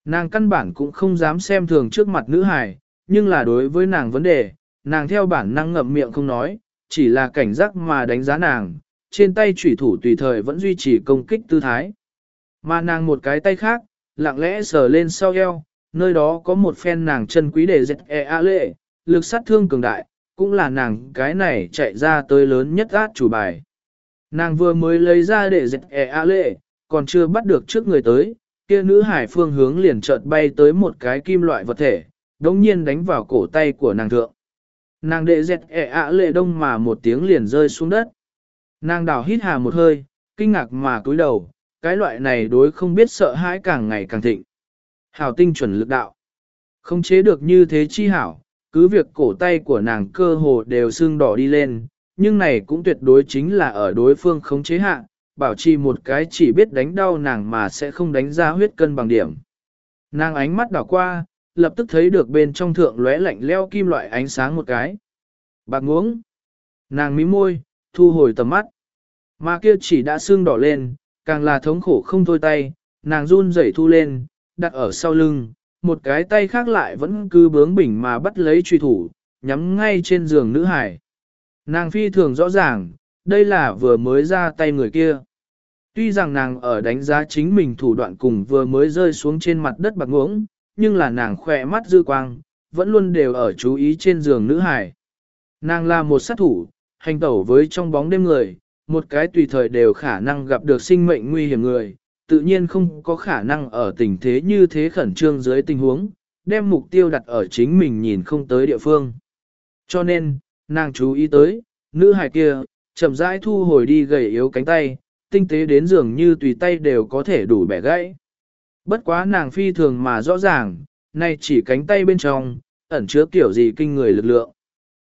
Nàng căn bản cũng không dám xem thường trước mặt nữ hài, nhưng là đối với nàng vấn đề, nàng theo bản năng ngậm miệng không nói, chỉ là cảnh giác mà đánh giá nàng, trên tay chủy thủ tùy thời vẫn duy trì công kích tư thái. Mà nàng một cái tay khác, lặng lẽ sờ lên sau eo, nơi đó có một phen nàng chân quý để dẹt e a lệ, lực sát thương cường đại, cũng là nàng cái này chạy ra tới lớn nhất át chủ bài. Nàng vừa mới lấy ra để dẹt e a lệ, còn chưa bắt được trước người tới, kia nữ hải phương hướng liền chợt bay tới một cái kim loại vật thể, đống nhiên đánh vào cổ tay của nàng thượng. Nàng đệ dẹt e ạ lệ đông mà một tiếng liền rơi xuống đất. Nàng đảo hít hà một hơi, kinh ngạc mà cúi đầu, cái loại này đối không biết sợ hãi càng ngày càng thịnh. Hảo tinh chuẩn lực đạo. Không chế được như thế chi hảo, cứ việc cổ tay của nàng cơ hồ đều sưng đỏ đi lên, nhưng này cũng tuyệt đối chính là ở đối phương không chế hạ, bảo trì một cái chỉ biết đánh đau nàng mà sẽ không đánh ra huyết cân bằng điểm. Nàng ánh mắt đảo qua, lập tức thấy được bên trong thượng lóe lạnh leo kim loại ánh sáng một cái. Bạc ngưỡng, Nàng mí môi, thu hồi tầm mắt. Mà kia chỉ đã sưng đỏ lên, càng là thống khổ không thôi tay, nàng run rẩy thu lên, đặt ở sau lưng, một cái tay khác lại vẫn cứ bướng bỉnh mà bắt lấy truy thủ, nhắm ngay trên giường nữ hải. Nàng phi thường rõ ràng, đây là vừa mới ra tay người kia. Tuy rằng nàng ở đánh giá chính mình thủ đoạn cùng vừa mới rơi xuống trên mặt đất bạc ngưỡng, nhưng là nàng khỏe mắt dư quang, vẫn luôn đều ở chú ý trên giường nữ hải. Nàng là một sát thủ, hành tẩu với trong bóng đêm người, một cái tùy thời đều khả năng gặp được sinh mệnh nguy hiểm người, tự nhiên không có khả năng ở tình thế như thế khẩn trương dưới tình huống, đem mục tiêu đặt ở chính mình nhìn không tới địa phương. Cho nên, nàng chú ý tới, nữ hài kia, chậm rãi thu hồi đi gầy yếu cánh tay, tinh tế đến dường như tùy tay đều có thể đủ bẻ gãy. Bất quá nàng phi thường mà rõ ràng, nay chỉ cánh tay bên trong, ẩn chứa kiểu gì kinh người lực lượng.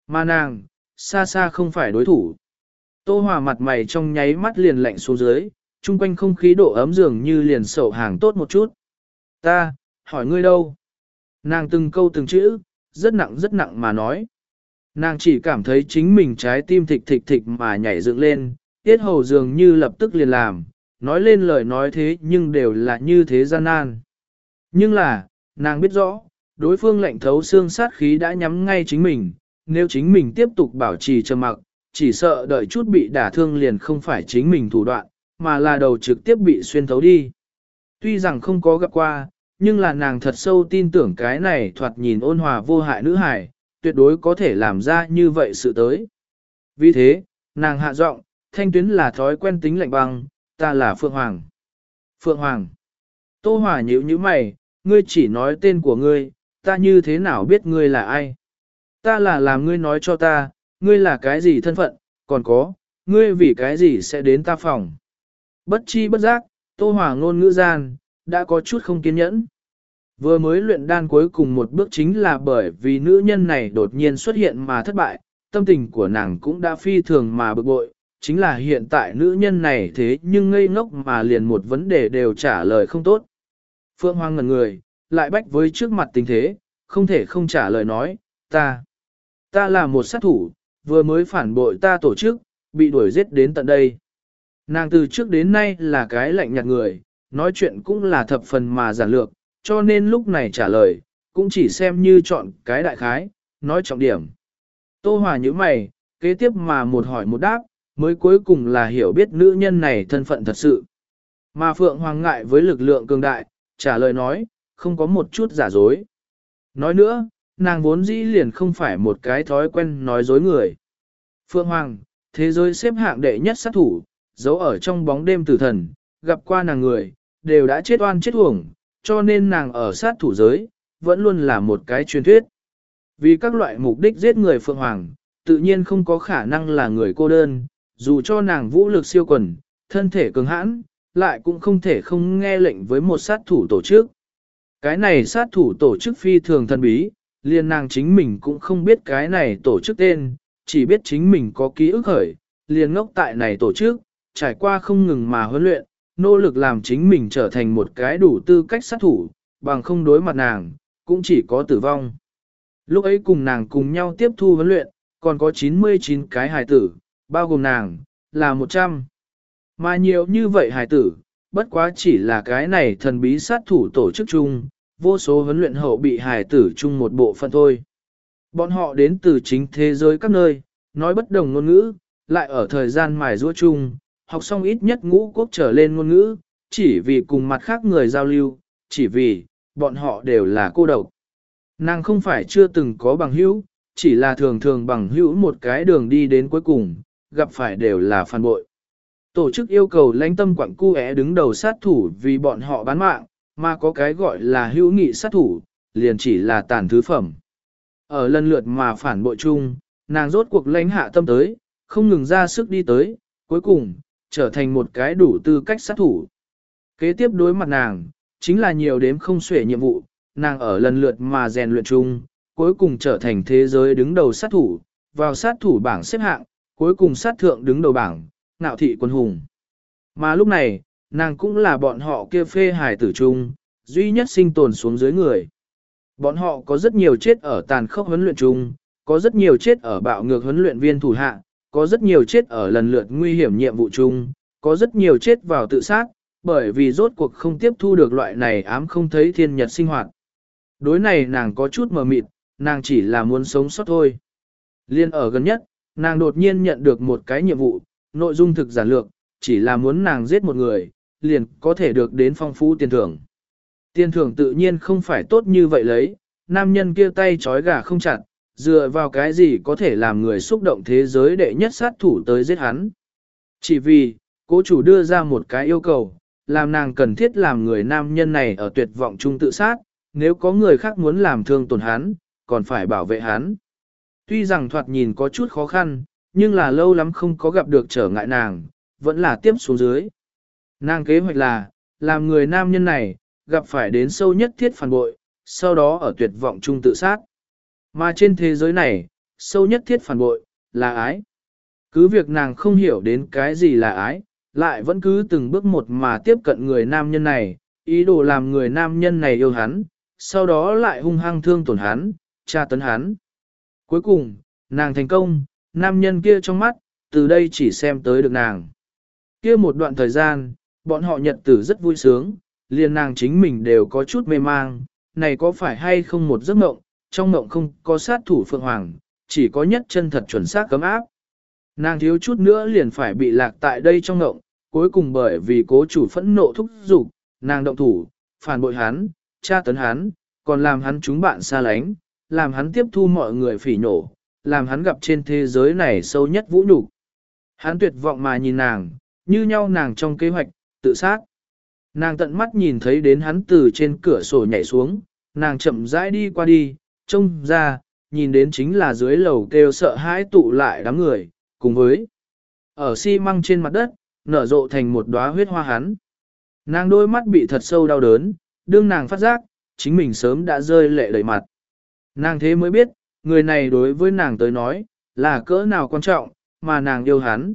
Mà nàng, xa xa không phải đối thủ. Tô Hòa mặt mày trong nháy mắt liền lạnh xuống dưới, chung quanh không khí độ ấm dường như liền sầu hàng tốt một chút. Ta, hỏi ngươi đâu? Nàng từng câu từng chữ, rất nặng rất nặng mà nói. Nàng chỉ cảm thấy chính mình trái tim thịch thịch thịch mà nhảy dựng lên, tiết hầu dường như lập tức liền làm, nói lên lời nói thế nhưng đều là như thế gian nan. Nhưng là, nàng biết rõ, đối phương lạnh thấu xương sát khí đã nhắm ngay chính mình, nếu chính mình tiếp tục bảo trì trầm mặc, chỉ sợ đợi chút bị đả thương liền không phải chính mình thủ đoạn, mà là đầu trực tiếp bị xuyên thấu đi. Tuy rằng không có gặp qua, nhưng là nàng thật sâu tin tưởng cái này thoạt nhìn ôn hòa vô hại nữ hải, tuyệt đối có thể làm ra như vậy sự tới. Vì thế, nàng hạ giọng, thanh tuyến là thói quen tính lạnh băng, ta là Phượng Hoàng. Phượng Hoàng. Tô Hòa nhíu như mày, ngươi chỉ nói tên của ngươi, ta như thế nào biết ngươi là ai? Ta là làm ngươi nói cho ta, ngươi là cái gì thân phận, còn có, ngươi vì cái gì sẽ đến ta phòng. Bất chi bất giác, Tô hỏa ngôn ngữ gian, đã có chút không kiên nhẫn. Vừa mới luyện đan cuối cùng một bước chính là bởi vì nữ nhân này đột nhiên xuất hiện mà thất bại, tâm tình của nàng cũng đã phi thường mà bực bội, chính là hiện tại nữ nhân này thế nhưng ngây ngốc mà liền một vấn đề đều trả lời không tốt. Phương Hoang ngần người, lại bách với trước mặt tình thế, không thể không trả lời nói, ta, ta là một sát thủ, vừa mới phản bội ta tổ chức, bị đuổi giết đến tận đây. Nàng từ trước đến nay là cái lạnh nhạt người, nói chuyện cũng là thập phần mà giản lược, cho nên lúc này trả lời, cũng chỉ xem như chọn cái đại khái, nói trọng điểm. Tô Hòa như mày, kế tiếp mà một hỏi một đáp, mới cuối cùng là hiểu biết nữ nhân này thân phận thật sự. Mà Phượng Hoàng ngại với lực lượng cường đại, trả lời nói, không có một chút giả dối. Nói nữa, nàng vốn dĩ liền không phải một cái thói quen nói dối người. Phượng Hoàng, thế giới xếp hạng đệ nhất sát thủ, giấu ở trong bóng đêm tử thần, gặp qua nàng người, đều đã chết oan chết uổng, cho nên nàng ở sát thủ giới, vẫn luôn là một cái truyền thuyết. Vì các loại mục đích giết người Phượng Hoàng, tự nhiên không có khả năng là người cô đơn, dù cho nàng vũ lực siêu quần, thân thể cường hãn, lại cũng không thể không nghe lệnh với một sát thủ tổ chức. Cái này sát thủ tổ chức phi thường thần bí, liền nàng chính mình cũng không biết cái này tổ chức tên, chỉ biết chính mình có ký ức khởi, liền ngốc tại này tổ chức, trải qua không ngừng mà huấn luyện, nỗ lực làm chính mình trở thành một cái đủ tư cách sát thủ, bằng không đối mặt nàng, cũng chỉ có tử vong. Lúc ấy cùng nàng cùng nhau tiếp thu huấn luyện, còn có 99 cái hài tử, bao gồm nàng, là 100. Mà nhiều như vậy hài tử, bất quá chỉ là cái này thần bí sát thủ tổ chức chung, vô số huấn luyện hậu bị hài tử chung một bộ phận thôi. Bọn họ đến từ chính thế giới các nơi, nói bất đồng ngôn ngữ, lại ở thời gian mài rũa chung, học xong ít nhất ngũ quốc trở lên ngôn ngữ, chỉ vì cùng mặt khác người giao lưu, chỉ vì, bọn họ đều là cô độc. Nàng không phải chưa từng có bằng hữu, chỉ là thường thường bằng hữu một cái đường đi đến cuối cùng, gặp phải đều là phản bội. Tổ chức yêu cầu lãnh tâm quặng cu é đứng đầu sát thủ vì bọn họ bán mạng, mà có cái gọi là hữu nghị sát thủ, liền chỉ là tàn thứ phẩm. Ở lần lượt mà phản bội chung, nàng rốt cuộc lãnh hạ tâm tới, không ngừng ra sức đi tới, cuối cùng, trở thành một cái đủ tư cách sát thủ. Kế tiếp đối mặt nàng, chính là nhiều đếm không xuể nhiệm vụ, nàng ở lần lượt mà rèn luyện chung, cuối cùng trở thành thế giới đứng đầu sát thủ, vào sát thủ bảng xếp hạng, cuối cùng sát thượng đứng đầu bảng, nạo thị quân hùng. Mà lúc này, nàng cũng là bọn họ kia phê hải tử chung, duy nhất sinh tồn xuống dưới người. Bọn họ có rất nhiều chết ở tàn khốc huấn luyện chung, có rất nhiều chết ở bạo ngược huấn luyện viên thủ hạ, có rất nhiều chết ở lần lượt nguy hiểm nhiệm vụ chung, có rất nhiều chết vào tự sát, bởi vì rốt cuộc không tiếp thu được loại này ám không thấy thiên nhật sinh hoạt. Đối này nàng có chút mờ mịt, nàng chỉ là muốn sống sót thôi. Liên ở gần nhất, nàng đột nhiên nhận được một cái nhiệm vụ, nội dung thực giản lược, chỉ là muốn nàng giết một người, liền có thể được đến phong phú tiền thưởng. Tiền thưởng tự nhiên không phải tốt như vậy lấy, nam nhân kia tay trói gà không chặt, dựa vào cái gì có thể làm người xúc động thế giới đệ nhất sát thủ tới giết hắn. Chỉ vì, cố chủ đưa ra một cái yêu cầu, làm nàng cần thiết làm người nam nhân này ở tuyệt vọng chung tự sát, nếu có người khác muốn làm thương tổn hắn, còn phải bảo vệ hắn. Tuy rằng thoạt nhìn có chút khó khăn, nhưng là lâu lắm không có gặp được trở ngại nàng, vẫn là tiếp xuống dưới. Nàng kế hoạch là, làm người nam nhân này, gặp phải đến sâu nhất thiết phản bội, sau đó ở tuyệt vọng chung tự sát. Mà trên thế giới này, sâu nhất thiết phản bội, là ái. Cứ việc nàng không hiểu đến cái gì là ái, lại vẫn cứ từng bước một mà tiếp cận người nam nhân này, ý đồ làm người nam nhân này yêu hắn, sau đó lại hung hăng thương tổn hắn, tra tấn hắn. Cuối cùng, nàng thành công, nam nhân kia trong mắt, từ đây chỉ xem tới được nàng. Kia một đoạn thời gian, bọn họ nhật tử rất vui sướng, liền nàng chính mình đều có chút mê mang, này có phải hay không một giấc mộng, trong mộng không có sát thủ phượng hoàng, chỉ có nhất chân thật chuẩn xác cấm áp. Nàng thiếu chút nữa liền phải bị lạc tại đây trong mộng, cuối cùng bởi vì cố chủ phẫn nộ thúc giục, nàng động thủ, phản bội hắn, tra tấn hắn, còn làm hắn chúng bạn xa lánh, làm hắn tiếp thu mọi người phỉ nổ, làm hắn gặp trên thế giới này sâu nhất vũ nhục. Hắn tuyệt vọng mà nhìn nàng, như nhau nàng trong kế hoạch, tự sát. Nàng tận mắt nhìn thấy đến hắn từ trên cửa sổ nhảy xuống, nàng chậm rãi đi qua đi, trông ra, nhìn đến chính là dưới lầu kêu sợ hãi tụ lại đám người, cùng với ở xi măng trên mặt đất, nở rộ thành một đóa huyết hoa hắn. Nàng đôi mắt bị thật sâu đau đớn, đương nàng phát giác, chính mình sớm đã rơi lệ đầy mặt. Nàng thế mới biết, người này đối với nàng tới nói, là cỡ nào quan trọng, mà nàng yêu hắn.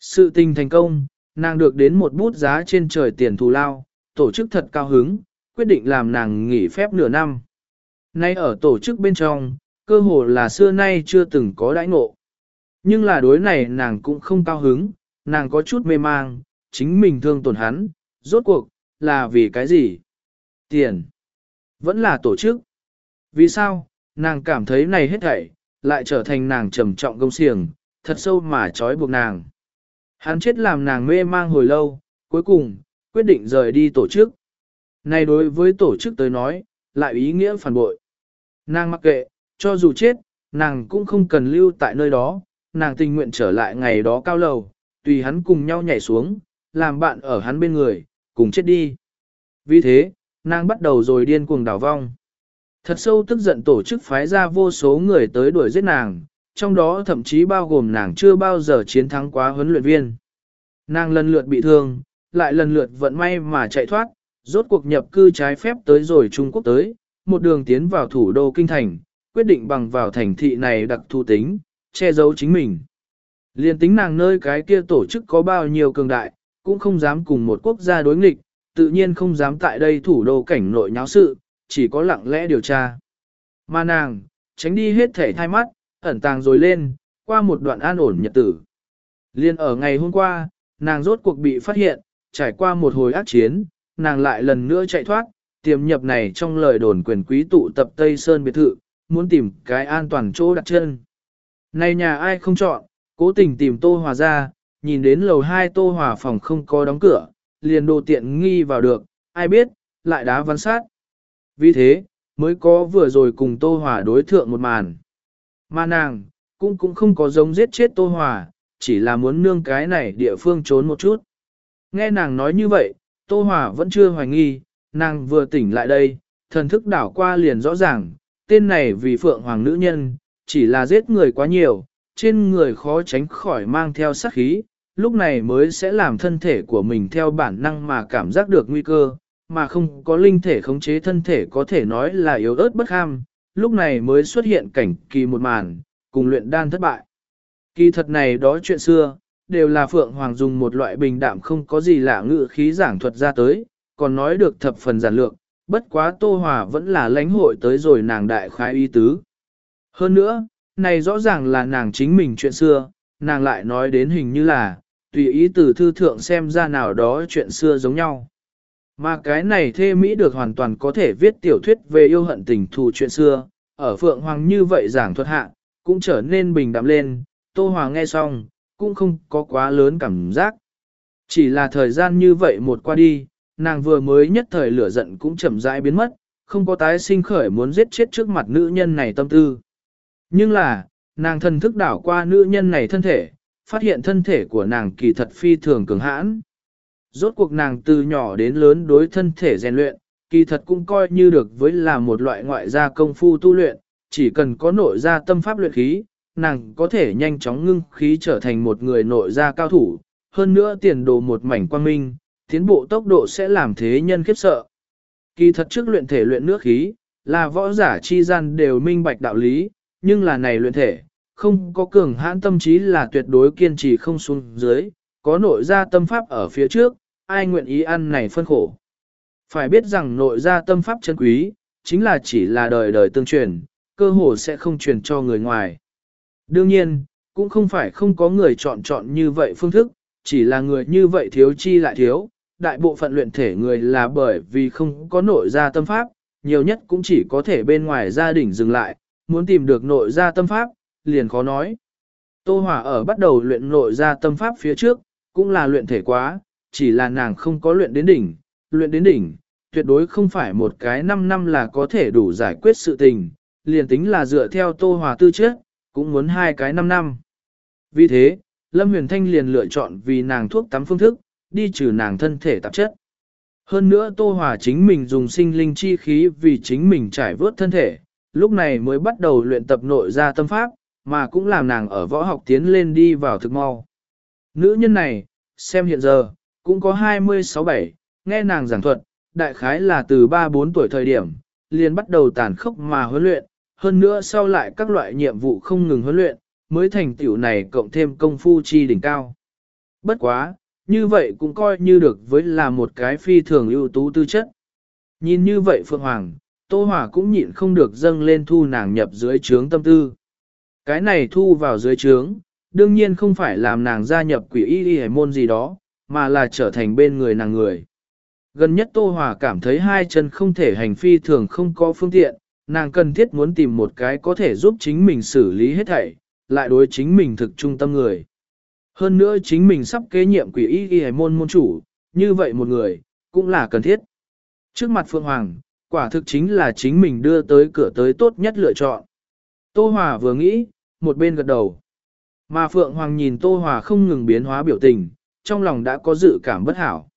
Sự tình thành công, nàng được đến một bút giá trên trời tiền thù lao, tổ chức thật cao hứng, quyết định làm nàng nghỉ phép nửa năm. Nay ở tổ chức bên trong, cơ hồ là xưa nay chưa từng có đãi ngộ. Nhưng là đối này nàng cũng không cao hứng, nàng có chút mê mang, chính mình thương tổn hắn, rốt cuộc, là vì cái gì? Tiền. Vẫn là tổ chức. Vì sao, nàng cảm thấy này hết thảy, lại trở thành nàng trầm trọng công xiềng, thật sâu mà trói buộc nàng. Hắn chết làm nàng mê mang hồi lâu, cuối cùng, quyết định rời đi tổ chức. Này đối với tổ chức tới nói, lại ý nghĩa phản bội. Nàng mặc kệ, cho dù chết, nàng cũng không cần lưu tại nơi đó, nàng tình nguyện trở lại ngày đó cao lầu, tùy hắn cùng nhau nhảy xuống, làm bạn ở hắn bên người, cùng chết đi. Vì thế, nàng bắt đầu rồi điên cuồng đảo vong. Thật sâu tức giận tổ chức phái ra vô số người tới đuổi giết nàng, trong đó thậm chí bao gồm nàng chưa bao giờ chiến thắng quá huấn luyện viên. Nàng lần lượt bị thương, lại lần lượt vận may mà chạy thoát, rốt cuộc nhập cư trái phép tới rồi Trung Quốc tới, một đường tiến vào thủ đô Kinh Thành, quyết định bằng vào thành thị này đặc thu tính, che giấu chính mình. Liên tính nàng nơi cái kia tổ chức có bao nhiêu cường đại, cũng không dám cùng một quốc gia đối nghịch, tự nhiên không dám tại đây thủ đô cảnh nội nháo sự, chỉ có lặng lẽ điều tra. Mà nàng, tránh đi hết thể thai mắt, ẩn tàng rồi lên, qua một đoạn an ổn nhật tử. Liên ở ngày hôm qua, nàng rốt cuộc bị phát hiện, trải qua một hồi ác chiến, nàng lại lần nữa chạy thoát, tiềm nhập này trong lời đồn quyền quý tụ tập Tây Sơn biệt thự, muốn tìm cái an toàn chỗ đặt chân. Này nhà ai không chọn, cố tình tìm Tô Hòa ra, nhìn đến lầu 2 Tô Hòa phòng không có đóng cửa, liền đồ tiện nghi vào được, ai biết, lại đá văn sát. Vì thế, mới có vừa rồi cùng Tô Hòa đối thượng một màn. Mà nàng, cũng cũng không có giống giết chết Tô Hòa, chỉ là muốn nương cái này địa phương trốn một chút. Nghe nàng nói như vậy, Tô Hòa vẫn chưa hoài nghi, nàng vừa tỉnh lại đây, thần thức đảo qua liền rõ ràng, tên này vì phượng hoàng nữ nhân, chỉ là giết người quá nhiều, trên người khó tránh khỏi mang theo sát khí, lúc này mới sẽ làm thân thể của mình theo bản năng mà cảm giác được nguy cơ, mà không có linh thể khống chế thân thể có thể nói là yếu ớt bất ham, lúc này mới xuất hiện cảnh kỳ một màn, cùng luyện đan thất bại. Kỳ thật này đó chuyện xưa, đều là Phượng Hoàng dùng một loại bình đạm không có gì lạ ngự khí giảng thuật ra tới, còn nói được thập phần giản lược, bất quá Tô Hòa vẫn là lãnh hội tới rồi nàng đại khái y tứ. Hơn nữa, này rõ ràng là nàng chính mình chuyện xưa, nàng lại nói đến hình như là, tùy ý từ thư thượng xem ra nào đó chuyện xưa giống nhau. Mà cái này thê Mỹ được hoàn toàn có thể viết tiểu thuyết về yêu hận tình thù chuyện xưa, ở Phượng Hoàng như vậy giảng thuật hạ, cũng trở nên bình đạm lên, Tô Hòa nghe xong, cũng không có quá lớn cảm giác. Chỉ là thời gian như vậy một qua đi, nàng vừa mới nhất thời lửa giận cũng chậm rãi biến mất, không có tái sinh khởi muốn giết chết trước mặt nữ nhân này tâm tư. Nhưng là, nàng thần thức đảo qua nữ nhân này thân thể, phát hiện thân thể của nàng kỳ thật phi thường cường hãn. Rốt cuộc nàng từ nhỏ đến lớn đối thân thể rèn luyện, kỳ thật cũng coi như được với là một loại ngoại gia công phu tu luyện, chỉ cần có nội gia tâm pháp luyện khí, nàng có thể nhanh chóng ngưng khí trở thành một người nội gia cao thủ, hơn nữa tiền đồ một mảnh quang minh, tiến bộ tốc độ sẽ làm thế nhân khiếp sợ. Kỳ thật trước luyện thể luyện nước khí, là võ giả chi gian đều minh bạch đạo lý, nhưng là này luyện thể, không có cường hãn tâm trí là tuyệt đối kiên trì không xuống dưới, có nội gia tâm pháp ở phía trước, ai nguyện ý ăn này phân khổ. Phải biết rằng nội gia tâm pháp chân quý, chính là chỉ là đời đời tương truyền, cơ hồ sẽ không truyền cho người ngoài. Đương nhiên, cũng không phải không có người chọn chọn như vậy phương thức, chỉ là người như vậy thiếu chi lại thiếu, đại bộ phận luyện thể người là bởi vì không có nội gia tâm pháp, nhiều nhất cũng chỉ có thể bên ngoài gia đình dừng lại, muốn tìm được nội gia tâm pháp, liền khó nói. Tô Hòa ở bắt đầu luyện nội gia tâm pháp phía trước, cũng là luyện thể quá, chỉ là nàng không có luyện đến đỉnh, luyện đến đỉnh, tuyệt đối không phải một cái 5 năm là có thể đủ giải quyết sự tình, liền tính là dựa theo Tô Hòa tư chất, cũng muốn hai cái 5 năm. Vì thế, Lâm Huyền Thanh liền lựa chọn vì nàng thuốc tắm phương thức, đi trừ nàng thân thể tạp chất. Hơn nữa Tô Hòa chính mình dùng sinh linh chi khí vì chính mình trải vớt thân thể, lúc này mới bắt đầu luyện tập nội ra tâm pháp, mà cũng làm nàng ở võ học tiến lên đi vào thực mau. Nữ nhân này, xem hiện giờ, cũng có 26-7, nghe nàng giảng thuật, đại khái là từ 3-4 tuổi thời điểm, liền bắt đầu tàn khốc mà huấn luyện, hơn nữa sau lại các loại nhiệm vụ không ngừng huấn luyện, mới thành tiểu này cộng thêm công phu chi đỉnh cao. Bất quá, như vậy cũng coi như được với là một cái phi thường ưu tú tư chất. Nhìn như vậy Phượng Hoàng, Tô Hòa cũng nhịn không được dâng lên thu nàng nhập dưới trướng tâm tư. Cái này thu vào dưới trướng, đương nhiên không phải làm nàng gia nhập quỷ y y môn gì đó, mà là trở thành bên người nàng người. Gần nhất Tô Hòa cảm thấy hai chân không thể hành phi thường không có phương tiện, nàng cần thiết muốn tìm một cái có thể giúp chính mình xử lý hết thảy, lại đối chính mình thực trung tâm người. Hơn nữa chính mình sắp kế nhiệm quỷ y y môn môn chủ, như vậy một người, cũng là cần thiết. Trước mặt Phượng Hoàng, quả thực chính là chính mình đưa tới cửa tới tốt nhất lựa chọn. Tô Hòa vừa nghĩ, một bên gật đầu. Mà Phượng Hoàng nhìn Tô Hòa không ngừng biến hóa biểu tình, trong lòng đã có dự cảm bất hảo.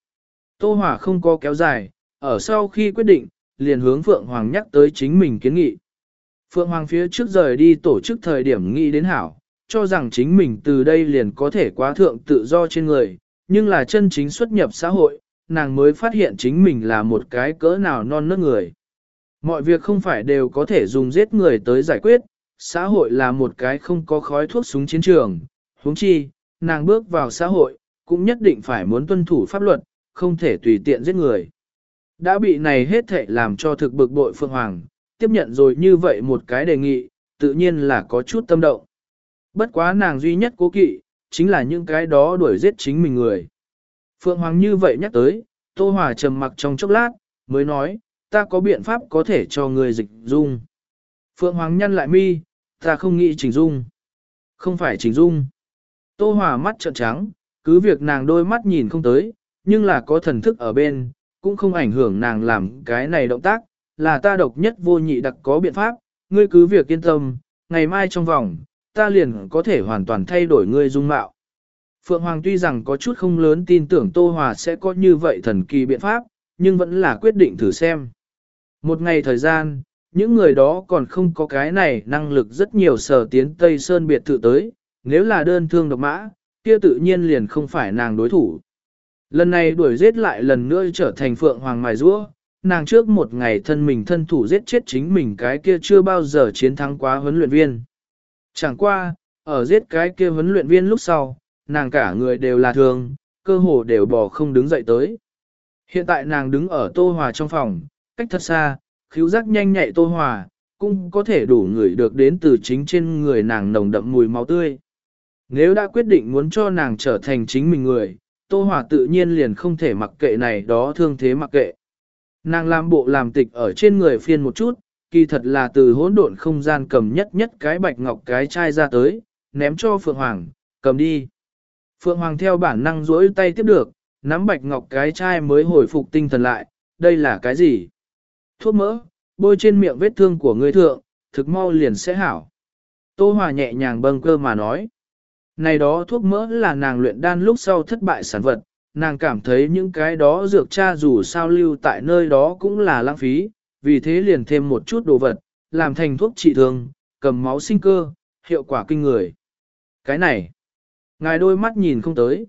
Tô Hòa không có kéo dài, ở sau khi quyết định, liền hướng Phượng Hoàng nhắc tới chính mình kiến nghị. Phượng Hoàng phía trước rời đi tổ chức thời điểm nghĩ đến hảo, cho rằng chính mình từ đây liền có thể quá thượng tự do trên người, nhưng là chân chính xuất nhập xã hội, nàng mới phát hiện chính mình là một cái cỡ nào non nớt người. Mọi việc không phải đều có thể dùng giết người tới giải quyết, xã hội là một cái không có khói thuốc súng chiến trường, huống chi, nàng bước vào xã hội, cũng nhất định phải muốn tuân thủ pháp luật, không thể tùy tiện giết người. Đã bị này hết thệ làm cho thực bực bội Phượng Hoàng, tiếp nhận rồi như vậy một cái đề nghị, tự nhiên là có chút tâm động. Bất quá nàng duy nhất cố kỵ, chính là những cái đó đuổi giết chính mình người. Phượng Hoàng như vậy nhắc tới, Tô Hòa trầm mặc trong chốc lát, mới nói, ta có biện pháp có thể cho người dịch dung. Phượng Hoàng nhăn lại mi, ta không nghĩ chỉnh dung. Không phải chỉnh dung. Tô Hòa mắt trợn trắng, cứ việc nàng đôi mắt nhìn không tới, nhưng là có thần thức ở bên, cũng không ảnh hưởng nàng làm cái này động tác, là ta độc nhất vô nhị đặc có biện pháp, ngươi cứ việc yên tâm, ngày mai trong vòng, ta liền có thể hoàn toàn thay đổi ngươi dung mạo. Phượng Hoàng tuy rằng có chút không lớn tin tưởng Tô Hòa sẽ có như vậy thần kỳ biện pháp, nhưng vẫn là quyết định thử xem. Một ngày thời gian, những người đó còn không có cái này năng lực rất nhiều sở tiến Tây Sơn biệt thự tới, nếu là đơn thương độc mã, kia tự nhiên liền không phải nàng đối thủ. Lần này đuổi giết lại lần nữa trở thành Phượng Hoàng mài rũa, nàng trước một ngày thân mình thân thủ giết chết chính mình cái kia chưa bao giờ chiến thắng quá huấn luyện viên. Chẳng qua, ở giết cái kia huấn luyện viên lúc sau, nàng cả người đều là thường, cơ hồ đều bỏ không đứng dậy tới. Hiện tại nàng đứng ở Tô Hòa trong phòng, cách thật xa, khíu giác nhanh nhạy Tô Hòa, cũng có thể đủ người được đến từ chính trên người nàng nồng đậm mùi máu tươi. Nếu đã quyết định muốn cho nàng trở thành chính mình người, Tô Hòa tự nhiên liền không thể mặc kệ này đó thương thế mặc kệ. Nàng làm bộ làm tịch ở trên người phiên một chút, kỳ thật là từ hỗn độn không gian cầm nhất nhất cái bạch ngọc cái chai ra tới, ném cho Phượng Hoàng, cầm đi. Phượng Hoàng theo bản năng duỗi tay tiếp được, nắm bạch ngọc cái chai mới hồi phục tinh thần lại, đây là cái gì? Thuốc mỡ, bôi trên miệng vết thương của ngươi thượng, thực mau liền sẽ hảo. Tô Hòa nhẹ nhàng bâng cơ mà nói. Này đó thuốc mỡ là nàng luyện đan lúc sau thất bại sản vật, nàng cảm thấy những cái đó dược cha dù sao lưu tại nơi đó cũng là lãng phí, vì thế liền thêm một chút đồ vật, làm thành thuốc trị thương, cầm máu sinh cơ, hiệu quả kinh người. Cái này, ngài đôi mắt nhìn không tới.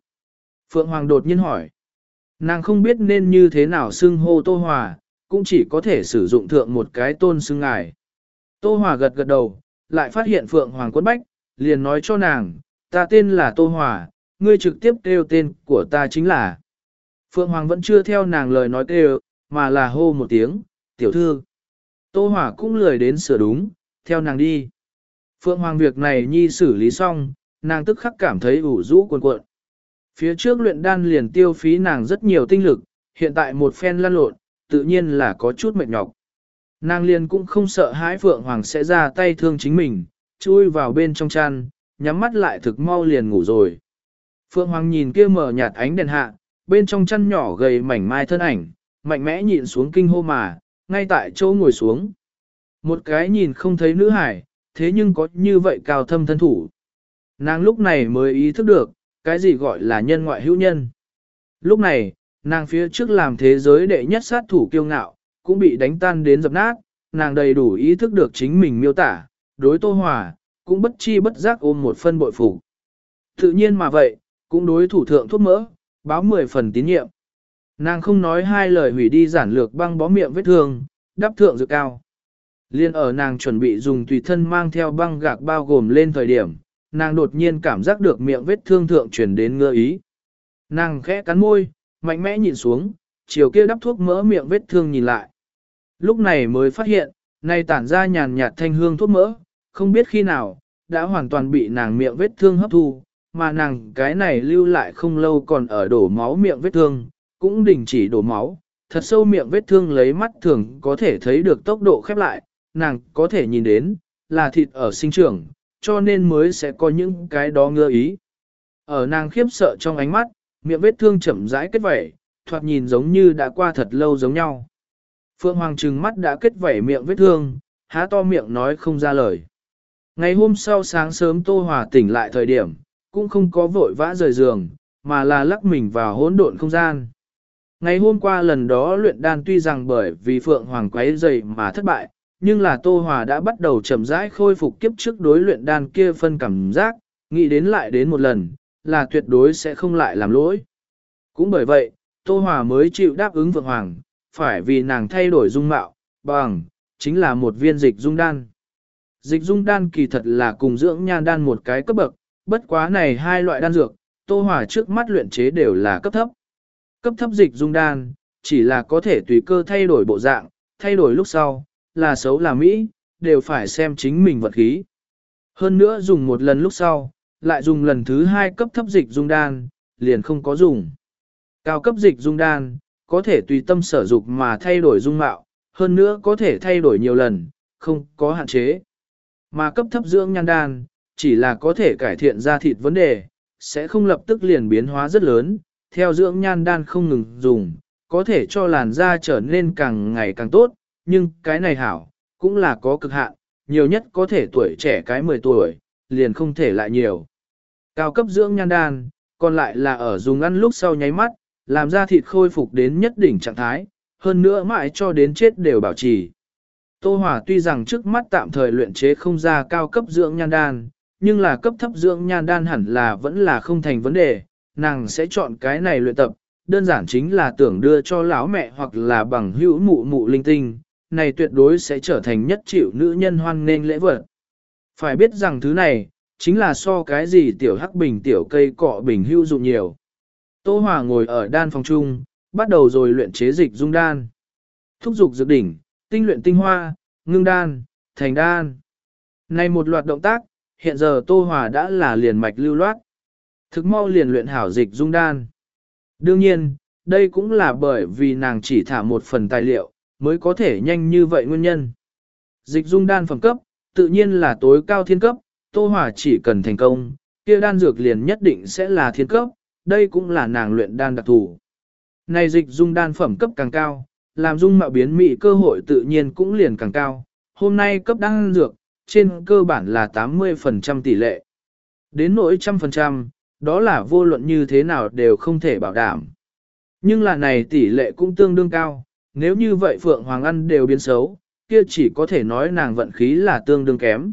Phượng Hoàng đột nhiên hỏi. Nàng không biết nên như thế nào xưng hô Tô Hòa, cũng chỉ có thể sử dụng thượng một cái tôn xưng ngài. Tô Hòa gật gật đầu, lại phát hiện Phượng Hoàng quấn bách, liền nói cho nàng, ta tên là Tô Hòa, ngươi trực tiếp kêu tên của ta chính là. Phượng Hoàng vẫn chưa theo nàng lời nói kêu, mà là hô một tiếng, tiểu thư. Tô Hỏa cũng lười đến sửa đúng, theo nàng đi. Phượng Hoàng việc này nhi xử lý xong, nàng tức khắc cảm thấy ủ rũ cuồn cuộn. Phía trước luyện đan liền tiêu phí nàng rất nhiều tinh lực, hiện tại một phen lăn lộn, tự nhiên là có chút mệt nhọc. Nàng liền cũng không sợ hãi Phượng Hoàng sẽ ra tay thương chính mình, chui vào bên trong chăn, nhắm mắt lại thực mau liền ngủ rồi. Phượng Hoàng nhìn kia mở nhạt ánh đèn hạ, bên trong chăn nhỏ gầy mảnh mai thân ảnh, mạnh mẽ nhìn xuống kinh hô mà, ngay tại chỗ ngồi xuống. Một cái nhìn không thấy nữ hải, thế nhưng có như vậy cao thâm thân thủ. Nàng lúc này mới ý thức được, cái gì gọi là nhân ngoại hữu nhân. Lúc này, nàng phía trước làm thế giới đệ nhất sát thủ kiêu ngạo, cũng bị đánh tan đến dập nát, nàng đầy đủ ý thức được chính mình miêu tả, đối tô hòa, cũng bất chi bất giác ôm một phân bội phục. Tự nhiên mà vậy, cũng đối thủ thượng thuốc mỡ, báo 10 phần tín nhiệm. Nàng không nói hai lời hủy đi giản lược băng bó miệng vết thương, đắp thượng dược cao. Liên ở nàng chuẩn bị dùng tùy thân mang theo băng gạc bao gồm lên thời điểm, nàng đột nhiên cảm giác được miệng vết thương thượng chuyển đến ngơ ý. Nàng khẽ cắn môi, mạnh mẽ nhìn xuống, chiều kia đắp thuốc mỡ miệng vết thương nhìn lại. Lúc này mới phát hiện, nay tản ra nhàn nhạt thanh hương thuốc mỡ, không biết khi nào, đã hoàn toàn bị nàng miệng vết thương hấp thu, mà nàng cái này lưu lại không lâu còn ở đổ máu miệng vết thương, cũng đình chỉ đổ máu, thật sâu miệng vết thương lấy mắt thường có thể thấy được tốc độ khép lại, nàng có thể nhìn đến, là thịt ở sinh trưởng, cho nên mới sẽ có những cái đó ngơ ý. Ở nàng khiếp sợ trong ánh mắt, miệng vết thương chậm rãi kết vẩy, thoạt nhìn giống như đã qua thật lâu giống nhau. Phượng Hoàng trừng mắt đã kết vẩy miệng vết thương, há to miệng nói không ra lời. Ngày hôm sau sáng sớm Tô Hòa tỉnh lại thời điểm, cũng không có vội vã rời giường, mà là lắc mình vào hỗn độn không gian. Ngày hôm qua lần đó luyện đan tuy rằng bởi vì Phượng Hoàng quấy dày mà thất bại, nhưng là Tô Hòa đã bắt đầu chậm rãi khôi phục kiếp trước đối luyện đan kia phân cảm giác, nghĩ đến lại đến một lần, là tuyệt đối sẽ không lại làm lỗi. Cũng bởi vậy, Tô Hòa mới chịu đáp ứng Phượng Hoàng, phải vì nàng thay đổi dung mạo, bằng, chính là một viên dịch dung đan. Dịch dung đan kỳ thật là cùng dưỡng nhan đan một cái cấp bậc, bất quá này hai loại đan dược, Tô Hòa trước mắt luyện chế đều là cấp thấp. Cấp thấp dịch dung đan, chỉ là có thể tùy cơ thay đổi bộ dạng, thay đổi lúc sau, là xấu là mỹ, đều phải xem chính mình vật khí. Hơn nữa dùng một lần lúc sau, lại dùng lần thứ hai cấp thấp dịch dung đan, liền không có dùng. Cao cấp dịch dung đan, có thể tùy tâm sở dục mà thay đổi dung mạo, hơn nữa có thể thay đổi nhiều lần, không có hạn chế. Mà cấp thấp dưỡng nhan đan, chỉ là có thể cải thiện da thịt vấn đề, sẽ không lập tức liền biến hóa rất lớn, theo dưỡng nhan đan không ngừng dùng, có thể cho làn da trở nên càng ngày càng tốt, nhưng cái này hảo, cũng là có cực hạn, nhiều nhất có thể tuổi trẻ cái 10 tuổi, liền không thể lại nhiều. Cao cấp dưỡng nhan đan, còn lại là ở dùng ăn lúc sau nháy mắt, làm da thịt khôi phục đến nhất đỉnh trạng thái, hơn nữa mãi cho đến chết đều bảo trì. Tô Hòa tuy rằng trước mắt tạm thời luyện chế không ra cao cấp dưỡng nhan đan, nhưng là cấp thấp dưỡng nhan đan hẳn là vẫn là không thành vấn đề, nàng sẽ chọn cái này luyện tập, đơn giản chính là tưởng đưa cho lão mẹ hoặc là bằng hữu mụ mụ linh tinh, này tuyệt đối sẽ trở thành nhất chịu nữ nhân hoan nên lễ vật. Phải biết rằng thứ này, chính là so cái gì tiểu hắc bình tiểu cây cọ bình hữu dụng nhiều. Tô Hòa ngồi ở đan phòng trung, bắt đầu rồi luyện chế dịch dung đan. Thúc dục dược đỉnh, tinh luyện tinh hoa, ngưng đan, thành đan. Này một loạt động tác, hiện giờ Tô Hòa đã là liền mạch lưu loát. Thực mau liền luyện hảo dịch dung đan. Đương nhiên, đây cũng là bởi vì nàng chỉ thả một phần tài liệu, mới có thể nhanh như vậy nguyên nhân. Dịch dung đan phẩm cấp, tự nhiên là tối cao thiên cấp, Tô Hòa chỉ cần thành công, kia đan dược liền nhất định sẽ là thiên cấp, đây cũng là nàng luyện đan đặc thù. Này dịch dung đan phẩm cấp càng cao, làm dung mạo biến mị cơ hội tự nhiên cũng liền càng cao. Hôm nay cấp đan dược, trên cơ bản là 80% tỷ lệ. Đến nỗi trăm phần trăm, đó là vô luận như thế nào đều không thể bảo đảm. Nhưng là này tỷ lệ cũng tương đương cao, nếu như vậy Phượng Hoàng ăn đều biến xấu, kia chỉ có thể nói nàng vận khí là tương đương kém.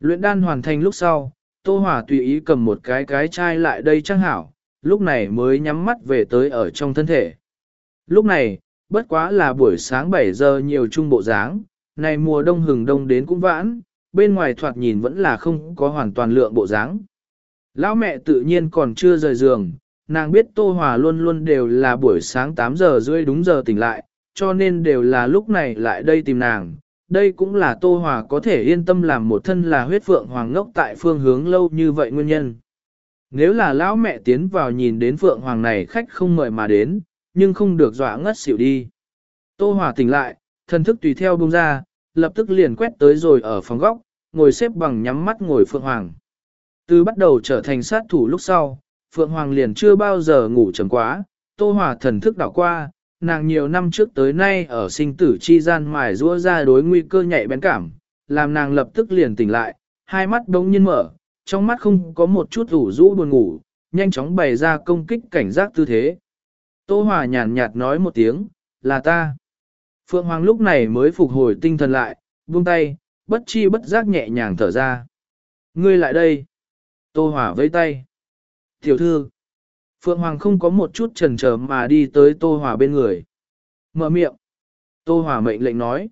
Luyện đan hoàn thành lúc sau, Tô Hòa tùy ý cầm một cái cái chai lại đây trang hảo, lúc này mới nhắm mắt về tới ở trong thân thể. Lúc này, bất quá là buổi sáng 7 giờ nhiều trung bộ dáng, này mùa đông hừng đông đến cũng vãn, bên ngoài thoạt nhìn vẫn là không có hoàn toàn lượng bộ dáng. Lão mẹ tự nhiên còn chưa rời giường, nàng biết Tô Hòa luôn luôn đều là buổi sáng 8 giờ rưỡi đúng giờ tỉnh lại, cho nên đều là lúc này lại đây tìm nàng. Đây cũng là Tô Hòa có thể yên tâm làm một thân là huyết phượng hoàng ngốc tại phương hướng lâu như vậy nguyên nhân. Nếu là lão mẹ tiến vào nhìn đến phượng hoàng này khách không mời mà đến, nhưng không được dọa ngất xỉu đi. Tô Hòa tỉnh lại, thần thức tùy theo bung ra, lập tức liền quét tới rồi ở phòng góc, ngồi xếp bằng nhắm mắt ngồi phượng hoàng. Từ bắt đầu trở thành sát thủ lúc sau, Phượng Hoàng liền chưa bao giờ ngủ chấm quá, Tô Hòa thần thức đảo qua, nàng nhiều năm trước tới nay ở sinh tử chi gian mài rũa ra đối nguy cơ nhạy bén cảm, làm nàng lập tức liền tỉnh lại, hai mắt đống nhiên mở, trong mắt không có một chút ủ rũ buồn ngủ, nhanh chóng bày ra công kích cảnh giác tư thế. Tô Hòa nhàn nhạt nói một tiếng, là ta. Phượng Hoàng lúc này mới phục hồi tinh thần lại, buông tay, bất chi bất giác nhẹ nhàng thở ra. Ngươi lại đây. Tô Hòa vẫy tay. Tiểu thư. Phượng Hoàng không có một chút chần chờ mà đi tới Tô Hòa bên người. Mở miệng. Tô Hòa mệnh lệnh nói.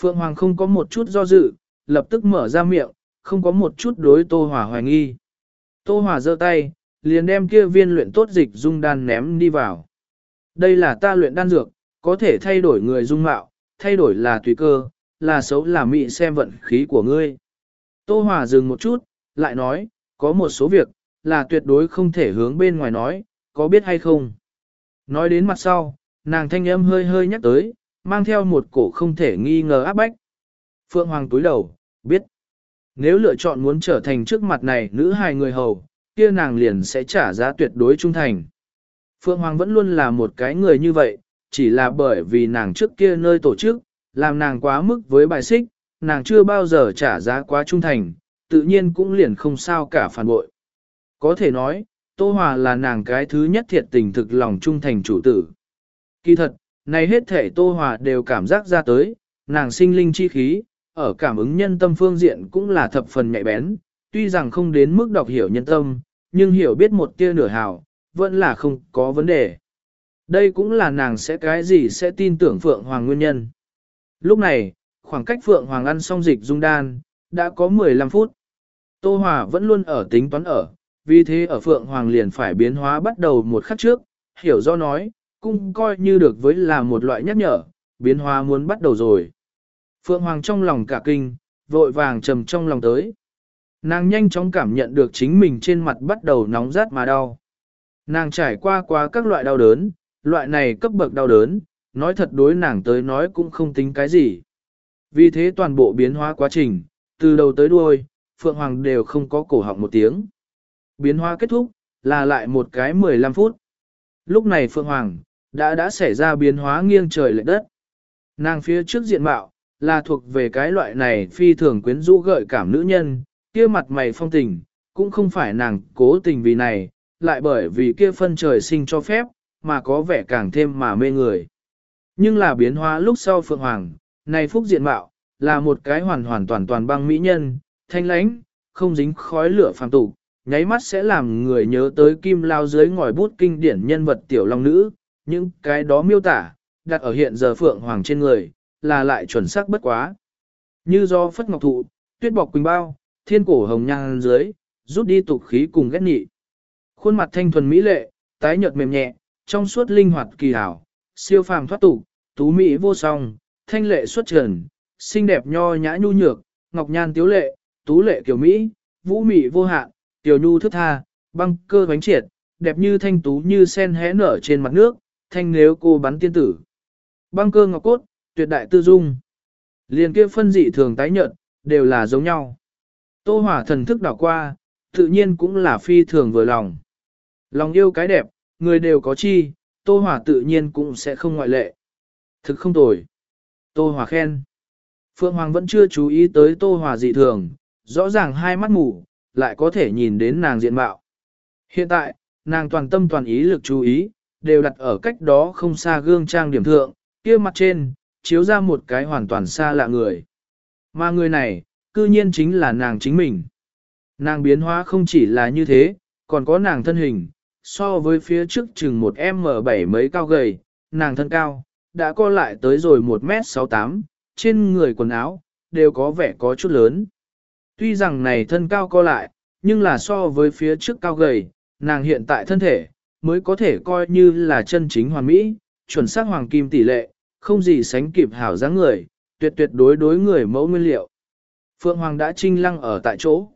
Phượng Hoàng không có một chút do dự, lập tức mở ra miệng, không có một chút đối Tô Hòa hoài nghi. Tô Hòa giơ tay, liền đem kia viên luyện tốt dịch dung đan ném đi vào. Đây là ta luyện đan dược, có thể thay đổi người dung mạo, thay đổi là tùy cơ, là xấu là mị xem vận khí của ngươi. Tô Hòa dừng một chút, lại nói, có một số việc, là tuyệt đối không thể hướng bên ngoài nói, có biết hay không. Nói đến mặt sau, nàng thanh âm hơi hơi nhắc tới, mang theo một cổ không thể nghi ngờ áp bách. Phượng Hoàng túi đầu, biết. Nếu lựa chọn muốn trở thành trước mặt này nữ hài người hầu, kia nàng liền sẽ trả giá tuyệt đối trung thành. Phượng Hoàng vẫn luôn là một cái người như vậy, chỉ là bởi vì nàng trước kia nơi tổ chức, làm nàng quá mức với bài xích, nàng chưa bao giờ trả giá quá trung thành, tự nhiên cũng liền không sao cả phản bội. Có thể nói, Tô Hòa là nàng cái thứ nhất thiệt tình thực lòng trung thành chủ tử. Kỳ thật, này hết thể Tô Hòa đều cảm giác ra tới, nàng sinh linh chi khí, ở cảm ứng nhân tâm phương diện cũng là thập phần nhạy bén, tuy rằng không đến mức đọc hiểu nhân tâm, nhưng hiểu biết một tia nửa hào, vẫn là không có vấn đề. Đây cũng là nàng sẽ cái gì sẽ tin tưởng Phượng Hoàng nguyên nhân. Lúc này, khoảng cách Phượng Hoàng ăn xong dịch dung đan, đã có 15 phút. Tô Hòa vẫn luôn ở tính toán ở, vì thế ở Phượng Hoàng liền phải biến hóa bắt đầu một khắc trước, hiểu do nói, cũng coi như được với là một loại nhắc nhở, biến hóa muốn bắt đầu rồi. Phượng Hoàng trong lòng cả kinh, vội vàng trầm trong lòng tới. Nàng nhanh chóng cảm nhận được chính mình trên mặt bắt đầu nóng rát mà đau. Nàng trải qua qua các loại đau đớn, loại này cấp bậc đau đớn, nói thật đối nàng tới nói cũng không tính cái gì. Vì thế toàn bộ biến hóa quá trình, từ đầu tới đuôi, Phượng Hoàng đều không có cổ họng một tiếng. Biến hóa kết thúc, là lại một cái 15 phút. Lúc này Phượng Hoàng, đã đã xảy ra biến hóa nghiêng trời lệch đất. Nàng phía trước diện mạo, là thuộc về cái loại này phi thường quyến rũ gợi cảm nữ nhân, kia mặt mày phong tình, cũng không phải nàng cố tình vì này, lại bởi vì kia phân trời sinh cho phép, mà có vẻ càng thêm mà mê người. Nhưng là biến hóa lúc sau Phượng Hoàng, này phúc diện mạo, là một cái hoàn hoàn toàn toàn băng mỹ nhân, thanh lãnh, không dính khói lửa phàm tục, nháy mắt sẽ làm người nhớ tới kim lao dưới ngòi bút kinh điển nhân vật tiểu long nữ, những cái đó miêu tả, đặt ở hiện giờ Phượng Hoàng trên người, là lại chuẩn xác bất quá. Như do phất ngọc thụ, tuyết bọc quỳnh bao, thiên cổ hồng nhang dưới, rút đi tục khí cùng ghét nhị. Khuôn mặt thanh thuần mỹ lệ, tái nhợt mềm nhẹ, trong suốt linh hoạt kỳ hảo, siêu phàm thoát tục, tú mỹ vô song, thanh lệ xuất trần, xinh đẹp nho nhã nhu nhược, ngọc nhan tiếu lệ, tú lệ kiều mỹ, vũ mỹ vô hạn, tiểu nhu thức tha, băng cơ bánh triệt, đẹp như thanh tú như sen hé nở trên mặt nước, thanh nếu cô bắn tiên tử. Băng cơ ngọc cốt, tuyệt đại tư dung. Liền kia phân dị thường tái nhợt, đều là giống nhau. Tô hỏa thần thức đảo qua, tự nhiên cũng là phi thường vừa lòng. Lòng yêu cái đẹp, người đều có chi, Tô hỏa tự nhiên cũng sẽ không ngoại lệ. Thực không tồi. Tô hỏa khen. Phượng Hoàng vẫn chưa chú ý tới Tô hỏa dị thường, rõ ràng hai mắt mù, lại có thể nhìn đến nàng diện mạo. Hiện tại, nàng toàn tâm toàn ý lực chú ý, đều đặt ở cách đó không xa gương trang điểm thượng, kia mặt trên, chiếu ra một cái hoàn toàn xa lạ người. Mà người này, cư nhiên chính là nàng chính mình. Nàng biến hóa không chỉ là như thế, còn có nàng thân hình, so với phía trước chừng một M7 mấy cao gầy, nàng thân cao, đã co lại tới rồi 1m68, trên người quần áo, đều có vẻ có chút lớn. Tuy rằng này thân cao co lại, nhưng là so với phía trước cao gầy, nàng hiện tại thân thể, mới có thể coi như là chân chính hoàn mỹ, chuẩn xác hoàng kim tỷ lệ, không gì sánh kịp hảo dáng người, tuyệt tuyệt đối đối người mẫu nguyên liệu. Phượng Hoàng đã trinh lăng ở tại chỗ.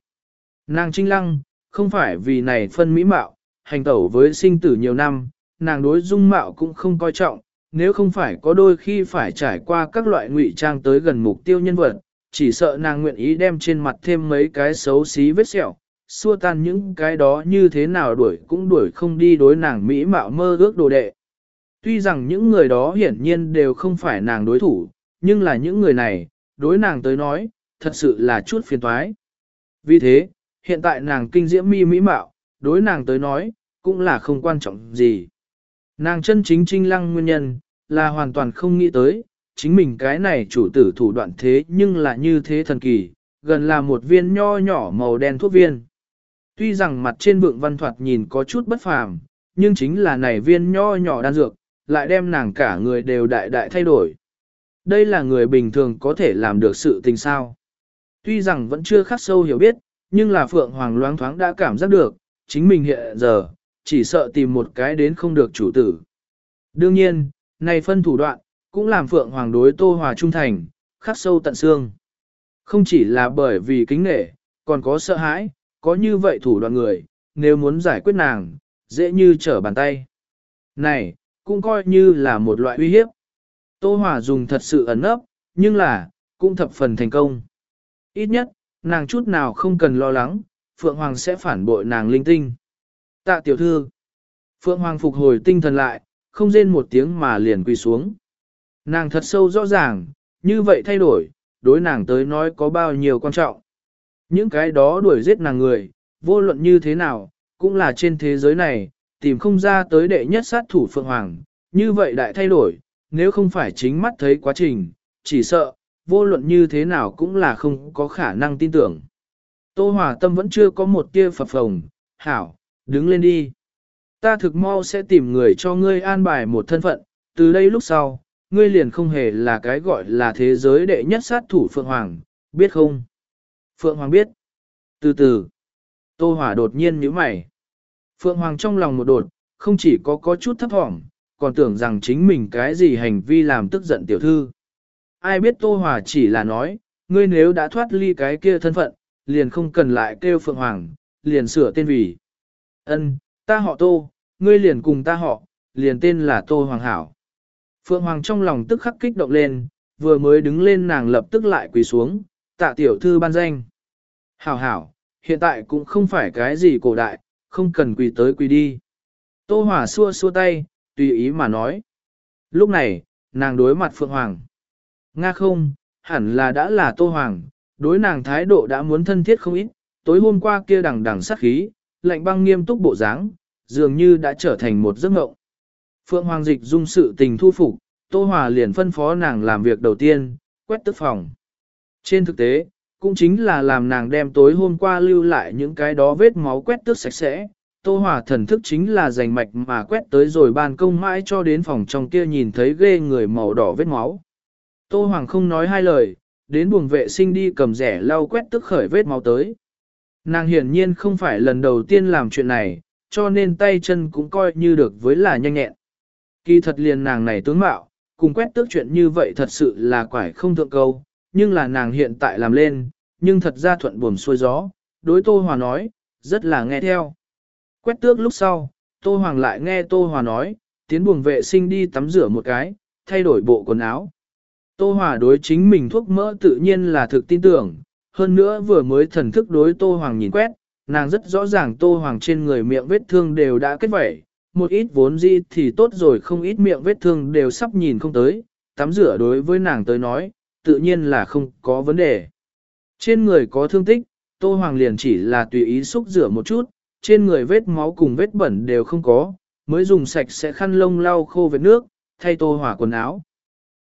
Nàng trinh lăng, không phải vì này phân mỹ mạo, hành tẩu với sinh tử nhiều năm, nàng đối dung mạo cũng không coi trọng, nếu không phải có đôi khi phải trải qua các loại ngụy trang tới gần mục tiêu nhân vật, chỉ sợ nàng nguyện ý đem trên mặt thêm mấy cái xấu xí vết sẹo, xua tan những cái đó như thế nào đuổi cũng đuổi không đi đối nàng mỹ mạo mơ ước đồ đệ. Tuy rằng những người đó hiển nhiên đều không phải nàng đối thủ, nhưng là những người này, đối nàng tới nói, thật sự là chút phiền toái. Vì thế, hiện tại nàng kinh diễm mi mỹ mạo, đối nàng tới nói, cũng là không quan trọng gì. Nàng chân chính trinh lăng nguyên nhân, là hoàn toàn không nghĩ tới, chính mình cái này chủ tử thủ đoạn thế nhưng là như thế thần kỳ, gần là một viên nho nhỏ màu đen thuốc viên. Tuy rằng mặt trên vượng văn thoạt nhìn có chút bất phàm, nhưng chính là này viên nho nhỏ đan dược, lại đem nàng cả người đều đại đại thay đổi. Đây là người bình thường có thể làm được sự tình sao. Tuy rằng vẫn chưa khắc sâu hiểu biết, nhưng là Phượng Hoàng loáng thoáng đã cảm giác được, chính mình hiện giờ, chỉ sợ tìm một cái đến không được chủ tử. Đương nhiên, này phân thủ đoạn, cũng làm Phượng Hoàng đối Tô Hòa trung thành, khắc sâu tận xương. Không chỉ là bởi vì kính nể Còn có sợ hãi, có như vậy thủ đoạn người, nếu muốn giải quyết nàng, dễ như trở bàn tay. Này, cũng coi như là một loại uy hiếp. Tô Hòa dùng thật sự ẩn ấp, nhưng là, cũng thập phần thành công. Ít nhất, nàng chút nào không cần lo lắng, Phượng Hoàng sẽ phản bội nàng linh tinh. Tạ tiểu thư. Phượng Hoàng phục hồi tinh thần lại, không rên một tiếng mà liền quỳ xuống. Nàng thật sâu rõ ràng, như vậy thay đổi, đối nàng tới nói có bao nhiêu quan trọng. Những cái đó đuổi giết nàng người, vô luận như thế nào, cũng là trên thế giới này, tìm không ra tới đệ nhất sát thủ Phượng Hoàng, như vậy đại thay đổi, nếu không phải chính mắt thấy quá trình, chỉ sợ, vô luận như thế nào cũng là không có khả năng tin tưởng. Tô Hòa Tâm vẫn chưa có một tia phập phồng, hảo, đứng lên đi. Ta thực mau sẽ tìm người cho ngươi an bài một thân phận, từ đây lúc sau, ngươi liền không hề là cái gọi là thế giới đệ nhất sát thủ Phượng Hoàng, biết không? Phượng Hoàng biết. Từ từ, Tô Hỏa đột nhiên nhíu mày. Phượng Hoàng trong lòng một đột, không chỉ có có chút thấp thỏm, còn tưởng rằng chính mình cái gì hành vi làm tức giận tiểu thư. Ai biết Tô Hỏa chỉ là nói, ngươi nếu đã thoát ly cái kia thân phận, liền không cần lại kêu Phượng Hoàng, liền sửa tên vì. Ân, ta họ Tô, ngươi liền cùng ta họ, liền tên là Tô Hoàng Hảo. Phượng Hoàng trong lòng tức khắc kích động lên, vừa mới đứng lên nàng lập tức lại quỳ xuống, tạ tiểu thư ban danh. Hảo hảo, hiện tại cũng không phải cái gì cổ đại, không cần quỳ tới quỳ đi. Tô Hòa xua xua tay, tùy ý mà nói. Lúc này, nàng đối mặt Phượng Hoàng. Nga không, hẳn là đã là Tô Hoàng, đối nàng thái độ đã muốn thân thiết không ít, tối hôm qua kia đằng đằng sát khí, lạnh băng nghiêm túc bộ dáng, dường như đã trở thành một giấc mộng. Phượng Hoàng Dịch dung sự tình thu phục, Tô Hòa liền phân phó nàng làm việc đầu tiên, quét tức phòng. Trên thực tế, cũng chính là làm nàng đem tối hôm qua lưu lại những cái đó vết máu quét tước sạch sẽ. Tô Hòa thần thức chính là giành mạch mà quét tới rồi ban công mãi cho đến phòng trong kia nhìn thấy ghê người màu đỏ vết máu. Tô Hoàng không nói hai lời, đến buồng vệ sinh đi cầm rẻ lau quét tức khởi vết máu tới. Nàng hiển nhiên không phải lần đầu tiên làm chuyện này, cho nên tay chân cũng coi như được với là nhanh nhẹn. Kỳ thật liền nàng này tướng mạo, cùng quét tước chuyện như vậy thật sự là quải không thượng câu, nhưng là nàng hiện tại làm lên, nhưng thật ra thuận buồm xuôi gió, đối Tô Hòa nói, rất là nghe theo. Quét tước lúc sau, Tô Hoàng lại nghe Tô Hòa nói, tiến buồng vệ sinh đi tắm rửa một cái, thay đổi bộ quần áo. Tô Hòa đối chính mình thuốc mỡ tự nhiên là thực tin tưởng, hơn nữa vừa mới thần thức đối Tô Hoàng nhìn quét, nàng rất rõ ràng Tô Hoàng trên người miệng vết thương đều đã kết vẩy, một ít vốn gì thì tốt rồi không ít miệng vết thương đều sắp nhìn không tới, tắm rửa đối với nàng tới nói, tự nhiên là không có vấn đề. Trên người có thương tích, Tô Hoàng liền chỉ là tùy ý xúc rửa một chút, trên người vết máu cùng vết bẩn đều không có, mới dùng sạch sẽ khăn lông lau khô vết nước, thay Tô Hòa quần áo.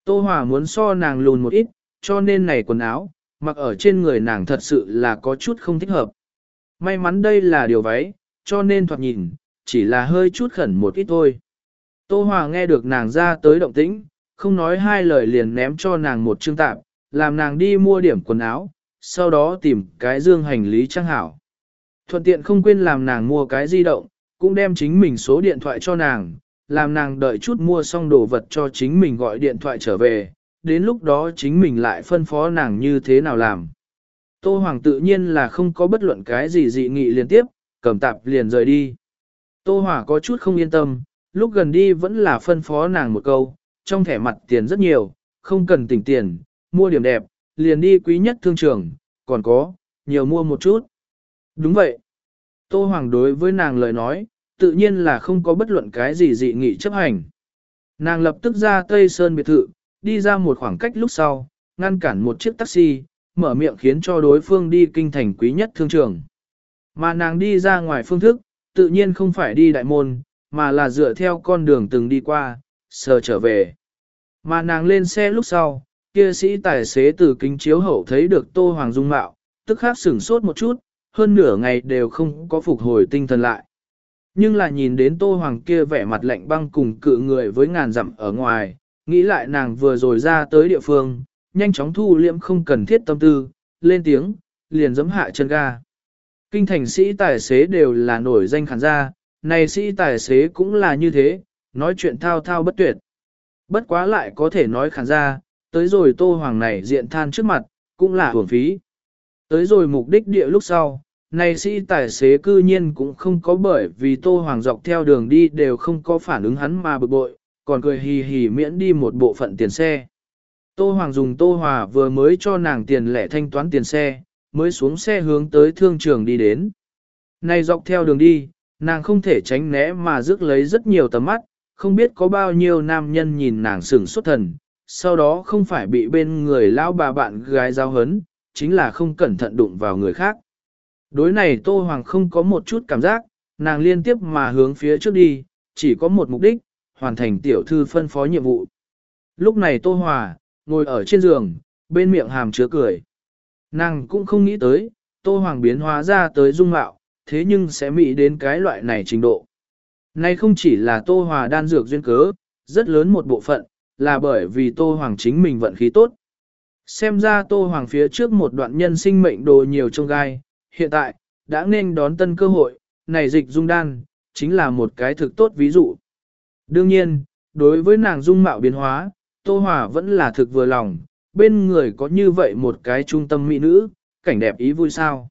Tô Hòa muốn so nàng lùn một ít, cho nên này quần áo, mặc ở trên người nàng thật sự là có chút không thích hợp. May mắn đây là điều váy, cho nên thoạt nhìn, chỉ là hơi chút khẩn một ít thôi. Tô Hòa nghe được nàng ra tới động tĩnh, không nói hai lời liền ném cho nàng một chương tạp, làm nàng đi mua điểm quần áo, sau đó tìm cái dương hành lý trang hảo. Thuận tiện không quên làm nàng mua cái di động, cũng đem chính mình số điện thoại cho nàng, làm nàng đợi chút mua xong đồ vật cho chính mình gọi điện thoại trở về, đến lúc đó chính mình lại phân phó nàng như thế nào làm. Tô Hoàng tự nhiên là không có bất luận cái gì dị nghị liên tiếp, cầm tạp liền rời đi. Tô Hòa có chút không yên tâm, lúc gần đi vẫn là phân phó nàng một câu, trong thẻ mặt tiền rất nhiều, không cần tỉnh tiền, mua điểm đẹp, liền đi quý nhất thương trường, còn có, nhiều mua một chút. Đúng vậy. Tô Hoàng đối với nàng lời nói, tự nhiên là không có bất luận cái gì dị nghị chấp hành. Nàng lập tức ra Tây Sơn biệt thự, đi ra một khoảng cách lúc sau, ngăn cản một chiếc taxi, mở miệng khiến cho đối phương đi kinh thành quý nhất thương trường. Mà nàng đi ra ngoài phương thức, tự nhiên không phải đi đại môn, mà là dựa theo con đường từng đi qua, sờ trở về. Mà nàng lên xe lúc sau, kia sĩ tài xế từ kính chiếu hậu thấy được Tô Hoàng Dung mạo, tức khắc sửng sốt một chút, hơn nửa ngày đều không có phục hồi tinh thần lại. Nhưng là nhìn đến Tô Hoàng kia vẻ mặt lạnh băng cùng cự người với ngàn dặm ở ngoài, nghĩ lại nàng vừa rồi ra tới địa phương, nhanh chóng thu liễm không cần thiết tâm tư, lên tiếng, liền giẫm hạ chân ga. Kinh thành sĩ tài xế đều là nổi danh khán gia, này sĩ tài xế cũng là như thế, nói chuyện thao thao bất tuyệt. Bất quá lại có thể nói khán gia, tới rồi tô hoàng này diện than trước mặt, cũng là hưởng phí. Tới rồi mục đích địa lúc sau, này sĩ tài xế cư nhiên cũng không có bởi vì Tô Hoàng dọc theo đường đi đều không có phản ứng hắn mà bực bội, còn cười hì hì miễn đi một bộ phận tiền xe. Tô Hoàng dùng Tô Hòa vừa mới cho nàng tiền lẻ thanh toán tiền xe, mới xuống xe hướng tới thương trường đi đến. Này dọc theo đường đi, nàng không thể tránh né mà rước lấy rất nhiều tầm mắt, không biết có bao nhiêu nam nhân nhìn nàng sửng xuất thần, sau đó không phải bị bên người lão bà bạn gái giao hấn, chính là không cẩn thận đụng vào người khác. Đối này Tô Hoàng không có một chút cảm giác, nàng liên tiếp mà hướng phía trước đi, chỉ có một mục đích, hoàn thành tiểu thư phân phó nhiệm vụ. Lúc này Tô Hòa, ngồi ở trên giường, bên miệng hàm chứa cười. Nàng cũng không nghĩ tới, Tô Hoàng biến hóa ra tới dung mạo, thế nhưng sẽ mỹ đến cái loại này trình độ. Nay không chỉ là Tô Hòa đan dược duyên cớ, rất lớn một bộ phận, là bởi vì Tô Hoàng chính mình vận khí tốt. Xem ra Tô Hoàng phía trước một đoạn nhân sinh mệnh đồ nhiều trong gai, hiện tại, đã nên đón tân cơ hội, này dịch dung đan, chính là một cái thực tốt ví dụ. Đương nhiên, đối với nàng dung mạo biến hóa, Tô Hòa vẫn là thực vừa lòng, bên người có như vậy một cái trung tâm mỹ nữ, cảnh đẹp ý vui sao.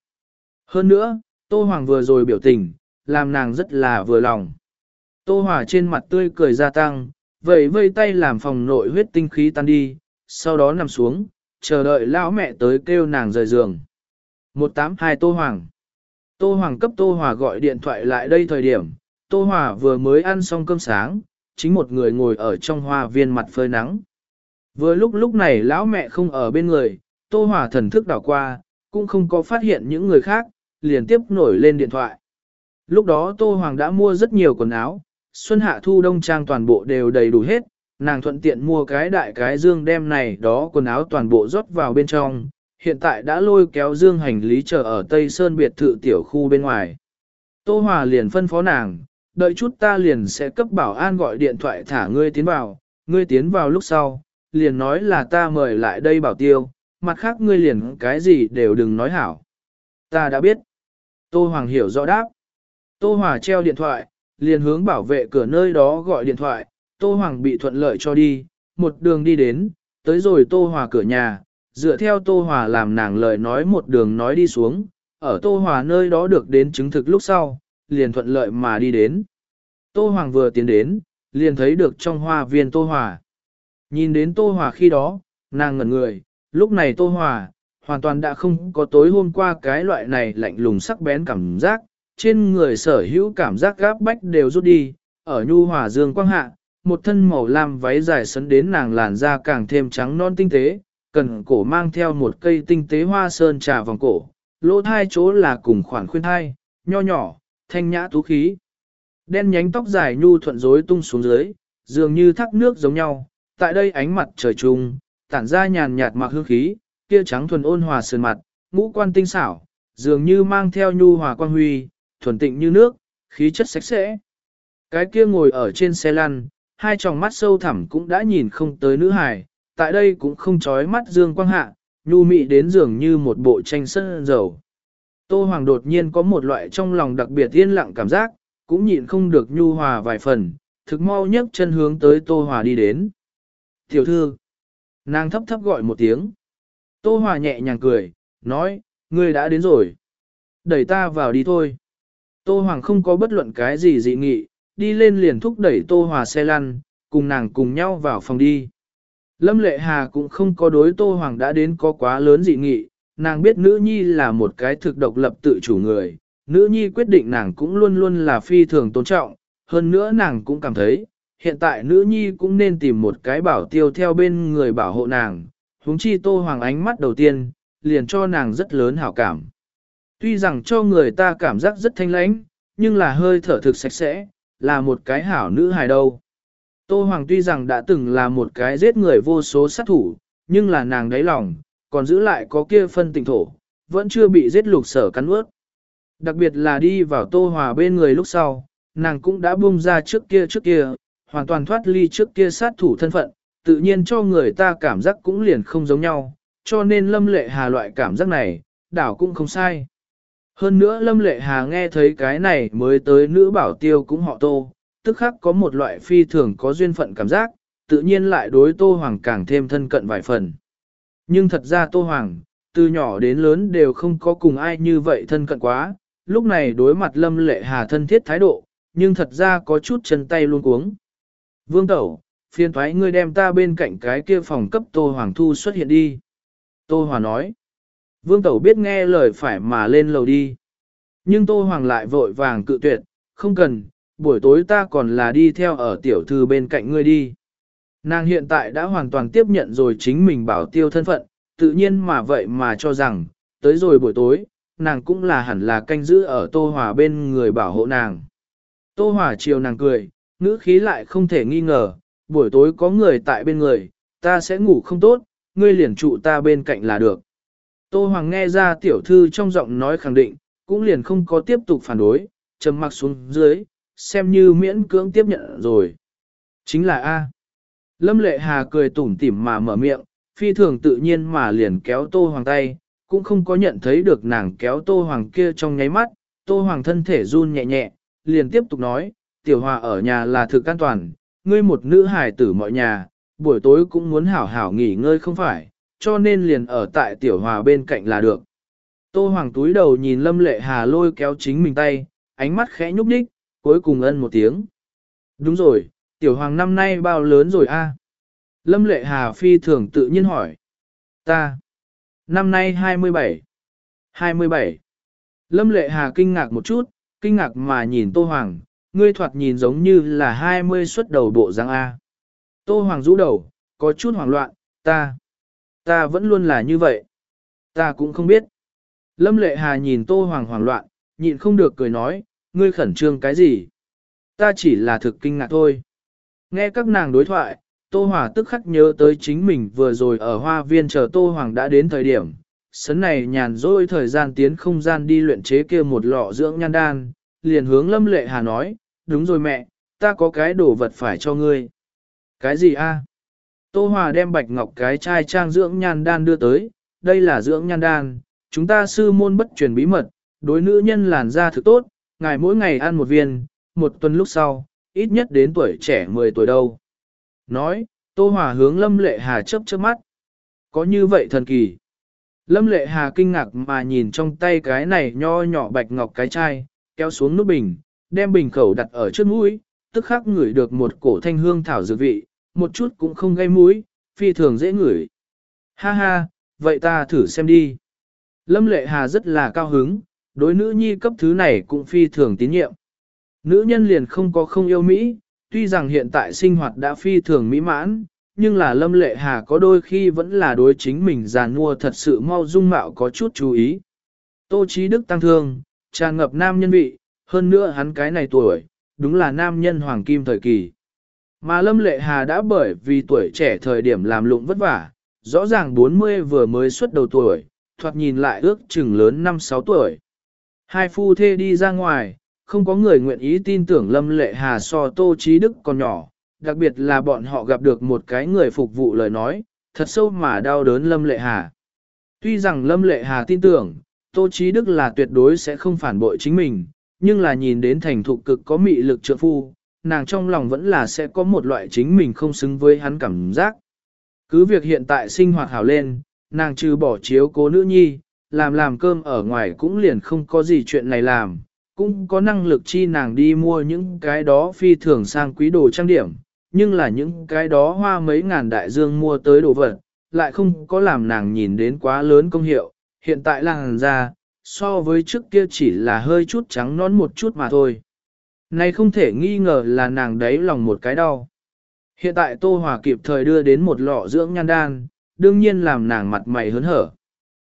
Hơn nữa, Tô Hoàng vừa rồi biểu tình, làm nàng rất là vừa lòng. Tô Hòa trên mặt tươi cười gia tăng, vậy vây tay làm phòng nội huyết tinh khí tan đi, sau đó nằm xuống, chờ đợi lão mẹ tới kêu nàng rời giường. 182 Tô Hoàng Tô Hoàng cấp Tô Hòa gọi điện thoại lại đây thời điểm, Tô Hòa vừa mới ăn xong cơm sáng, chính một người ngồi ở trong hoa viên mặt phơi nắng. Vừa lúc lúc này lão mẹ không ở bên người, Tô Hòa thần thức đảo qua, cũng không có phát hiện những người khác, liền tiếp nổi lên điện thoại. Lúc đó Tô Hoàng đã mua rất nhiều quần áo, xuân hạ thu đông trang toàn bộ đều đầy đủ hết, nàng thuận tiện mua cái đại cái dương đem này đó quần áo toàn bộ rót vào bên trong, hiện tại đã lôi kéo dương hành lý chờ ở Tây Sơn biệt thự tiểu khu bên ngoài. Tô Hòa liền phân phó nàng, đợi chút ta liền sẽ cấp bảo an gọi điện thoại thả ngươi tiến vào, ngươi tiến vào lúc sau, liền nói là ta mời lại đây bảo tiêu, mặt khác ngươi liền cái gì đều đừng nói hảo. Ta đã biết. Tô Hoàng hiểu rõ đáp. Tô Hòa treo điện thoại, liền hướng bảo vệ cửa nơi đó gọi điện thoại, Tô Hoàng bị thuận lợi cho đi, một đường đi đến, tới rồi Tô Hòa cửa nhà, dựa theo Tô Hòa làm nàng lời nói một đường nói đi xuống, ở Tô Hòa nơi đó được đến chứng thực lúc sau, liền thuận lợi mà đi đến. Tô Hoàng vừa tiến đến, liền thấy được trong hoa viên Tô Hòa. Nhìn đến Tô Hòa khi đó, nàng ngẩn người, lúc này Tô Hòa, hoàn toàn đã không có tối hôm qua cái loại này lạnh lùng sắc bén cảm giác, trên người sở hữu cảm giác gáp bách đều rút đi, ở nhu hòa dương quang hạ, một thân màu lam váy dài sấn đến nàng làn da càng thêm trắng non tinh tế, cần cổ mang theo một cây tinh tế hoa sơn trà vòng cổ, lỗ thai chỗ là cùng khoản khuyên thai, nho nhỏ, thanh nhã tú khí. Đen nhánh tóc dài nhu thuận rối tung xuống dưới, dường như thác nước giống nhau, tại đây ánh mặt trời trung, tản ra nhàn nhạt mặc hương khí, kia trắng thuần ôn hòa sườn mặt, ngũ quan tinh xảo, dường như mang theo nhu hòa quan huy, thuần tịnh như nước, khí chất sạch sẽ. Cái kia ngồi ở trên xe lăn, hai tròng mắt sâu thẳm cũng đã nhìn không tới nữ hài, tại đây cũng không chói mắt dương quang hạ, nhu mị đến dường như một bộ tranh sân dầu. Tô Hoàng đột nhiên có một loại trong lòng đặc biệt yên lặng cảm giác, cũng nhịn không được nhu hòa vài phần, thực mau nhấc chân hướng tới Tô Hòa đi đến. Tiểu thư, nàng thấp thấp gọi một tiếng. Tô Hòa nhẹ nhàng cười, nói, ngươi đã đến rồi. Đẩy ta vào đi thôi. Tô Hoàng không có bất luận cái gì dị nghị, đi lên liền thúc đẩy Tô Hòa xe lăn, cùng nàng cùng nhau vào phòng đi. Lâm Lệ Hà cũng không có đối Tô Hoàng đã đến có quá lớn dị nghị, nàng biết nữ nhi là một cái thực độc lập tự chủ người, nữ nhi quyết định nàng cũng luôn luôn là phi thường tôn trọng, hơn nữa nàng cũng cảm thấy, hiện tại nữ nhi cũng nên tìm một cái bảo tiêu theo bên người bảo hộ nàng, huống chi Tô Hoàng ánh mắt đầu tiên, liền cho nàng rất lớn hảo cảm. Tuy rằng cho người ta cảm giác rất thanh lãnh, nhưng là hơi thở thực sạch sẽ, là một cái hảo nữ hài đâu. Tô Hoàng tuy rằng đã từng là một cái giết người vô số sát thủ, nhưng là nàng đáy lòng, còn giữ lại có kia phân tình thổ, vẫn chưa bị giết lục sở cắn ướt. Đặc biệt là đi vào Tô Hòa bên người lúc sau, nàng cũng đã buông ra trước kia trước kia, hoàn toàn thoát ly trước kia sát thủ thân phận, tự nhiên cho người ta cảm giác cũng liền không giống nhau, cho nên lâm lệ hà loại cảm giác này, đảo cũng không sai. Hơn nữa Lâm Lệ Hà nghe thấy cái này mới tới nữ bảo tiêu cũng họ Tô, tức khắc có một loại phi thường có duyên phận cảm giác, tự nhiên lại đối Tô Hoàng càng thêm thân cận vài phần. Nhưng thật ra Tô Hoàng, từ nhỏ đến lớn đều không có cùng ai như vậy thân cận quá, lúc này đối mặt Lâm Lệ Hà thân thiết thái độ, nhưng thật ra có chút chân tay luôn cuống. Vương Tẩu, phiên thoái ngươi đem ta bên cạnh cái kia phòng cấp Tô Hoàng Thu xuất hiện đi. Tô Hòa nói. Vương Tẩu biết nghe lời phải mà lên lầu đi. Nhưng Tô Hoàng lại vội vàng cự tuyệt, không cần, buổi tối ta còn là đi theo ở tiểu thư bên cạnh ngươi đi. Nàng hiện tại đã hoàn toàn tiếp nhận rồi chính mình bảo tiêu thân phận, tự nhiên mà vậy mà cho rằng, tới rồi buổi tối, nàng cũng là hẳn là canh giữ ở Tô Hòa bên người bảo hộ nàng. Tô Hòa chiều nàng cười, ngữ khí lại không thể nghi ngờ, buổi tối có người tại bên người, ta sẽ ngủ không tốt, ngươi liền trụ ta bên cạnh là được. Tô Hoàng nghe ra tiểu thư trong giọng nói khẳng định, cũng liền không có tiếp tục phản đối, trầm mặc xuống dưới, xem như miễn cưỡng tiếp nhận rồi. Chính là A. Lâm Lệ Hà cười tủm tỉm mà mở miệng, phi thường tự nhiên mà liền kéo Tô Hoàng tay, cũng không có nhận thấy được nàng kéo Tô Hoàng kia trong nháy mắt, Tô Hoàng thân thể run nhẹ nhẹ, liền tiếp tục nói, tiểu hòa ở nhà là thực an toàn, ngươi một nữ hài tử mọi nhà, buổi tối cũng muốn hảo hảo nghỉ ngơi không phải, cho nên liền ở tại tiểu hòa bên cạnh là được. Tô Hoàng túi đầu nhìn Lâm Lệ Hà lôi kéo chính mình tay, ánh mắt khẽ nhúc nhích, cuối cùng ân một tiếng. Đúng rồi, tiểu hoàng năm nay bao lớn rồi a? Lâm Lệ Hà phi thường tự nhiên hỏi. Ta. Năm nay 27. 27. Lâm Lệ Hà kinh ngạc một chút, kinh ngạc mà nhìn Tô Hoàng, ngươi thoạt nhìn giống như là 20 xuất đầu bộ dáng A. Tô Hoàng rũ đầu, có chút hoảng loạn, ta. Ta vẫn luôn là như vậy. Ta cũng không biết. Lâm Lệ Hà nhìn Tô Hoàng hoảng loạn, nhịn không được cười nói, ngươi khẩn trương cái gì? Ta chỉ là thực kinh ngạc thôi. Nghe các nàng đối thoại, Tô Hòa tức khắc nhớ tới chính mình vừa rồi ở hoa viên chờ Tô Hoàng đã đến thời điểm. Sấn này nhàn rỗi thời gian tiến không gian đi luyện chế kia một lọ dưỡng nhan đan, liền hướng Lâm Lệ Hà nói, đúng rồi mẹ, ta có cái đồ vật phải cho ngươi. Cái gì a? Tô Hòa đem bạch ngọc cái chai trang dưỡng nhan đan đưa tới, đây là dưỡng nhan đan, chúng ta sư môn bất truyền bí mật, đối nữ nhân làn da thực tốt, ngài mỗi ngày ăn một viên, một tuần lúc sau, ít nhất đến tuổi trẻ 10 tuổi đâu. Nói, Tô Hòa hướng Lâm Lệ Hà chớp chớp mắt. Có như vậy thần kỳ. Lâm Lệ Hà kinh ngạc mà nhìn trong tay cái này nho nhỏ bạch ngọc cái chai, kéo xuống nút bình, đem bình khẩu đặt ở trước mũi, tức khắc ngửi được một cổ thanh hương thảo dược vị, một chút cũng không gây mũi, phi thường dễ ngửi. Ha ha, vậy ta thử xem đi. Lâm Lệ Hà rất là cao hứng, đối nữ nhi cấp thứ này cũng phi thường tín nhiệm. Nữ nhân liền không có không yêu Mỹ, tuy rằng hiện tại sinh hoạt đã phi thường mỹ mãn, nhưng là Lâm Lệ Hà có đôi khi vẫn là đối chính mình giàn mua thật sự mau dung mạo có chút chú ý. Tô Chí Đức tăng thương, tràn ngập nam nhân vị, hơn nữa hắn cái này tuổi, đúng là nam nhân hoàng kim thời kỳ. Mà Lâm Lệ Hà đã bởi vì tuổi trẻ thời điểm làm lụng vất vả, rõ ràng 40 vừa mới xuất đầu tuổi, thoạt nhìn lại ước chừng lớn 5-6 tuổi. Hai phu thê đi ra ngoài, không có người nguyện ý tin tưởng Lâm Lệ Hà so Tô Chí Đức còn nhỏ, đặc biệt là bọn họ gặp được một cái người phục vụ lời nói, thật sâu mà đau đớn Lâm Lệ Hà. Tuy rằng Lâm Lệ Hà tin tưởng, Tô Chí Đức là tuyệt đối sẽ không phản bội chính mình, nhưng là nhìn đến thành thục cực có mị lực trượng phu, nàng trong lòng vẫn là sẽ có một loại chính mình không xứng với hắn cảm giác. Cứ việc hiện tại sinh hoạt hảo lên, nàng trừ bỏ chiếu cố nữ nhi, làm làm cơm ở ngoài cũng liền không có gì chuyện này làm, cũng có năng lực chi nàng đi mua những cái đó phi thường sang quý đồ trang điểm, nhưng là những cái đó hoa mấy ngàn đại dương mua tới đồ vật, lại không có làm nàng nhìn đến quá lớn công hiệu, hiện tại làng ra, so với trước kia chỉ là hơi chút trắng nón một chút mà thôi. Này không thể nghi ngờ là nàng đấy lòng một cái đau. Hiện tại Tô Hòa kịp thời đưa đến một lọ dưỡng nhan đan, đương nhiên làm nàng mặt mày hớn hở.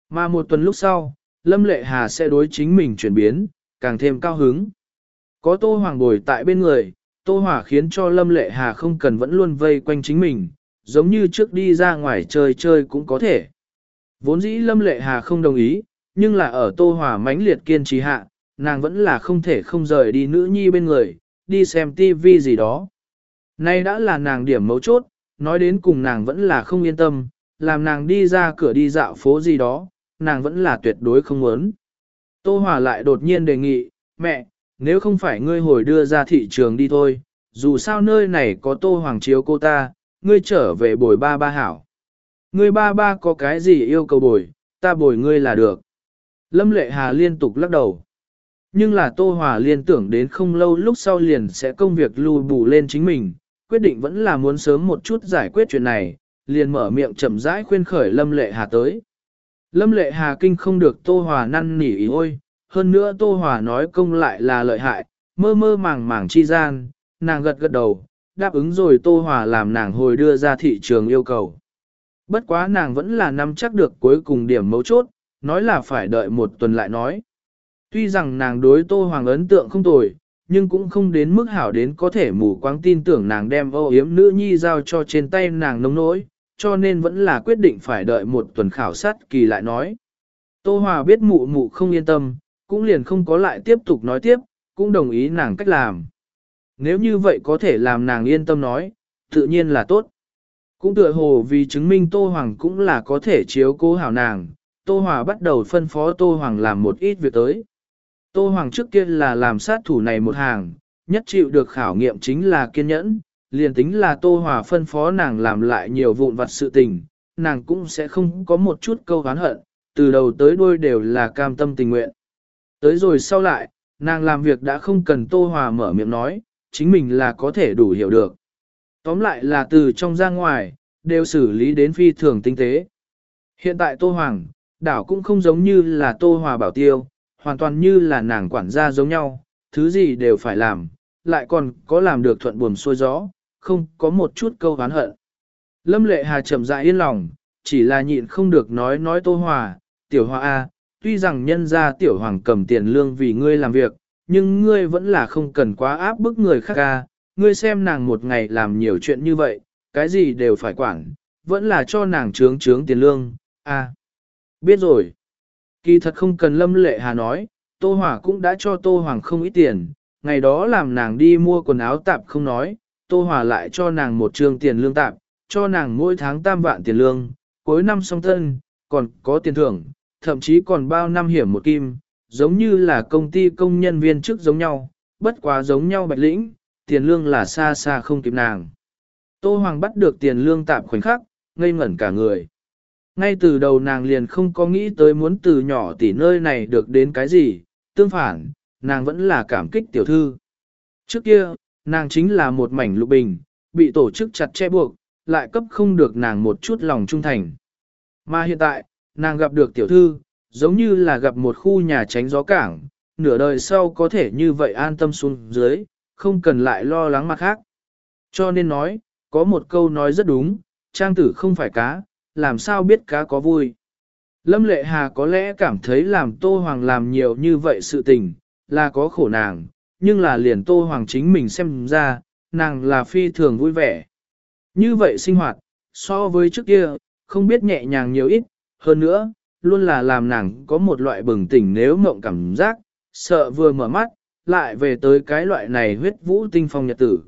Mà một tuần lúc sau, Lâm Lệ Hà sẽ đối chính mình chuyển biến, càng thêm cao hứng. Có Tô Hoàng bồi tại bên người, Tô Hòa khiến cho Lâm Lệ Hà không cần vẫn luôn vây quanh chính mình, giống như trước đi ra ngoài chơi chơi cũng có thể. Vốn dĩ Lâm Lệ Hà không đồng ý, nhưng là ở Tô Hòa mãnh liệt kiên trì hạ, nàng vẫn là không thể không rời đi nữ nhi bên người, đi xem tivi gì đó. Nay đã là nàng điểm mấu chốt, nói đến cùng nàng vẫn là không yên tâm, làm nàng đi ra cửa đi dạo phố gì đó, nàng vẫn là tuyệt đối không muốn. Tô Hòa lại đột nhiên đề nghị, mẹ, nếu không phải ngươi hồi đưa ra thị trường đi thôi, dù sao nơi này có Tô Hoàng chiếu cô ta, ngươi trở về bồi ba ba hảo. Ngươi ba ba có cái gì yêu cầu bồi, ta bồi ngươi là được. Lâm Lệ Hà liên tục lắc đầu. Nhưng là Tô Hòa liên tưởng đến không lâu lúc sau liền sẽ công việc lùi bù lên chính mình, quyết định vẫn là muốn sớm một chút giải quyết chuyện này, liền mở miệng chậm rãi khuyên khởi Lâm Lệ Hà tới. Lâm Lệ Hà kinh không được Tô Hòa năn nỉ ý ôi, hơn nữa Tô Hòa nói công lại là lợi hại, mơ mơ màng màng chi gian, nàng gật gật đầu, đáp ứng rồi Tô Hòa làm nàng hồi đưa ra thị trường yêu cầu. Bất quá nàng vẫn là nắm chắc được cuối cùng điểm mấu chốt, nói là phải đợi một tuần lại nói. Tuy rằng nàng đối Tô Hoàng ấn tượng không tồi, nhưng cũng không đến mức hảo đến có thể mù quáng tin tưởng nàng đem ô yếm nữ nhi giao cho trên tay nàng nông nỗi, cho nên vẫn là quyết định phải đợi một tuần khảo sát kỳ lại nói. Tô Hòa biết mụ mụ không yên tâm, cũng liền không có lại tiếp tục nói tiếp, cũng đồng ý nàng cách làm. Nếu như vậy có thể làm nàng yên tâm nói, tự nhiên là tốt. Cũng tựa hồ vì chứng minh Tô Hoàng cũng là có thể chiếu cố hảo nàng, Tô Hòa bắt đầu phân phó Tô Hoàng làm một ít việc tới. Tô Hoàng trước kia là làm sát thủ này một hàng, nhất chịu được khảo nghiệm chính là kiên nhẫn, liền tính là Tô Hòa phân phó nàng làm lại nhiều vụn vặt sự tình, nàng cũng sẽ không có một chút câu hán hận, từ đầu tới đuôi đều là cam tâm tình nguyện. Tới rồi sau lại, nàng làm việc đã không cần Tô Hòa mở miệng nói, chính mình là có thể đủ hiểu được. Tóm lại là từ trong ra ngoài, đều xử lý đến phi thường tinh tế. Hiện tại Tô Hoàng, đảo cũng không giống như là Tô Hòa bảo tiêu, hoàn toàn như là nàng quản gia giống nhau, thứ gì đều phải làm, lại còn có làm được thuận buồm xuôi gió, không có một chút câu hán hận. Lâm lệ hà chậm rãi yên lòng, chỉ là nhịn không được nói nói Tô Hòa, tiểu hòa A, tuy rằng nhân ra tiểu hoàng cầm tiền lương vì ngươi làm việc, nhưng ngươi vẫn là không cần quá áp bức người khác A, ngươi xem nàng một ngày làm nhiều chuyện như vậy, cái gì đều phải quản, vẫn là cho nàng trướng trướng tiền lương, A. Biết rồi. Kỳ thật không cần lâm lệ hà nói, Tô Hòa cũng đã cho Tô Hoàng không ít tiền, ngày đó làm nàng đi mua quần áo tạp không nói, Tô Hòa lại cho nàng một trương tiền lương tạp, cho nàng mỗi tháng tam vạn tiền lương, cuối năm song thân còn có tiền thưởng, thậm chí còn bao năm hiểm một kim, giống như là công ty công nhân viên chức giống nhau, bất quá giống nhau bạch lĩnh, tiền lương là xa xa không kịp nàng. Tô Hoàng bắt được tiền lương tạm khoảnh khắc, ngây ngẩn cả người. Ngay từ đầu nàng liền không có nghĩ tới muốn từ nhỏ tỷ nơi này được đến cái gì, tương phản, nàng vẫn là cảm kích tiểu thư. Trước kia, nàng chính là một mảnh lục bình, bị tổ chức chặt che buộc, lại cấp không được nàng một chút lòng trung thành. Mà hiện tại, nàng gặp được tiểu thư, giống như là gặp một khu nhà tránh gió cảng, nửa đời sau có thể như vậy an tâm xuống dưới, không cần lại lo lắng mặt khác. Cho nên nói, có một câu nói rất đúng, trang tử không phải cá, làm sao biết cá có vui. Lâm Lệ Hà có lẽ cảm thấy làm Tô Hoàng làm nhiều như vậy sự tình, là có khổ nàng, nhưng là liền Tô Hoàng chính mình xem ra, nàng là phi thường vui vẻ. Như vậy sinh hoạt, so với trước kia, không biết nhẹ nhàng nhiều ít, hơn nữa, luôn là làm nàng có một loại bừng tỉnh nếu mộng cảm giác, sợ vừa mở mắt, lại về tới cái loại này huyết vũ tinh phong nhật tử.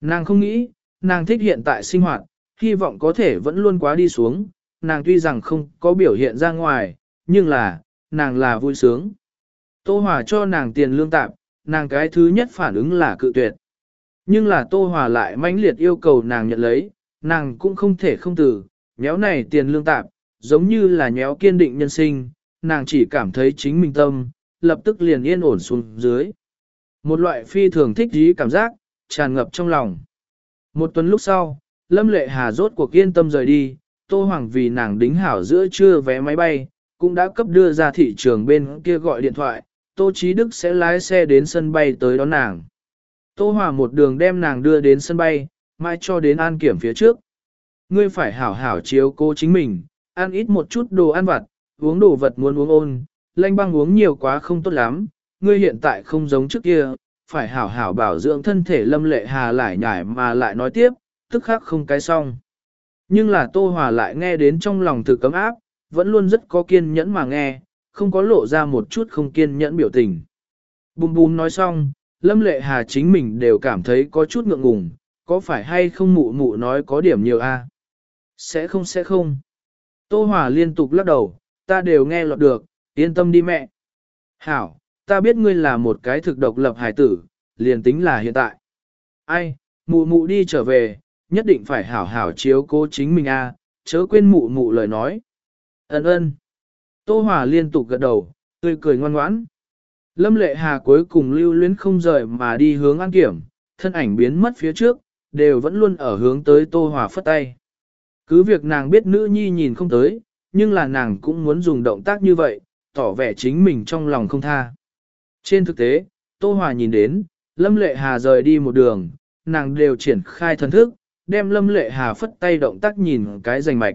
Nàng không nghĩ, nàng thích hiện tại sinh hoạt, hy vọng có thể vẫn luôn quá đi xuống, nàng tuy rằng không có biểu hiện ra ngoài, nhưng là, nàng là vui sướng. Tô Hòa cho nàng tiền lương tạm, nàng cái thứ nhất phản ứng là cự tuyệt. Nhưng là Tô Hòa lại mãnh liệt yêu cầu nàng nhận lấy, nàng cũng không thể không từ, nhéo này tiền lương tạm, giống như là nhéo kiên định nhân sinh, nàng chỉ cảm thấy chính mình tâm, lập tức liền yên ổn xuống dưới. Một loại phi thường thích dí cảm giác, tràn ngập trong lòng. Một tuần lúc sau, Lâm Lệ Hà rốt cuộc yên tâm rời đi, Tô Hoàng vì nàng đính hảo giữa trưa vé máy bay, cũng đã cấp đưa ra thị trường bên kia gọi điện thoại, Tô Chí Đức sẽ lái xe đến sân bay tới đón nàng. Tô Hòa một đường đem nàng đưa đến sân bay, mai cho đến an kiểm phía trước. Ngươi phải hảo hảo chiếu cô chính mình, ăn ít một chút đồ ăn vặt, uống đồ vật muốn uống ôn, lanh băng uống nhiều quá không tốt lắm, ngươi hiện tại không giống trước kia, phải hảo hảo bảo dưỡng thân thể lâm lệ hà lại nhải mà lại nói tiếp, tức khắc không cái xong. Nhưng là Tô Hòa lại nghe đến trong lòng thực cấm áp, vẫn luôn rất có kiên nhẫn mà nghe, không có lộ ra một chút không kiên nhẫn biểu tình. Bùm bùm nói xong, Lâm Lệ Hà chính mình đều cảm thấy có chút ngượng ngùng, có phải hay không mụ mụ nói có điểm nhiều a? Sẽ không sẽ không. Tô Hòa liên tục lắc đầu, ta đều nghe lọt được, yên tâm đi mẹ. Hảo, ta biết ngươi là một cái thực độc lập hải tử, liền tính là hiện tại. Ai, mụ mụ đi trở về, nhất định phải hảo hảo chiếu cố chính mình a, à, chớ quên mụ mụ lời nói. ân ơn. Tô Hòa liên tục gật đầu, tươi cười ngoan ngoãn. Lâm lệ hà cuối cùng lưu luyến không rời mà đi hướng an kiểm, thân ảnh biến mất phía trước, đều vẫn luôn ở hướng tới Tô Hòa phất tay. Cứ việc nàng biết nữ nhi nhìn không tới, nhưng là nàng cũng muốn dùng động tác như vậy, tỏ vẻ chính mình trong lòng không tha. Trên thực tế, Tô Hòa nhìn đến, Lâm Lệ Hà rời đi một đường, nàng đều triển khai thần thức, đem Lâm Lệ Hà phất tay động tác nhìn cái rành mạch.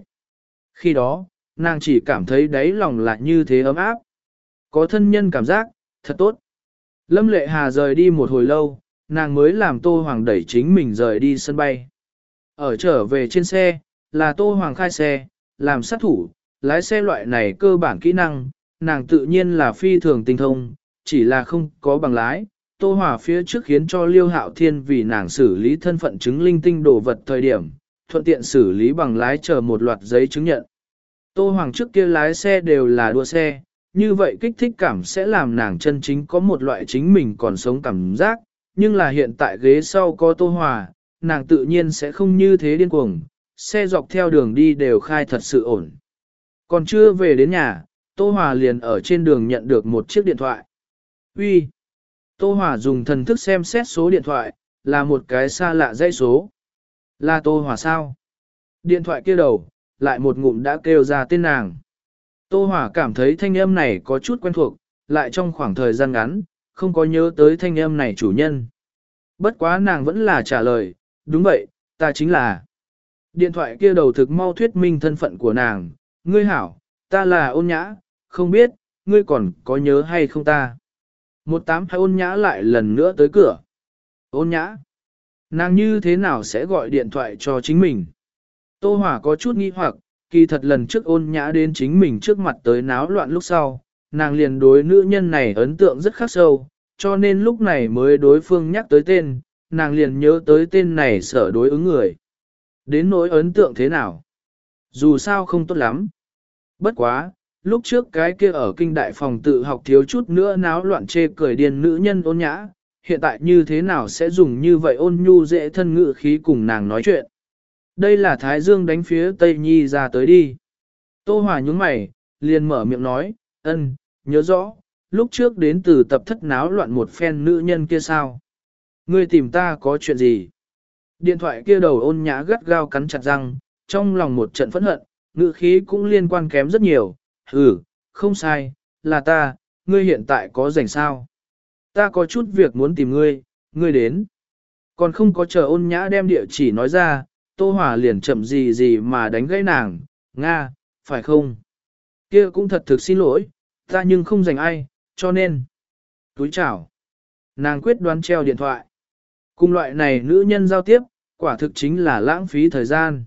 Khi đó, nàng chỉ cảm thấy đáy lòng lại như thế ấm áp. Có thân nhân cảm giác, thật tốt. Lâm Lệ Hà rời đi một hồi lâu, nàng mới làm Tô Hoàng đẩy chính mình rời đi sân bay. Ở trở về trên xe, là Tô Hoàng khai xe, làm sát thủ, lái xe loại này cơ bản kỹ năng, nàng tự nhiên là phi thường tinh thông, chỉ là không có bằng lái. Tô Hòa phía trước khiến cho Liêu Hạo Thiên vì nàng xử lý thân phận chứng linh tinh đồ vật thời điểm, thuận tiện xử lý bằng lái chờ một loạt giấy chứng nhận. Tô Hoàng trước kia lái xe đều là đua xe, như vậy kích thích cảm sẽ làm nàng chân chính có một loại chính mình còn sống cảm giác, nhưng là hiện tại ghế sau có Tô Hòa, nàng tự nhiên sẽ không như thế điên cuồng, xe dọc theo đường đi đều khai thật sự ổn. Còn chưa về đến nhà, Tô Hòa liền ở trên đường nhận được một chiếc điện thoại. Uy, Tô Hòa dùng thần thức xem xét số điện thoại, là một cái xa lạ dây số. Là Tô Hòa sao? Điện thoại kia đầu, lại một ngụm đã kêu ra tên nàng. Tô Hòa cảm thấy thanh âm này có chút quen thuộc, lại trong khoảng thời gian ngắn, không có nhớ tới thanh âm này chủ nhân. Bất quá nàng vẫn là trả lời, đúng vậy, ta chính là. Điện thoại kia đầu thực mau thuyết minh thân phận của nàng, ngươi hảo, ta là ôn nhã, không biết, ngươi còn có nhớ hay không ta. Một tám hai ôn nhã lại lần nữa tới cửa. Ôn nhã, nàng như thế nào sẽ gọi điện thoại cho chính mình? Tô Hỏa có chút nghi hoặc, kỳ thật lần trước ôn nhã đến chính mình trước mặt tới náo loạn lúc sau, nàng liền đối nữ nhân này ấn tượng rất khắc sâu, cho nên lúc này mới đối phương nhắc tới tên, nàng liền nhớ tới tên này sở đối ứng người. Đến nỗi ấn tượng thế nào? Dù sao không tốt lắm. Bất quá, lúc trước cái kia ở kinh đại phòng tự học thiếu chút nữa náo loạn chê cười điên nữ nhân ôn nhã, hiện tại như thế nào sẽ dùng như vậy ôn nhu dễ thân ngự khí cùng nàng nói chuyện. Đây là Thái Dương đánh phía Tây Nhi ra tới đi. Tô Hòa nhúng mày, liền mở miệng nói, ân, nhớ rõ, lúc trước đến từ tập thất náo loạn một phen nữ nhân kia sao. Ngươi tìm ta có chuyện gì? Điện thoại kia đầu ôn nhã gắt gao cắn chặt răng, trong lòng một trận phẫn hận, ngự khí cũng liên quan kém rất nhiều. Ừ, không sai, là ta, ngươi hiện tại có rảnh sao? Ta có chút việc muốn tìm ngươi, ngươi đến. Còn không có chờ ôn nhã đem địa chỉ nói ra, Tô Hòa liền chậm gì gì mà đánh gãy nàng, Nga, phải không? Kia cũng thật thực xin lỗi, ta nhưng không dành ai, cho nên. Túi chảo. Nàng quyết đoán treo điện thoại. Cùng loại này nữ nhân giao tiếp, quả thực chính là lãng phí thời gian.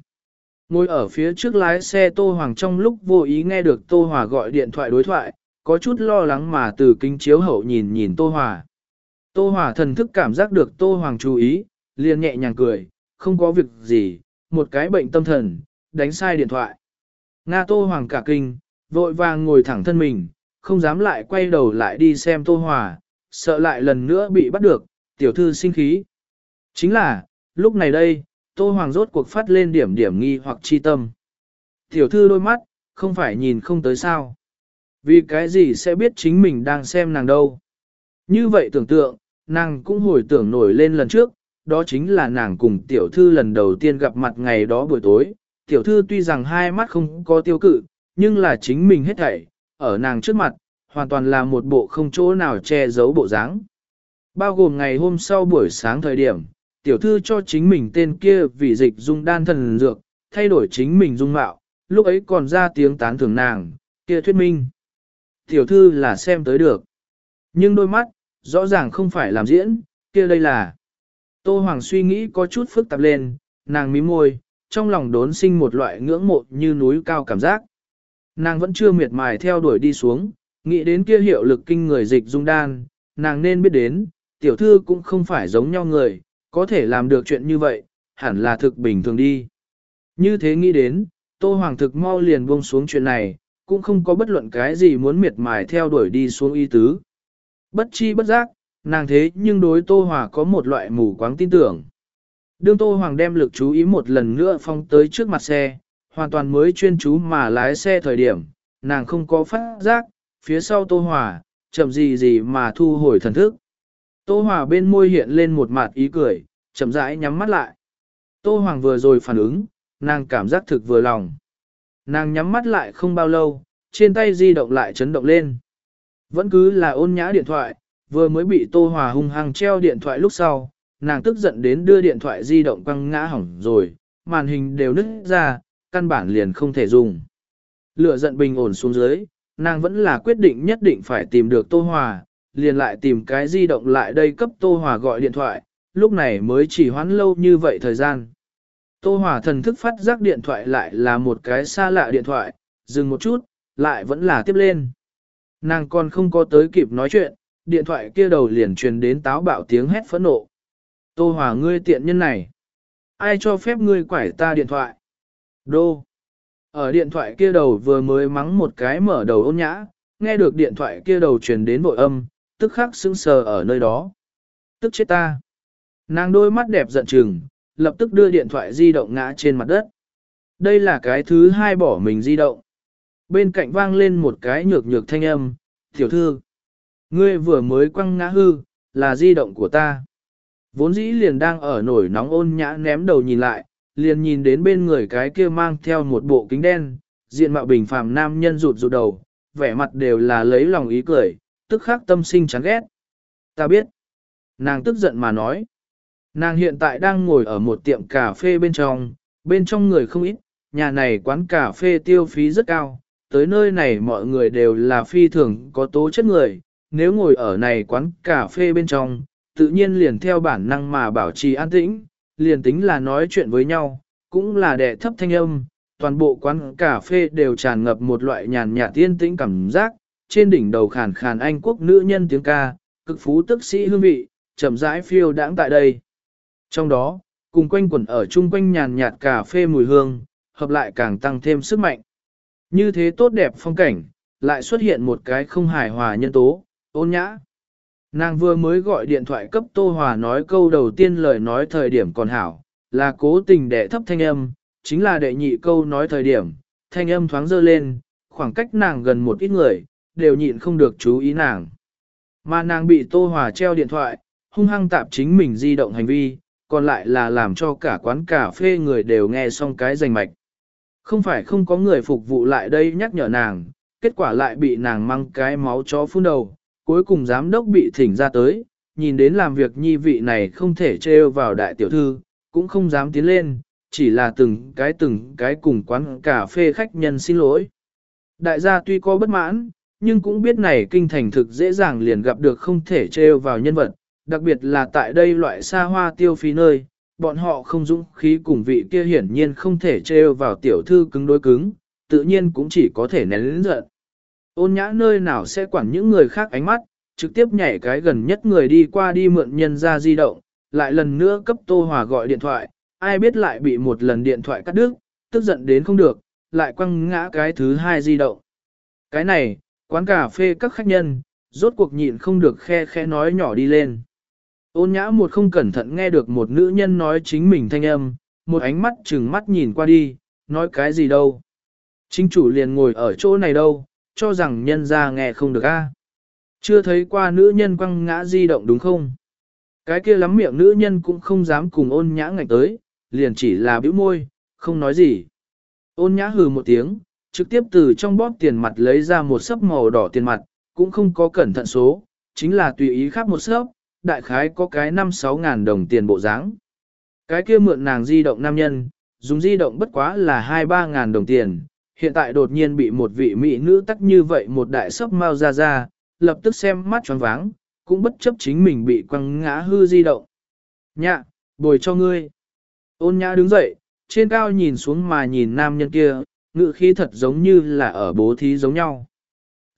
Ngồi ở phía trước lái xe Tô Hoàng trong lúc vô ý nghe được Tô Hòa gọi điện thoại đối thoại, có chút lo lắng mà từ kính chiếu hậu nhìn nhìn Tô Hòa. Tô Hòa thần thức cảm giác được Tô Hoàng chú ý, liền nhẹ nhàng cười, không có việc gì, một cái bệnh tâm thần, đánh sai điện thoại. Nga Tô Hoàng cả kinh, vội vàng ngồi thẳng thân mình, không dám lại quay đầu lại đi xem Tô Hòa, sợ lại lần nữa bị bắt được, tiểu thư sinh khí. Chính là, lúc này đây, Tô Hoàng rốt cuộc phát lên điểm điểm nghi hoặc chi tâm. Tiểu thư đôi mắt, không phải nhìn không tới sao. Vì cái gì sẽ biết chính mình đang xem nàng đâu. Như vậy tưởng tượng, nàng cũng hồi tưởng nổi lên lần trước, đó chính là nàng cùng tiểu thư lần đầu tiên gặp mặt ngày đó buổi tối. Tiểu thư tuy rằng hai mắt không có tiêu cự, nhưng là chính mình hết thảy, ở nàng trước mặt, hoàn toàn là một bộ không chỗ nào che giấu bộ dáng. Bao gồm ngày hôm sau buổi sáng thời điểm, tiểu thư cho chính mình tên kia vì dịch dung đan thần dược, thay đổi chính mình dung mạo, lúc ấy còn ra tiếng tán thưởng nàng, kia thuyết minh. Tiểu thư là xem tới được. Nhưng đôi mắt, rõ ràng không phải làm diễn, kia đây là. Tô Hoàng suy nghĩ có chút phức tạp lên, nàng mím môi, trong lòng đốn sinh một loại ngưỡng mộ như núi cao cảm giác. Nàng vẫn chưa miệt mài theo đuổi đi xuống, nghĩ đến kia hiệu lực kinh người dịch dung đan, nàng nên biết đến, tiểu thư cũng không phải giống nhau người, có thể làm được chuyện như vậy, hẳn là thực bình thường đi. Như thế nghĩ đến, Tô Hoàng thực mau liền buông xuống chuyện này, cũng không có bất luận cái gì muốn miệt mài theo đuổi đi xuống y tứ. Bất chi bất giác, nàng thế nhưng đối Tô Hòa có một loại mù quáng tin tưởng. Đương Tô Hoàng đem lực chú ý một lần nữa phong tới trước mặt xe, hoàn toàn mới chuyên chú mà lái xe thời điểm, nàng không có phát giác, phía sau Tô Hòa, chậm gì gì mà thu hồi thần thức. Tô Hòa bên môi hiện lên một mặt ý cười, chậm rãi nhắm mắt lại. Tô Hoàng vừa rồi phản ứng, nàng cảm giác thực vừa lòng. Nàng nhắm mắt lại không bao lâu, trên tay di động lại chấn động lên. Vẫn cứ là ôn nhã điện thoại, vừa mới bị Tô Hòa hung hăng treo điện thoại lúc sau, nàng tức giận đến đưa điện thoại di động quăng ngã hỏng rồi, màn hình đều nứt ra, căn bản liền không thể dùng. Lửa giận bình ổn xuống dưới, nàng vẫn là quyết định nhất định phải tìm được Tô Hòa, liền lại tìm cái di động lại đây cấp Tô Hòa gọi điện thoại, lúc này mới chỉ hoãn lâu như vậy thời gian. Tô Hòa thần thức phát giác điện thoại lại là một cái xa lạ điện thoại, dừng một chút, lại vẫn là tiếp lên. Nàng còn không có tới kịp nói chuyện, điện thoại kia đầu liền truyền đến táo bạo tiếng hét phẫn nộ. Tô Hòa ngươi tiện nhân này. Ai cho phép ngươi quải ta điện thoại? Đô. Ở điện thoại kia đầu vừa mới mắng một cái mở đầu ôn nhã, nghe được điện thoại kia đầu truyền đến bội âm, tức khắc sững sờ ở nơi đó. Tức chết ta. Nàng đôi mắt đẹp giận chừng, lập tức đưa điện thoại di động ngã trên mặt đất. Đây là cái thứ hai bỏ mình di động. Bên cạnh vang lên một cái nhược nhược thanh âm, tiểu thư. Ngươi vừa mới quăng ngã hư, là di động của ta. Vốn dĩ liền đang ở nổi nóng ôn nhã ném đầu nhìn lại, liền nhìn đến bên người cái kia mang theo một bộ kính đen, diện mạo bình phàm nam nhân rụt rụt đầu, vẻ mặt đều là lấy lòng ý cười, tức khắc tâm sinh chán ghét. Ta biết. Nàng tức giận mà nói. Nàng hiện tại đang ngồi ở một tiệm cà phê bên trong, bên trong người không ít, nhà này quán cà phê tiêu phí rất cao, tới nơi này mọi người đều là phi thường có tố chất người, nếu ngồi ở này quán cà phê bên trong, tự nhiên liền theo bản năng mà bảo trì an tĩnh, liền tính là nói chuyện với nhau, cũng là đệ thấp thanh âm, toàn bộ quán cà phê đều tràn ngập một loại nhàn nhạt tiên tĩnh cảm giác, trên đỉnh đầu khàn khàn anh quốc nữ nhân tiếng ca, cực phú tức sĩ hương vị, chậm rãi phiêu đãng tại đây. Trong đó, cùng quanh quẩn ở chung quanh nhàn nhạt cà phê mùi hương, hợp lại càng tăng thêm sức mạnh. Như thế tốt đẹp phong cảnh, lại xuất hiện một cái không hài hòa nhân tố, ôn nhã. Nàng vừa mới gọi điện thoại cấp Tô Hòa nói câu đầu tiên lời nói thời điểm còn hảo, là cố tình để thấp thanh âm, chính là đệ nhị câu nói thời điểm, thanh âm thoáng dơ lên, khoảng cách nàng gần một ít người, đều nhịn không được chú ý nàng. Mà nàng bị Tô Hòa treo điện thoại, hung hăng tạp chính mình di động hành vi, còn lại là làm cho cả quán cà phê người đều nghe xong cái rành mạch. Không phải không có người phục vụ lại đây nhắc nhở nàng, kết quả lại bị nàng mang cái máu chó phun đầu, cuối cùng giám đốc bị thỉnh ra tới, nhìn đến làm việc nhi vị này không thể trêu vào đại tiểu thư, cũng không dám tiến lên, chỉ là từng cái từng cái cùng quán cà phê khách nhân xin lỗi. Đại gia tuy có bất mãn, nhưng cũng biết này kinh thành thực dễ dàng liền gặp được không thể trêu vào nhân vật, đặc biệt là tại đây loại xa hoa tiêu phí nơi, bọn họ không dũng khí cùng vị kia hiển nhiên không thể trêu vào tiểu thư cứng đối cứng, tự nhiên cũng chỉ có thể nén lĩnh giận. Ôn nhã nơi nào sẽ quản những người khác ánh mắt, trực tiếp nhảy cái gần nhất người đi qua đi mượn nhân ra di động, lại lần nữa cấp Tô Hòa gọi điện thoại, ai biết lại bị một lần điện thoại cắt đứt, tức giận đến không được, lại quăng ngã cái thứ hai di động. Cái này, quán cà phê các khách nhân, rốt cuộc nhịn không được khe khe nói nhỏ đi lên. Ôn nhã một không cẩn thận nghe được một nữ nhân nói chính mình thanh âm, một ánh mắt chừng mắt nhìn qua đi, nói cái gì đâu. Chính chủ liền ngồi ở chỗ này đâu, cho rằng nhân ra nghe không được a. Chưa thấy qua nữ nhân quăng ngã di động đúng không? Cái kia lắm miệng nữ nhân cũng không dám cùng ôn nhã ngạch tới, liền chỉ là bĩu môi, không nói gì. Ôn nhã hừ một tiếng, trực tiếp từ trong bóp tiền mặt lấy ra một sấp màu đỏ tiền mặt, cũng không có cẩn thận số, chính là tùy ý khác một sấp, đại khái có cái 5-6 ngàn đồng tiền bộ dáng. Cái kia mượn nàng di động nam nhân, dùng di động bất quá là 2-3 ngàn đồng tiền, hiện tại đột nhiên bị một vị mỹ nữ tắc như vậy một đại sấp mau ra ra, lập tức xem mắt tròn váng, cũng bất chấp chính mình bị quăng ngã hư di động. Nhạ, bồi cho ngươi. Ôn nhã đứng dậy, trên cao nhìn xuống mà nhìn nam nhân kia, ngự khí thật giống như là ở bố thí giống nhau.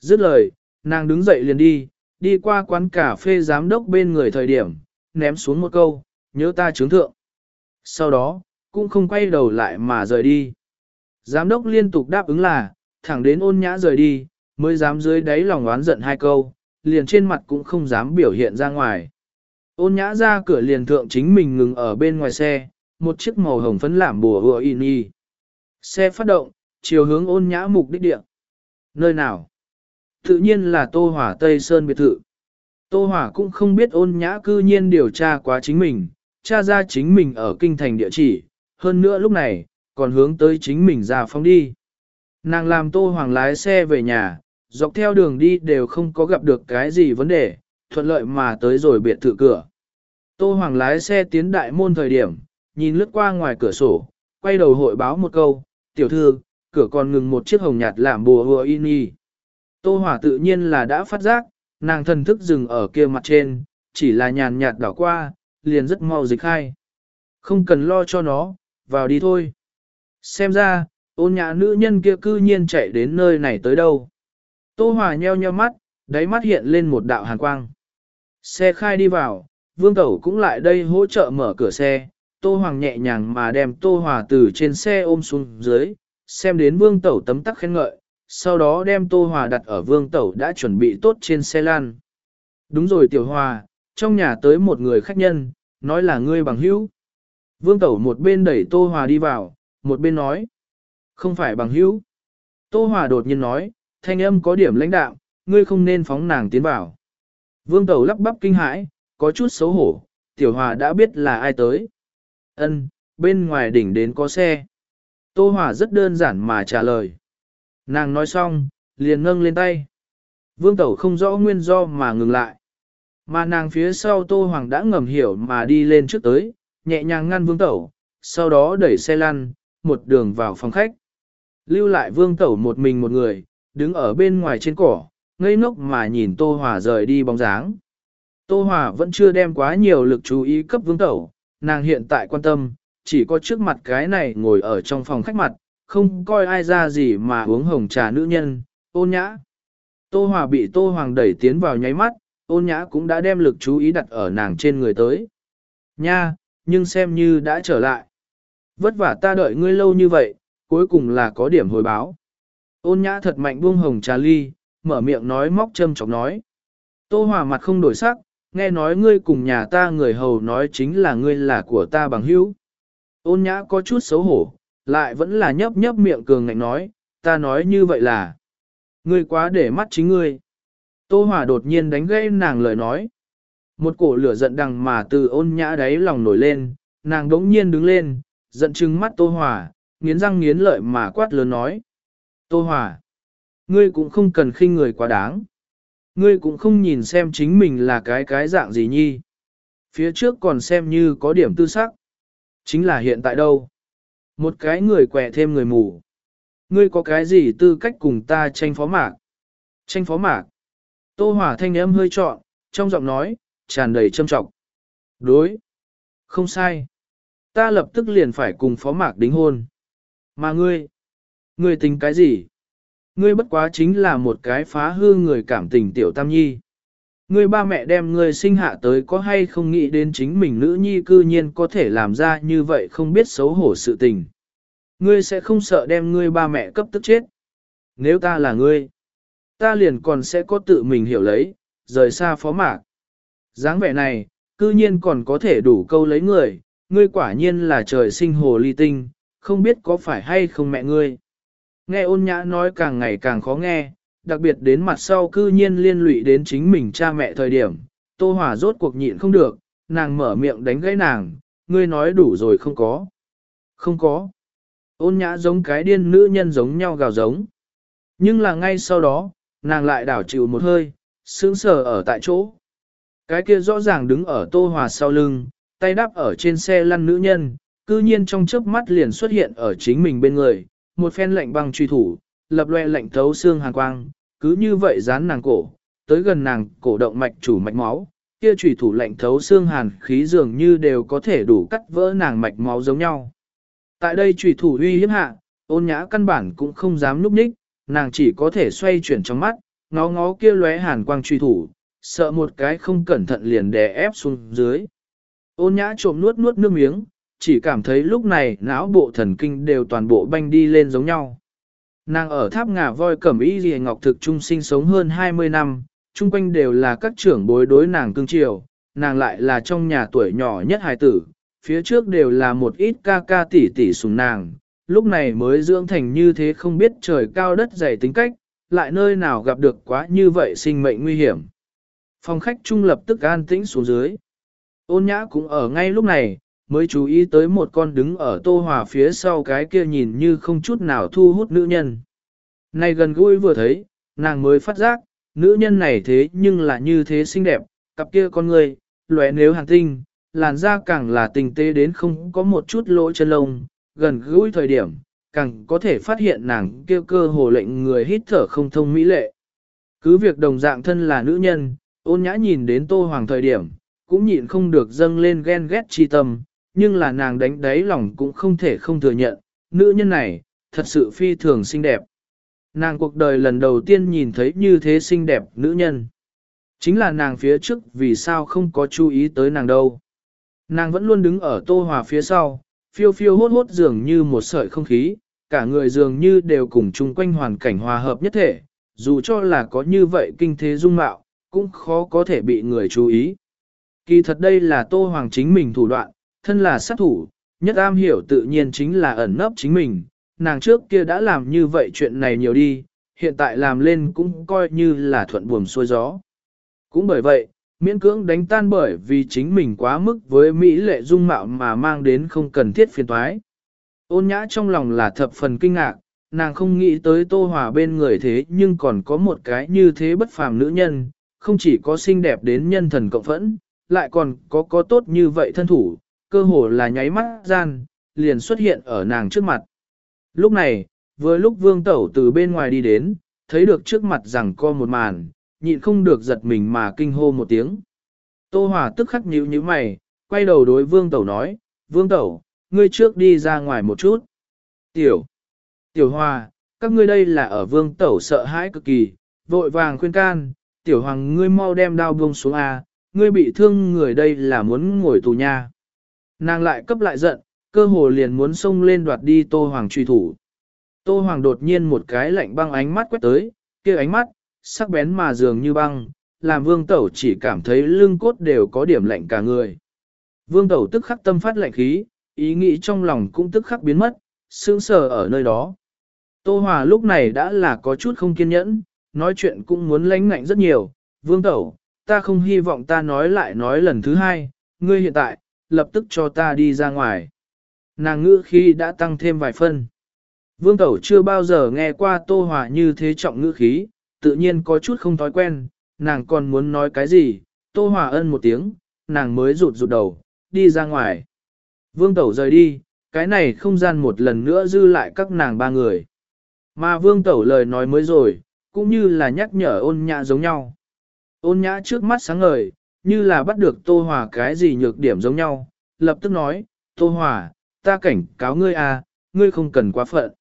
Dứt lời, nàng đứng dậy liền đi, đi qua quán cà phê giám đốc bên người thời điểm, ném xuống một câu, nhớ ta chứng thượng. Sau đó, cũng không quay đầu lại mà rời đi. Giám đốc liên tục đáp ứng là, thẳng đến ôn nhã rời đi, mới dám dưới đáy lòng oán giận hai câu, liền trên mặt cũng không dám biểu hiện ra ngoài. Ôn nhã ra cửa liền thượng chính mình ngừng ở bên ngoài xe, một chiếc màu hồng phấn làm bùa vừa in y. Xe phát động, chiều hướng ôn nhã mục đích địa. Nơi nào? Tự nhiên là Tô Hỏa Tây Sơn biệt thự. Tô Hỏa cũng không biết ôn nhã cư nhiên điều tra quá chính mình, tra ra chính mình ở kinh thành địa chỉ, hơn nữa lúc này, còn hướng tới chính mình ra phóng đi. Nàng làm Tô Hoàng lái xe về nhà, dọc theo đường đi đều không có gặp được cái gì vấn đề, thuận lợi mà tới rồi biệt thự cửa. Tô Hoàng lái xe tiến đại môn thời điểm, nhìn lướt qua ngoài cửa sổ, quay đầu hội báo một câu, tiểu thư, cửa còn ngừng một chiếc hồng nhạt làm bùa hùa in y. Tô Hỏa tự nhiên là đã phát giác, nàng thần thức dừng ở kia mặt trên, chỉ là nhàn nhạt đảo qua, liền rất mau dịch khai. Không cần lo cho nó, vào đi thôi. Xem ra, ôn nhã nữ nhân kia cư nhiên chạy đến nơi này tới đâu. Tô Hòa nheo nheo mắt, đáy mắt hiện lên một đạo hàn quang. Xe khai đi vào, vương tẩu cũng lại đây hỗ trợ mở cửa xe. Tô Hoàng nhẹ nhàng mà đem Tô Hòa từ trên xe ôm xuống dưới, xem đến vương tẩu tấm tắc khen ngợi, sau đó đem Tô Hòa đặt ở vương tẩu đã chuẩn bị tốt trên xe lan. Đúng rồi tiểu hòa, trong nhà tới một người khách nhân, nói là ngươi bằng hữu. Vương tẩu một bên đẩy Tô Hòa đi vào, một bên nói. Không phải bằng hữu. Tô Hòa đột nhiên nói, thanh âm có điểm lãnh đạo, ngươi không nên phóng nàng tiến vào. Vương tẩu lắp bắp kinh hãi, có chút xấu hổ, tiểu hòa đã biết là ai tới. Ân, bên ngoài đỉnh đến có xe. Tô Hòa rất đơn giản mà trả lời. Nàng nói xong, liền nâng lên tay. Vương Tẩu không rõ nguyên do mà ngừng lại. Mà nàng phía sau Tô Hoàng đã ngầm hiểu mà đi lên trước tới, nhẹ nhàng ngăn Vương Tẩu, sau đó đẩy xe lăn, một đường vào phòng khách. Lưu lại Vương Tẩu một mình một người, đứng ở bên ngoài trên cỏ, ngây ngốc mà nhìn Tô Hòa rời đi bóng dáng. Tô Hòa vẫn chưa đem quá nhiều lực chú ý cấp Vương Tẩu, nàng hiện tại quan tâm, chỉ có trước mặt cái này ngồi ở trong phòng khách mặt, không coi ai ra gì mà uống hồng trà nữ nhân, ôn nhã. Tô Hòa bị Tô Hoàng đẩy tiến vào nháy mắt, ôn nhã cũng đã đem lực chú ý đặt ở nàng trên người tới. Nha, nhưng xem như đã trở lại. Vất vả ta đợi ngươi lâu như vậy, cuối cùng là có điểm hồi báo. Ôn nhã thật mạnh buông hồng trà ly, mở miệng nói móc châm chọc nói. Tô Hòa mặt không đổi sắc, nghe nói ngươi cùng nhà ta người hầu nói chính là ngươi là của ta bằng hữu. Ôn nhã có chút xấu hổ, lại vẫn là nhấp nhấp miệng cường ngạnh nói, ta nói như vậy là, ngươi quá để mắt chính ngươi. Tô Hòa đột nhiên đánh gãy nàng lời nói. Một cổ lửa giận đằng mà từ ôn nhã đáy lòng nổi lên, nàng đống nhiên đứng lên, giận trừng mắt Tô Hòa, nghiến răng nghiến lợi mà quát lớn nói. Tô Hòa, ngươi cũng không cần khinh người quá đáng. Ngươi cũng không nhìn xem chính mình là cái cái dạng gì nhi. Phía trước còn xem như có điểm tư sắc. Chính là hiện tại đâu? Một cái người quẻ thêm người mù. Ngươi có cái gì tư cách cùng ta tranh phó mạc? Tranh phó mạc. Tô hỏa thanh âm hơi trọn, trong giọng nói, tràn đầy châm trọng. Đối. Không sai. Ta lập tức liền phải cùng phó mạc đính hôn. Mà ngươi, ngươi tính cái gì? Ngươi bất quá chính là một cái phá hư người cảm tình tiểu tam nhi. Ngươi ba mẹ đem ngươi sinh hạ tới có hay không nghĩ đến chính mình nữ nhi cư nhiên có thể làm ra như vậy không biết xấu hổ sự tình. Ngươi sẽ không sợ đem ngươi ba mẹ cấp tức chết. Nếu ta là ngươi, ta liền còn sẽ có tự mình hiểu lấy, rời xa phó mạc. dáng vẻ này, cư nhiên còn có thể đủ câu lấy người, ngươi quả nhiên là trời sinh hồ ly tinh, không biết có phải hay không mẹ ngươi. Nghe ôn nhã nói càng ngày càng khó nghe, đặc biệt đến mặt sau cư nhiên liên lụy đến chính mình cha mẹ thời điểm, Tô Hòa rốt cuộc nhịn không được, nàng mở miệng đánh gãy nàng, ngươi nói đủ rồi không có. Không có. Ôn nhã giống cái điên nữ nhân giống nhau gào giống. Nhưng là ngay sau đó, nàng lại đảo chịu một hơi, sững sờ ở tại chỗ. Cái kia rõ ràng đứng ở Tô Hòa sau lưng, tay đắp ở trên xe lăn nữ nhân, cư nhiên trong chớp mắt liền xuất hiện ở chính mình bên người, một phen lạnh băng truy thủ, lập loe lạnh thấu xương hàn quang, cứ như vậy dán nàng cổ, tới gần nàng cổ động mạch chủ mạch máu, kia trùy thủ lạnh thấu xương hàn khí dường như đều có thể đủ cắt vỡ nàng mạch máu giống nhau. Tại đây trùy thủ uy hiếp hạ, ôn nhã căn bản cũng không dám núp ních, nàng chỉ có thể xoay chuyển trong mắt, ngó ngó kia lóe hàn quang truy thủ, sợ một cái không cẩn thận liền đè ép xuống dưới. Ôn nhã trộm nuốt nuốt nước miếng, chỉ cảm thấy lúc này não bộ thần kinh đều toàn bộ banh đi lên giống nhau. Nàng ở tháp ngà voi cẩm y gì ngọc thực trung sinh sống hơn 20 năm, chung quanh đều là các trưởng bối đối nàng cưng chiều, nàng lại là trong nhà tuổi nhỏ nhất hài tử, phía trước đều là một ít ca ca tỷ tỷ sùng nàng, lúc này mới dưỡng thành như thế không biết trời cao đất dày tính cách, lại nơi nào gặp được quá như vậy sinh mệnh nguy hiểm. Phòng khách trung lập tức an tĩnh xuống dưới. Ôn nhã cũng ở ngay lúc này, mới chú ý tới một con đứng ở tô hòa phía sau cái kia nhìn như không chút nào thu hút nữ nhân. Này gần gũi vừa thấy, nàng mới phát giác, nữ nhân này thế nhưng là như thế xinh đẹp, cặp kia con người, lóe nếu hàng tinh, làn da càng là tình tế đến không có một chút lỗ chân lông, gần gũi thời điểm, càng có thể phát hiện nàng kia cơ hồ lệnh người hít thở không thông mỹ lệ. Cứ việc đồng dạng thân là nữ nhân, ôn nhã nhìn đến tô hoàng thời điểm, cũng nhịn không được dâng lên ghen ghét chi tâm, nhưng là nàng đánh đáy lòng cũng không thể không thừa nhận, nữ nhân này, thật sự phi thường xinh đẹp. Nàng cuộc đời lần đầu tiên nhìn thấy như thế xinh đẹp nữ nhân. Chính là nàng phía trước vì sao không có chú ý tới nàng đâu. Nàng vẫn luôn đứng ở tô hòa phía sau, phiêu phiêu hốt hốt dường như một sợi không khí, cả người dường như đều cùng chung quanh hoàn cảnh hòa hợp nhất thể, dù cho là có như vậy kinh thế dung mạo, cũng khó có thể bị người chú ý. Kỳ thật đây là Tô Hoàng chính mình thủ đoạn, thân là sát thủ, nhất am hiểu tự nhiên chính là ẩn nấp chính mình, nàng trước kia đã làm như vậy chuyện này nhiều đi, hiện tại làm lên cũng coi như là thuận buồm xuôi gió. Cũng bởi vậy, miễn cưỡng đánh tan bởi vì chính mình quá mức với Mỹ lệ dung mạo mà mang đến không cần thiết phiền toái. Ôn nhã trong lòng là thập phần kinh ngạc, nàng không nghĩ tới tô hòa bên người thế nhưng còn có một cái như thế bất phàm nữ nhân, không chỉ có xinh đẹp đến nhân thần cộng phẫn, lại còn có có tốt như vậy thân thủ, cơ hồ là nháy mắt gian, liền xuất hiện ở nàng trước mặt. Lúc này, vừa lúc vương tẩu từ bên ngoài đi đến, thấy được trước mặt rằng co một màn, nhịn không được giật mình mà kinh hô một tiếng. Tô Hòa tức khắc nhíu nhíu mày, quay đầu đối vương tẩu nói, vương tẩu, ngươi trước đi ra ngoài một chút. Tiểu, tiểu hòa, các ngươi đây là ở vương tẩu sợ hãi cực kỳ, vội vàng khuyên can, tiểu hoàng ngươi mau đem đao buông xuống A, ngươi bị thương người đây là muốn ngồi tù nha. Nàng lại cấp lại giận, cơ hồ liền muốn xông lên đoạt đi tô hoàng truy thủ. Tô hoàng đột nhiên một cái lạnh băng ánh mắt quét tới, kia ánh mắt, sắc bén mà dường như băng, làm vương tẩu chỉ cảm thấy lưng cốt đều có điểm lạnh cả người. Vương tẩu tức khắc tâm phát lạnh khí, ý nghĩ trong lòng cũng tức khắc biến mất, sững sờ ở nơi đó. Tô Hòa lúc này đã là có chút không kiên nhẫn, nói chuyện cũng muốn lánh ngạnh rất nhiều. Vương Tẩu, ta không hy vọng ta nói lại nói lần thứ hai, ngươi hiện tại, lập tức cho ta đi ra ngoài. Nàng ngữ khí đã tăng thêm vài phân. Vương Tẩu chưa bao giờ nghe qua Tô Hòa như thế trọng ngữ khí, tự nhiên có chút không thói quen, nàng còn muốn nói cái gì, Tô Hòa ân một tiếng, nàng mới rụt rụt đầu, đi ra ngoài. Vương Tẩu rời đi, cái này không gian một lần nữa dư lại các nàng ba người. Mà Vương Tẩu lời nói mới rồi, cũng như là nhắc nhở ôn nhã giống nhau. Ôn nhã trước mắt sáng ngời, như là bắt được Tô Hòa cái gì nhược điểm giống nhau, lập tức nói, Tô Hòa, ta cảnh cáo ngươi à, ngươi không cần quá phận.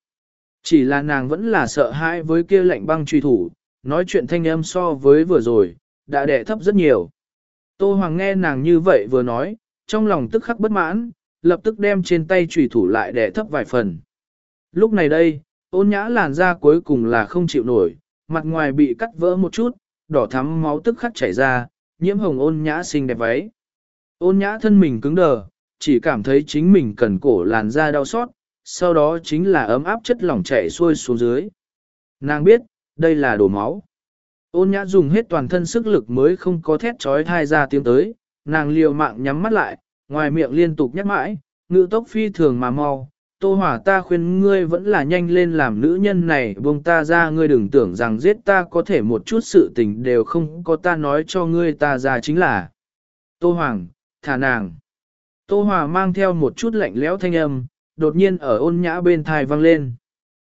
Chỉ là nàng vẫn là sợ hãi với kia lạnh băng truy thủ, nói chuyện thanh âm so với vừa rồi, đã đẻ thấp rất nhiều. Tô Hoàng nghe nàng như vậy vừa nói, trong lòng tức khắc bất mãn, lập tức đem trên tay trùy thủ lại đẻ thấp vài phần. Lúc này đây, ôn nhã làn da cuối cùng là không chịu nổi, mặt ngoài bị cắt vỡ một chút, đỏ thắm máu tức khắc chảy ra, nhiễm hồng ôn nhã xinh đẹp váy. Ôn nhã thân mình cứng đờ, chỉ cảm thấy chính mình cần cổ làn da đau xót, sau đó chính là ấm áp chất lỏng chảy xuôi xuống dưới. Nàng biết, đây là đổ máu. Ôn nhã dùng hết toàn thân sức lực mới không có thét trói thai ra tiếng tới, nàng liều mạng nhắm mắt lại, ngoài miệng liên tục nhắc mãi, ngữ tốc phi thường mà mau. Tô Hòa ta khuyên ngươi vẫn là nhanh lên làm nữ nhân này buông ta ra ngươi đừng tưởng rằng giết ta có thể một chút sự tình đều không có ta nói cho ngươi ta ra chính là. Tô Hoàng, thả nàng. Tô Hòa mang theo một chút lạnh lẽo thanh âm, đột nhiên ở ôn nhã bên thai vang lên.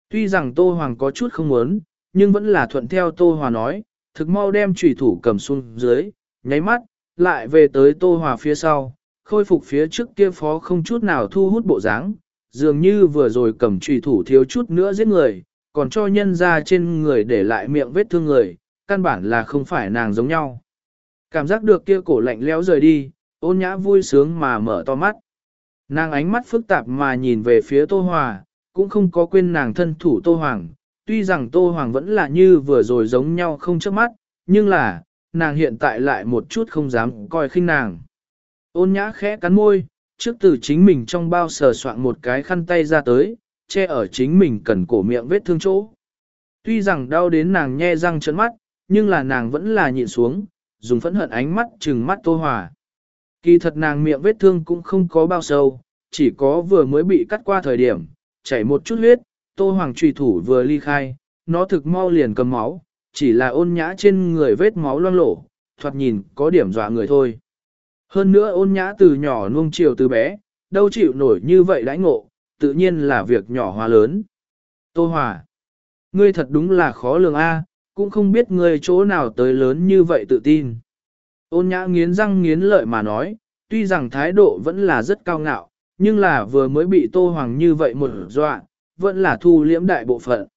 Tuy rằng Tô Hoàng có chút không muốn, nhưng vẫn là thuận theo Tô Hòa nói, thực mau đem trùy thủ cầm xuống dưới, nháy mắt, lại về tới Tô Hòa phía sau, khôi phục phía trước kia phó không chút nào thu hút bộ dáng, dường như vừa rồi cầm trùy thủ thiếu chút nữa giết người, còn cho nhân ra trên người để lại miệng vết thương người, căn bản là không phải nàng giống nhau. Cảm giác được kia cổ lạnh lẽo rời đi, ôn nhã vui sướng mà mở to mắt. Nàng ánh mắt phức tạp mà nhìn về phía Tô Hòa, cũng không có quên nàng thân thủ Tô Hoàng. Tuy rằng Tô Hoàng vẫn là như vừa rồi giống nhau không chớp mắt, nhưng là, nàng hiện tại lại một chút không dám coi khinh nàng. Ôn nhã khẽ cắn môi, trước từ chính mình trong bao sờ soạn một cái khăn tay ra tới, che ở chính mình cần cổ miệng vết thương chỗ. Tuy rằng đau đến nàng nhe răng trợn mắt, nhưng là nàng vẫn là nhịn xuống, dùng phẫn hận ánh mắt trừng mắt Tô Hòa. Kỳ thật nàng miệng vết thương cũng không có bao sâu, chỉ có vừa mới bị cắt qua thời điểm, chảy một chút huyết, Tô Hoàng trùy thủ vừa ly khai, nó thực mau liền cầm máu, chỉ là ôn nhã trên người vết máu loang lổ, thoạt nhìn có điểm dọa người thôi. Hơn nữa ôn nhã từ nhỏ nuông chiều từ bé, đâu chịu nổi như vậy đãi ngộ, tự nhiên là việc nhỏ hóa lớn. Tô Hòa, ngươi thật đúng là khó lường a, cũng không biết ngươi chỗ nào tới lớn như vậy tự tin. Ôn nhã nghiến răng nghiến lợi mà nói, tuy rằng thái độ vẫn là rất cao ngạo, nhưng là vừa mới bị Tô Hoàng như vậy một dọa, vẫn là thu liễm đại bộ phận.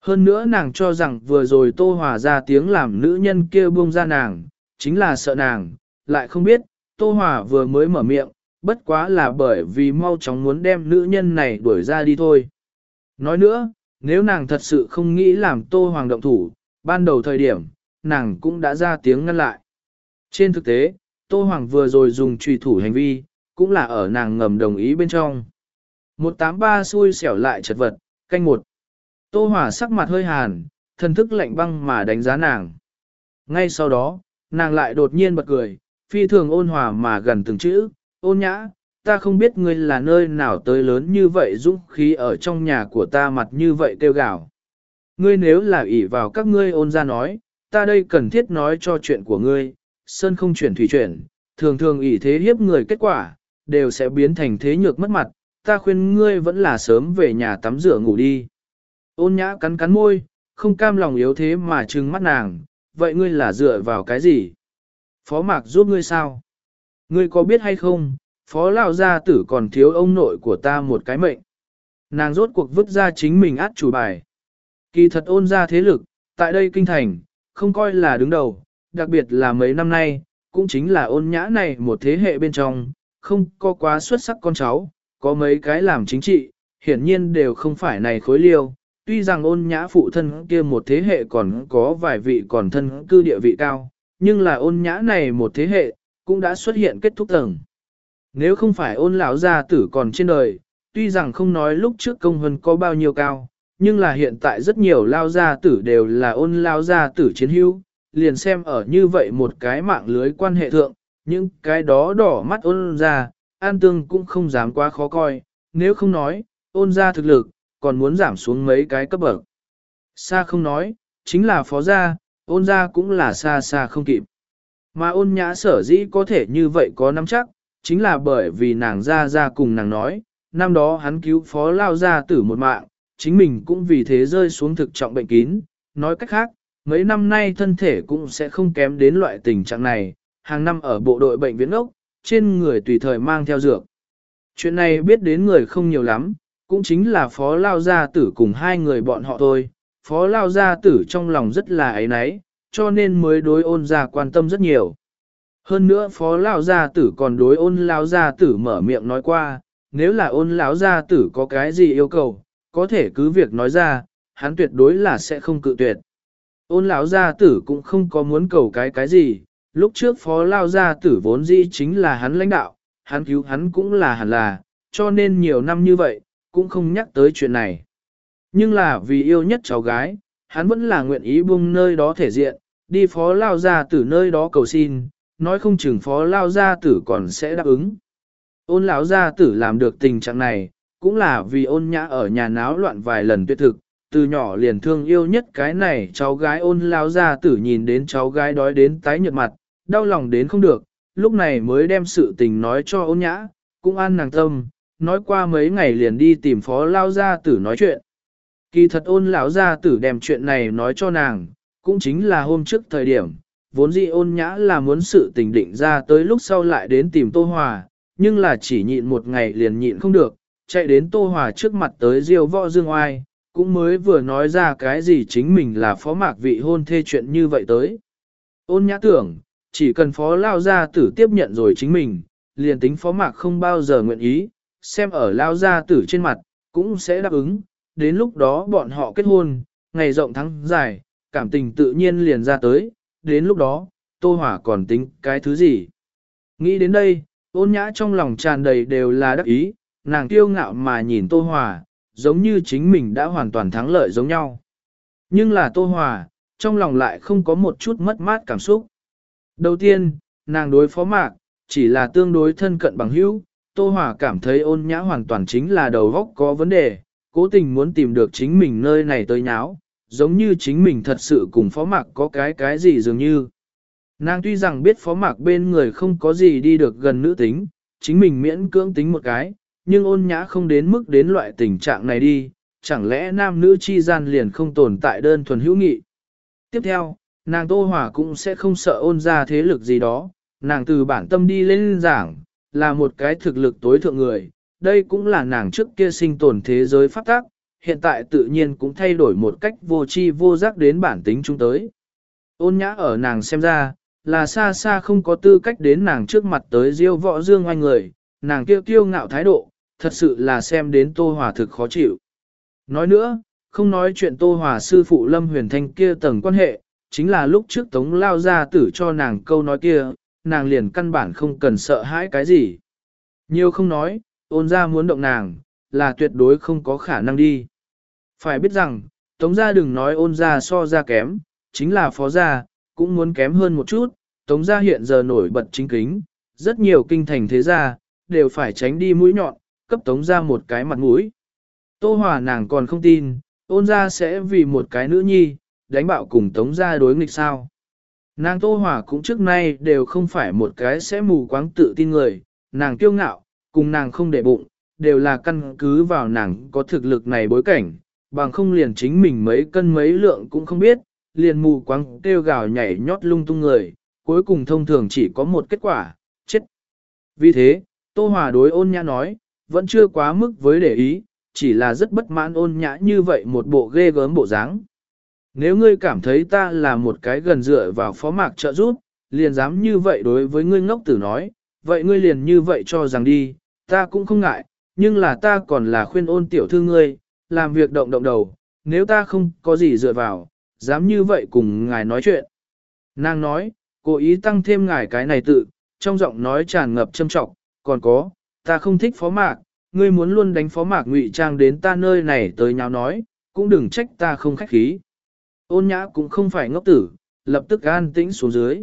Hơn nữa nàng cho rằng vừa rồi Tô Hòa ra tiếng làm nữ nhân kia buông ra nàng, chính là sợ nàng, lại không biết, Tô Hòa vừa mới mở miệng, bất quá là bởi vì mau chóng muốn đem nữ nhân này đuổi ra đi thôi. Nói nữa, nếu nàng thật sự không nghĩ làm Tô Hoàng động thủ, ban đầu thời điểm, nàng cũng đã ra tiếng ngăn lại. Trên thực tế, Tô Hoàng vừa rồi dùng trùy thủ hành vi, cũng là ở nàng ngầm đồng ý bên trong. 183 xui xẻo lại chật vật, canh một. Tô Hòa sắc mặt hơi hàn, thần thức lạnh băng mà đánh giá nàng. Ngay sau đó, nàng lại đột nhiên bật cười, phi thường ôn hòa mà gần từng chữ, ôn nhã, ta không biết ngươi là nơi nào tới lớn như vậy dũng khí ở trong nhà của ta mặt như vậy kêu gào. Ngươi nếu là ỷ vào các ngươi ôn ra nói, ta đây cần thiết nói cho chuyện của ngươi, sơn không chuyển thủy chuyển, thường thường ỷ thế hiếp người kết quả, đều sẽ biến thành thế nhược mất mặt, ta khuyên ngươi vẫn là sớm về nhà tắm rửa ngủ đi. Ôn nhã cắn cắn môi, không cam lòng yếu thế mà trừng mắt nàng, vậy ngươi là dựa vào cái gì? Phó mạc giúp ngươi sao? Ngươi có biết hay không, phó lao gia tử còn thiếu ông nội của ta một cái mệnh. Nàng rốt cuộc vứt ra chính mình át chủ bài. Kỳ thật ôn ra thế lực, tại đây kinh thành, không coi là đứng đầu, đặc biệt là mấy năm nay, cũng chính là ôn nhã này một thế hệ bên trong, không có quá xuất sắc con cháu, có mấy cái làm chính trị, hiển nhiên đều không phải này khối liêu. Tuy rằng ôn nhã phụ thân kia một thế hệ còn có vài vị còn thân cư địa vị cao, nhưng là ôn nhã này một thế hệ, cũng đã xuất hiện kết thúc tầng. Nếu không phải ôn lão gia tử còn trên đời, tuy rằng không nói lúc trước công hân có bao nhiêu cao, nhưng là hiện tại rất nhiều lao gia tử đều là ôn lao gia tử chiến hữu, liền xem ở như vậy một cái mạng lưới quan hệ thượng, những cái đó đỏ mắt ôn ra, an tương cũng không dám quá khó coi, nếu không nói, ôn ra thực lực, còn muốn giảm xuống mấy cái cấp bậc. Xa không nói, chính là phó gia, ôn ra cũng là xa xa không kịp. Mà ôn nhã sở dĩ có thể như vậy có nắm chắc, chính là bởi vì nàng ra ra cùng nàng nói, năm đó hắn cứu phó lao ra tử một mạng, chính mình cũng vì thế rơi xuống thực trọng bệnh kín, nói cách khác, mấy năm nay thân thể cũng sẽ không kém đến loại tình trạng này, hàng năm ở bộ đội bệnh viện ốc, trên người tùy thời mang theo dược. Chuyện này biết đến người không nhiều lắm, cũng chính là phó lao gia tử cùng hai người bọn họ thôi, phó lao gia tử trong lòng rất là ấy náy, cho nên mới đối ôn gia quan tâm rất nhiều. Hơn nữa phó lao gia tử còn đối ôn lao gia tử mở miệng nói qua, nếu là ôn lão gia tử có cái gì yêu cầu, có thể cứ việc nói ra, hắn tuyệt đối là sẽ không cự tuyệt. Ôn lão gia tử cũng không có muốn cầu cái cái gì, lúc trước phó lao gia tử vốn dĩ chính là hắn lãnh đạo, hắn cứu hắn cũng là hẳn là, cho nên nhiều năm như vậy, cũng không nhắc tới chuyện này. Nhưng là vì yêu nhất cháu gái, hắn vẫn là nguyện ý buông nơi đó thể diện, đi phó lao gia tử nơi đó cầu xin, nói không chừng phó lao gia tử còn sẽ đáp ứng. Ôn lão gia tử làm được tình trạng này, cũng là vì ôn nhã ở nhà náo loạn vài lần tuyệt thực, từ nhỏ liền thương yêu nhất cái này cháu gái ôn lão gia tử nhìn đến cháu gái đói đến tái nhợt mặt, đau lòng đến không được, lúc này mới đem sự tình nói cho ôn nhã, cũng an nàng tâm, nói qua mấy ngày liền đi tìm phó lao gia tử nói chuyện. Kỳ thật ôn lão gia tử đem chuyện này nói cho nàng, cũng chính là hôm trước thời điểm, vốn dĩ ôn nhã là muốn sự tình định ra tới lúc sau lại đến tìm Tô Hòa, nhưng là chỉ nhịn một ngày liền nhịn không được, chạy đến Tô Hòa trước mặt tới diêu võ dương oai, cũng mới vừa nói ra cái gì chính mình là phó mạc vị hôn thê chuyện như vậy tới. Ôn nhã tưởng, chỉ cần phó lao gia tử tiếp nhận rồi chính mình, liền tính phó mạc không bao giờ nguyện ý, xem ở lao gia tử trên mặt, cũng sẽ đáp ứng, đến lúc đó bọn họ kết hôn, ngày rộng tháng dài, cảm tình tự nhiên liền ra tới, đến lúc đó, Tô Hỏa còn tính cái thứ gì. Nghĩ đến đây, ôn nhã trong lòng tràn đầy đều là đắc ý, nàng kiêu ngạo mà nhìn Tô Hỏa, giống như chính mình đã hoàn toàn thắng lợi giống nhau. Nhưng là Tô hỏa trong lòng lại không có một chút mất mát cảm xúc. Đầu tiên, nàng đối phó mạc, chỉ là tương đối thân cận bằng hữu, Tô hỏa cảm thấy ôn nhã hoàn toàn chính là đầu góc có vấn đề, cố tình muốn tìm được chính mình nơi này tới nháo, giống như chính mình thật sự cùng phó mạc có cái cái gì dường như. Nàng tuy rằng biết phó mạc bên người không có gì đi được gần nữ tính, chính mình miễn cưỡng tính một cái, nhưng ôn nhã không đến mức đến loại tình trạng này đi, chẳng lẽ nam nữ chi gian liền không tồn tại đơn thuần hữu nghị. Tiếp theo, nàng Tô Hòa cũng sẽ không sợ ôn ra thế lực gì đó, nàng từ bản tâm đi lên giảng, là một cái thực lực tối thượng người, đây cũng là nàng trước kia sinh tồn thế giới phát tác, hiện tại tự nhiên cũng thay đổi một cách vô tri vô giác đến bản tính chúng tới. Ôn nhã ở nàng xem ra, là xa xa không có tư cách đến nàng trước mặt tới diêu võ dương oanh người, nàng kêu kiêu ngạo thái độ, thật sự là xem đến Tô Hòa thực khó chịu. Nói nữa, không nói chuyện Tô Hòa sư phụ Lâm Huyền Thanh kia tầng quan hệ, chính là lúc trước Tống lao ra tử cho nàng câu nói kia, nàng liền căn bản không cần sợ hãi cái gì. Nhiều không nói, ôn ra muốn động nàng, là tuyệt đối không có khả năng đi. Phải biết rằng, Tống gia đừng nói ôn ra so ra kém, chính là phó gia, cũng muốn kém hơn một chút, Tống gia hiện giờ nổi bật chính kính, rất nhiều kinh thành thế gia, đều phải tránh đi mũi nhọn, cấp Tống gia một cái mặt mũi. Tô Hòa nàng còn không tin, ôn gia sẽ vì một cái nữ nhi, đánh bạo cùng Tống gia đối nghịch sao. Nàng Tô Hòa cũng trước nay đều không phải một cái sẽ mù quáng tự tin người, nàng kiêu ngạo, cùng nàng không để bụng, đều là căn cứ vào nàng có thực lực này bối cảnh, bằng không liền chính mình mấy cân mấy lượng cũng không biết, liền mù quáng kêu gào nhảy nhót lung tung người, cuối cùng thông thường chỉ có một kết quả, chết. Vì thế, Tô Hòa đối ôn nhã nói, vẫn chưa quá mức với để ý, chỉ là rất bất mãn ôn nhã như vậy một bộ ghê gớm bộ dáng. Nếu ngươi cảm thấy ta là một cái gần dựa vào phó mạc trợ giúp, liền dám như vậy đối với ngươi ngốc tử nói, vậy ngươi liền như vậy cho rằng đi, ta cũng không ngại, nhưng là ta còn là khuyên ôn tiểu thư ngươi, làm việc động động đầu, nếu ta không có gì dựa vào, dám như vậy cùng ngài nói chuyện. Nàng nói, cố ý tăng thêm ngài cái này tự, trong giọng nói tràn ngập châm trọng, còn có, ta không thích phó mạc, ngươi muốn luôn đánh phó mạc ngụy trang đến ta nơi này tới nháo nói, cũng đừng trách ta không khách khí. Ôn nhã cũng không phải ngốc tử, lập tức an tĩnh xuống dưới.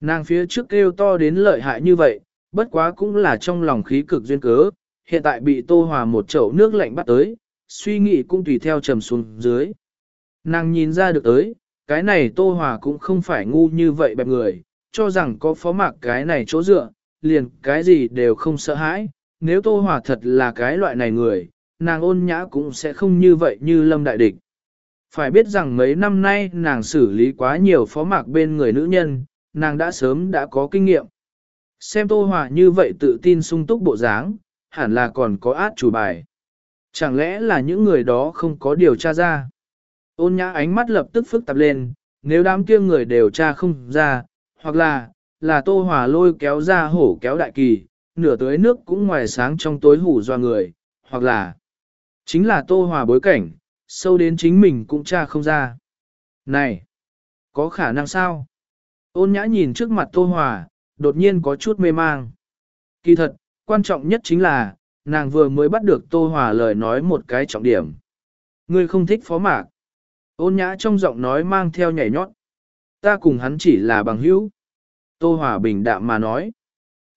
Nàng phía trước kêu to đến lợi hại như vậy, bất quá cũng là trong lòng khí cực duyên cớ, hiện tại bị tô hòa một chậu nước lạnh bắt tới, suy nghĩ cũng tùy theo trầm xuống dưới. Nàng nhìn ra được tới, cái này tô hòa cũng không phải ngu như vậy bẹp người, cho rằng có phó mạc cái này chỗ dựa, liền cái gì đều không sợ hãi, nếu tô hòa thật là cái loại này người, nàng ôn nhã cũng sẽ không như vậy như lâm đại địch. Phải biết rằng mấy năm nay nàng xử lý quá nhiều phó mạc bên người nữ nhân, nàng đã sớm đã có kinh nghiệm. Xem Tô Hòa như vậy tự tin sung túc bộ dáng, hẳn là còn có át chủ bài. Chẳng lẽ là những người đó không có điều tra ra? Ôn nhã ánh mắt lập tức phức tạp lên, nếu đám kia người đều tra không ra, hoặc là, là Tô Hòa lôi kéo ra hổ kéo đại kỳ, nửa tới nước cũng ngoài sáng trong tối hủ doa người, hoặc là, chính là Tô Hòa bối cảnh, sâu đến chính mình cũng tra không ra. Này, có khả năng sao? Ôn nhã nhìn trước mặt Tô Hòa, đột nhiên có chút mê mang. Kỳ thật, quan trọng nhất chính là, nàng vừa mới bắt được Tô Hòa lời nói một cái trọng điểm. Ngươi không thích phó mạc. Ôn nhã trong giọng nói mang theo nhảy nhót. Ta cùng hắn chỉ là bằng hữu. Tô Hòa bình đạm mà nói.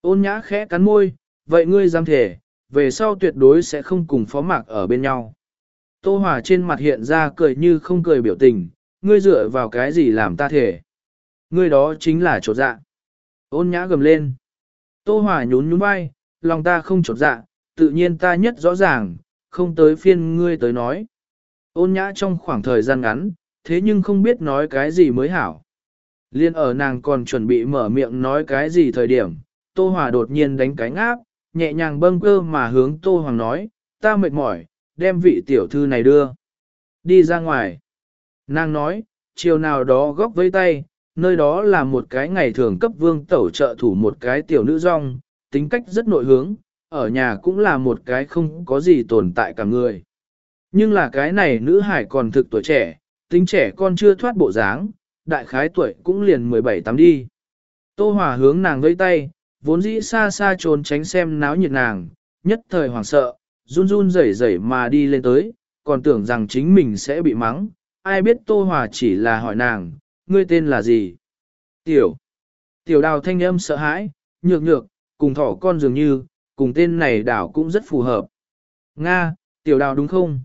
Ôn nhã khẽ cắn môi, vậy ngươi dám thể, về sau tuyệt đối sẽ không cùng phó mạc ở bên nhau. Tô Hòa trên mặt hiện ra cười như không cười biểu tình, ngươi dựa vào cái gì làm ta thể. Ngươi đó chính là trột dạ. Ôn nhã gầm lên. Tô Hòa nhún nhún vai, lòng ta không trột dạ, tự nhiên ta nhất rõ ràng, không tới phiên ngươi tới nói. Ôn nhã trong khoảng thời gian ngắn, thế nhưng không biết nói cái gì mới hảo. Liên ở nàng còn chuẩn bị mở miệng nói cái gì thời điểm, Tô Hòa đột nhiên đánh cánh áp, nhẹ nhàng bâng cơ mà hướng Tô Hoàng nói, ta mệt mỏi, đem vị tiểu thư này đưa. Đi ra ngoài. Nàng nói, chiều nào đó góc với tay, nơi đó là một cái ngày thường cấp vương tẩu trợ thủ một cái tiểu nữ rong, tính cách rất nội hướng, ở nhà cũng là một cái không có gì tồn tại cả người. Nhưng là cái này nữ hải còn thực tuổi trẻ, tính trẻ con chưa thoát bộ dáng, đại khái tuổi cũng liền 17 tám đi. Tô Hòa hướng nàng với tay, vốn dĩ xa xa trốn tránh xem náo nhiệt nàng, nhất thời hoảng sợ, run run rẩy rẩy mà đi lên tới, còn tưởng rằng chính mình sẽ bị mắng, ai biết Tô Hòa chỉ là hỏi nàng, ngươi tên là gì? Tiểu. Tiểu đào thanh âm sợ hãi, nhược nhược, cùng thỏ con dường như, cùng tên này đảo cũng rất phù hợp. Nga, tiểu đào đúng không?